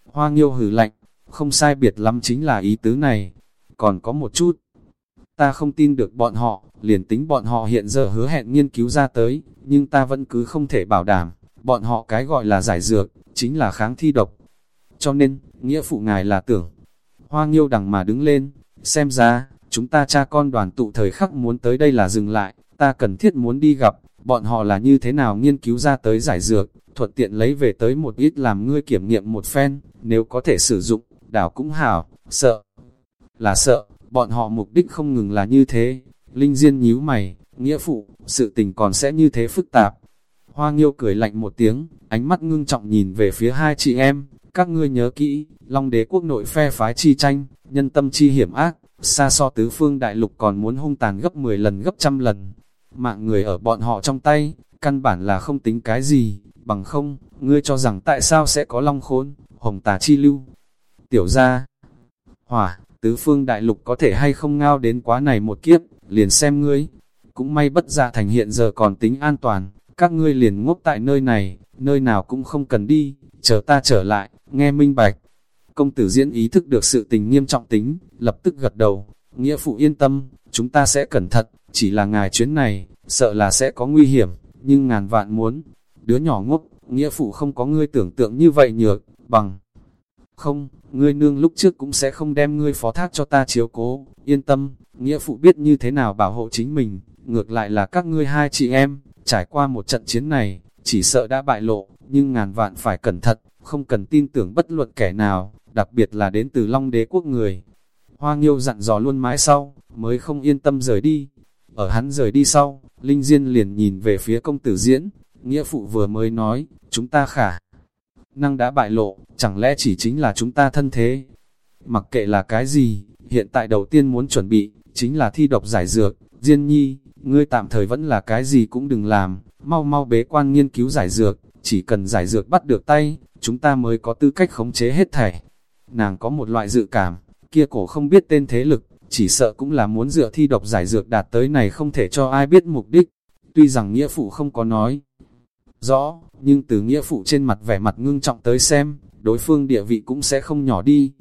Hoa nghiêu hử lạnh, không sai biệt lắm chính là ý tứ này. Còn có một chút, ta không tin được bọn họ, liền tính bọn họ hiện giờ hứa hẹn nghiên cứu ra tới, nhưng ta vẫn cứ không thể bảo đảm, bọn họ cái gọi là giải dược, chính là kháng thi độc. Cho nên, nghĩa phụ ngài là tưởng, hoa nghiêu đằng mà đứng lên, xem ra, chúng ta cha con đoàn tụ thời khắc muốn tới đây là dừng lại, ta cần thiết muốn đi gặp, bọn họ là như thế nào nghiên cứu ra tới giải dược, thuận tiện lấy về tới một ít làm ngươi kiểm nghiệm một phen, nếu có thể sử dụng, đảo cũng hảo, sợ. Là sợ, bọn họ mục đích không ngừng là như thế. Linh Diên nhíu mày, nghĩa phụ, sự tình còn sẽ như thế phức tạp. Hoa Nghiêu cười lạnh một tiếng, ánh mắt ngưng trọng nhìn về phía hai chị em, các ngươi nhớ kỹ, Long đế quốc nội phe phái chi tranh, nhân tâm chi hiểm ác, xa so tứ phương đại lục còn muốn hung tàn gấp 10 lần gấp trăm lần. Mạng người ở bọn họ trong tay, căn bản là không tính cái gì, bằng không, ngươi cho rằng tại sao sẽ có long khốn, hồng tà chi lưu. Tiểu ra, hỏa, tứ phương đại lục có thể hay không ngao đến quá này một kiếp, liền xem ngươi. Cũng may bất dạ thành hiện giờ còn tính an toàn, các ngươi liền ngốc tại nơi này, nơi nào cũng không cần đi, chờ ta trở lại, nghe minh bạch. Công tử diễn ý thức được sự tình nghiêm trọng tính, lập tức gật đầu, nghĩa phụ yên tâm, chúng ta sẽ cẩn thận, chỉ là ngài chuyến này, sợ là sẽ có nguy hiểm, nhưng ngàn vạn muốn, đứa nhỏ ngốc, nghĩa phụ không có ngươi tưởng tượng như vậy nhược, bằng. Không, ngươi nương lúc trước cũng sẽ không đem ngươi phó thác cho ta chiếu cố, yên tâm, nghĩa phụ biết như thế nào bảo hộ chính mình, ngược lại là các ngươi hai chị em, trải qua một trận chiến này, chỉ sợ đã bại lộ, nhưng ngàn vạn phải cẩn thận, không cần tin tưởng bất luận kẻ nào, đặc biệt là đến từ Long đế quốc người. Hoa Nghiêu dặn dò luôn mãi sau, mới không yên tâm rời đi. Ở hắn rời đi sau, Linh Diên liền nhìn về phía công tử diễn, nghĩa phụ vừa mới nói, chúng ta khả năng đã bại lộ, chẳng lẽ chỉ chính là chúng ta thân thế. Mặc kệ là cái gì, hiện tại đầu tiên muốn chuẩn bị, chính là thi độc giải dược, Diên nhi, ngươi tạm thời vẫn là cái gì cũng đừng làm, mau mau bế quan nghiên cứu giải dược, chỉ cần giải dược bắt được tay, chúng ta mới có tư cách khống chế hết thảy. Nàng có một loại dự cảm, kia cổ không biết tên thế lực, chỉ sợ cũng là muốn dựa thi độc giải dược đạt tới này không thể cho ai biết mục đích. Tuy rằng nghĩa phụ không có nói rõ, nhưng từ nghĩa phụ trên mặt vẻ mặt ngưng trọng tới xem, đối phương địa vị cũng sẽ không nhỏ đi.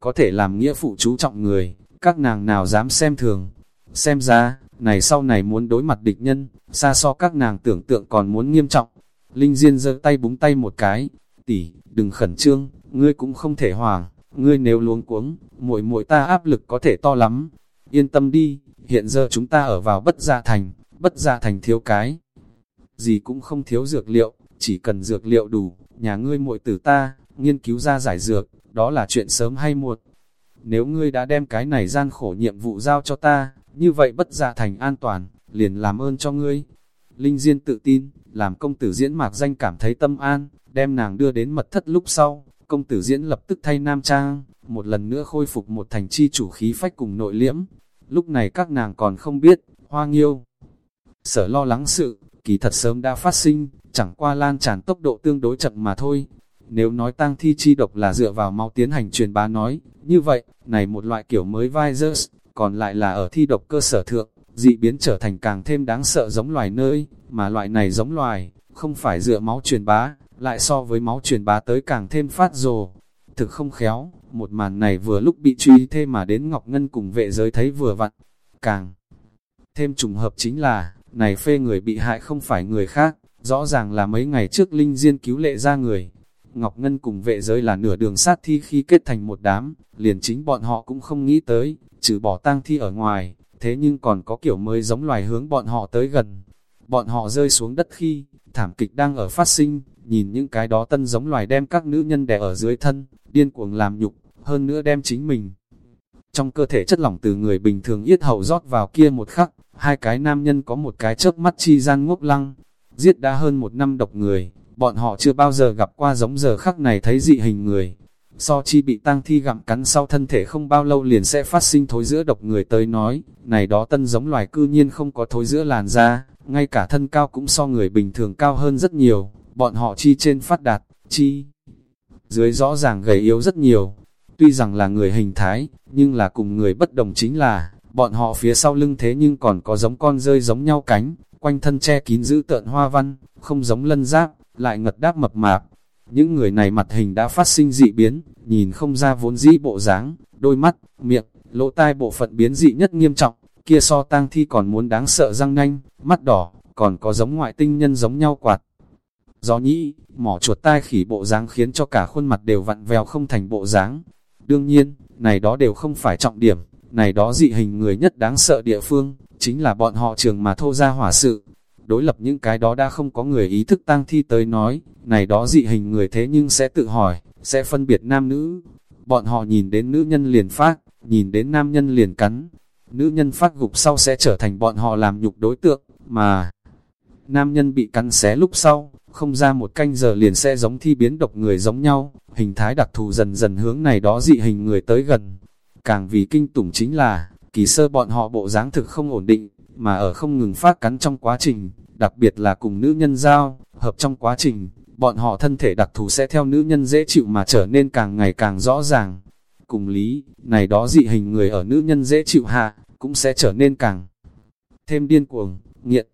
Có thể làm nghĩa phụ chú trọng người, các nàng nào dám xem thường. Xem ra, này sau này muốn đối mặt địch nhân, xa so các nàng tưởng tượng còn muốn nghiêm trọng. Linh Diên giơ tay búng tay một cái, tỷ, đừng khẩn trương, ngươi cũng không thể hoàng, ngươi nếu luống cuống, muội muội ta áp lực có thể to lắm. Yên tâm đi, hiện giờ chúng ta ở vào bất gia thành, bất gia thành thiếu cái. Gì cũng không thiếu dược liệu, chỉ cần dược liệu đủ, nhà ngươi muội tử ta, nghiên cứu ra giải dược, đó là chuyện sớm hay muộn. Nếu ngươi đã đem cái này gian khổ nhiệm vụ giao cho ta, như vậy bất gia thành an toàn, liền làm ơn cho ngươi. Linh Diên tự tin, làm công tử diễn mạc danh cảm thấy tâm an, đem nàng đưa đến mật thất lúc sau, công tử diễn lập tức thay nam trang, một lần nữa khôi phục một thành chi chủ khí phách cùng nội liễm. Lúc này các nàng còn không biết, hoa nghiêu. Sở lo lắng sự, kỳ thật sớm đã phát sinh, chẳng qua lan tràn tốc độ tương đối chậm mà thôi. Nếu nói tang thi chi độc là dựa vào máu tiến hành truyền bá nói, như vậy, này một loại kiểu mới virus, còn lại là ở thi độc cơ sở thượng, dị biến trở thành càng thêm đáng sợ giống loài nơi, mà loại này giống loài, không phải dựa máu truyền bá, lại so với máu truyền bá tới càng thêm phát rồ. Thực không khéo, một màn này vừa lúc bị truy thêm mà đến Ngọc Ngân cùng vệ giới thấy vừa vặn, càng thêm trùng hợp chính là, này phê người bị hại không phải người khác, rõ ràng là mấy ngày trước Linh Diên cứu lệ ra người. Ngọc Ngân cùng vệ giới là nửa đường sát thi khi kết thành một đám, liền chính bọn họ cũng không nghĩ tới, trừ bỏ tang thi ở ngoài, thế nhưng còn có kiểu mới giống loài hướng bọn họ tới gần. Bọn họ rơi xuống đất khi, thảm kịch đang ở phát sinh, nhìn những cái đó tân giống loài đem các nữ nhân đè ở dưới thân, điên cuồng làm nhục, hơn nữa đem chính mình. Trong cơ thể chất lỏng từ người bình thường yết hậu rót vào kia một khắc, hai cái nam nhân có một cái chớp mắt chi gian ngốc lăng, giết đã hơn một năm độc người, bọn họ chưa bao giờ gặp qua giống giờ khắc này thấy dị hình người. So chi bị tang thi gặm cắn sau thân thể không bao lâu liền sẽ phát sinh thối giữa độc người tới nói, này đó tân giống loài cư nhiên không có thối giữa làn da, ngay cả thân cao cũng so người bình thường cao hơn rất nhiều, bọn họ chi trên phát đạt, chi dưới rõ ràng gầy yếu rất nhiều. Tuy rằng là người hình thái, nhưng là cùng người bất đồng chính là, bọn họ phía sau lưng thế nhưng còn có giống con rơi giống nhau cánh, quanh thân che kín giữ tợn hoa văn, không giống lân giáp, lại ngật đáp mập mạp. Những người này mặt hình đã phát sinh dị biến, nhìn không ra vốn dĩ bộ dáng, đôi mắt, miệng, lỗ tai bộ phận biến dị nhất nghiêm trọng, kia so tang thi còn muốn đáng sợ răng nanh, mắt đỏ, còn có giống ngoại tinh nhân giống nhau quạt. Gió nhĩ, mỏ chuột tai khỉ bộ dáng khiến cho cả khuôn mặt đều vặn vẹo không thành bộ dáng. Đương nhiên, này đó đều không phải trọng điểm, này đó dị hình người nhất đáng sợ địa phương, chính là bọn họ trường mà thô ra hỏa sự. Đối lập những cái đó đã không có người ý thức tang thi tới nói, này đó dị hình người thế nhưng sẽ tự hỏi, sẽ phân biệt nam nữ. Bọn họ nhìn đến nữ nhân liền phát, nhìn đến nam nhân liền cắn. Nữ nhân phát gục sau sẽ trở thành bọn họ làm nhục đối tượng, mà nam nhân bị cắn xé lúc sau, không ra một canh giờ liền sẽ giống thi biến độc người giống nhau, hình thái đặc thù dần dần hướng này đó dị hình người tới gần. Càng vì kinh tủng chính là, kỳ sơ bọn họ bộ dáng thực không ổn định, mà ở không ngừng phát cắn trong quá trình, đặc biệt là cùng nữ nhân giao, hợp trong quá trình, bọn họ thân thể đặc thù sẽ theo nữ nhân dễ chịu mà trở nên càng ngày càng rõ ràng. Cùng lý, này đó dị hình người ở nữ nhân dễ chịu hạ, cũng sẽ trở nên càng thêm điên cuồng, nghiện.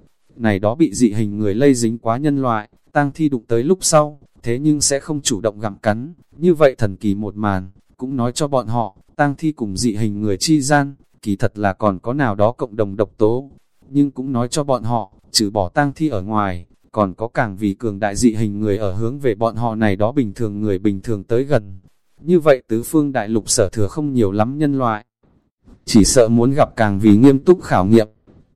Này đó bị dị hình người lây dính quá nhân loại, tang thi đụng tới lúc sau, thế nhưng sẽ không chủ động gặm cắn. Như vậy thần kỳ một màn, cũng nói cho bọn họ, tang thi cùng dị hình người chi gian, kỳ thật là còn có nào đó cộng đồng độc tố. Nhưng cũng nói cho bọn họ, trừ bỏ tang thi ở ngoài, còn có càng vì cường đại dị hình người ở hướng về bọn họ này đó bình thường người bình thường tới gần. Như vậy tứ phương đại lục sở thừa không nhiều lắm nhân loại. Chỉ sợ muốn gặp càng vì nghiêm túc khảo nghiệm,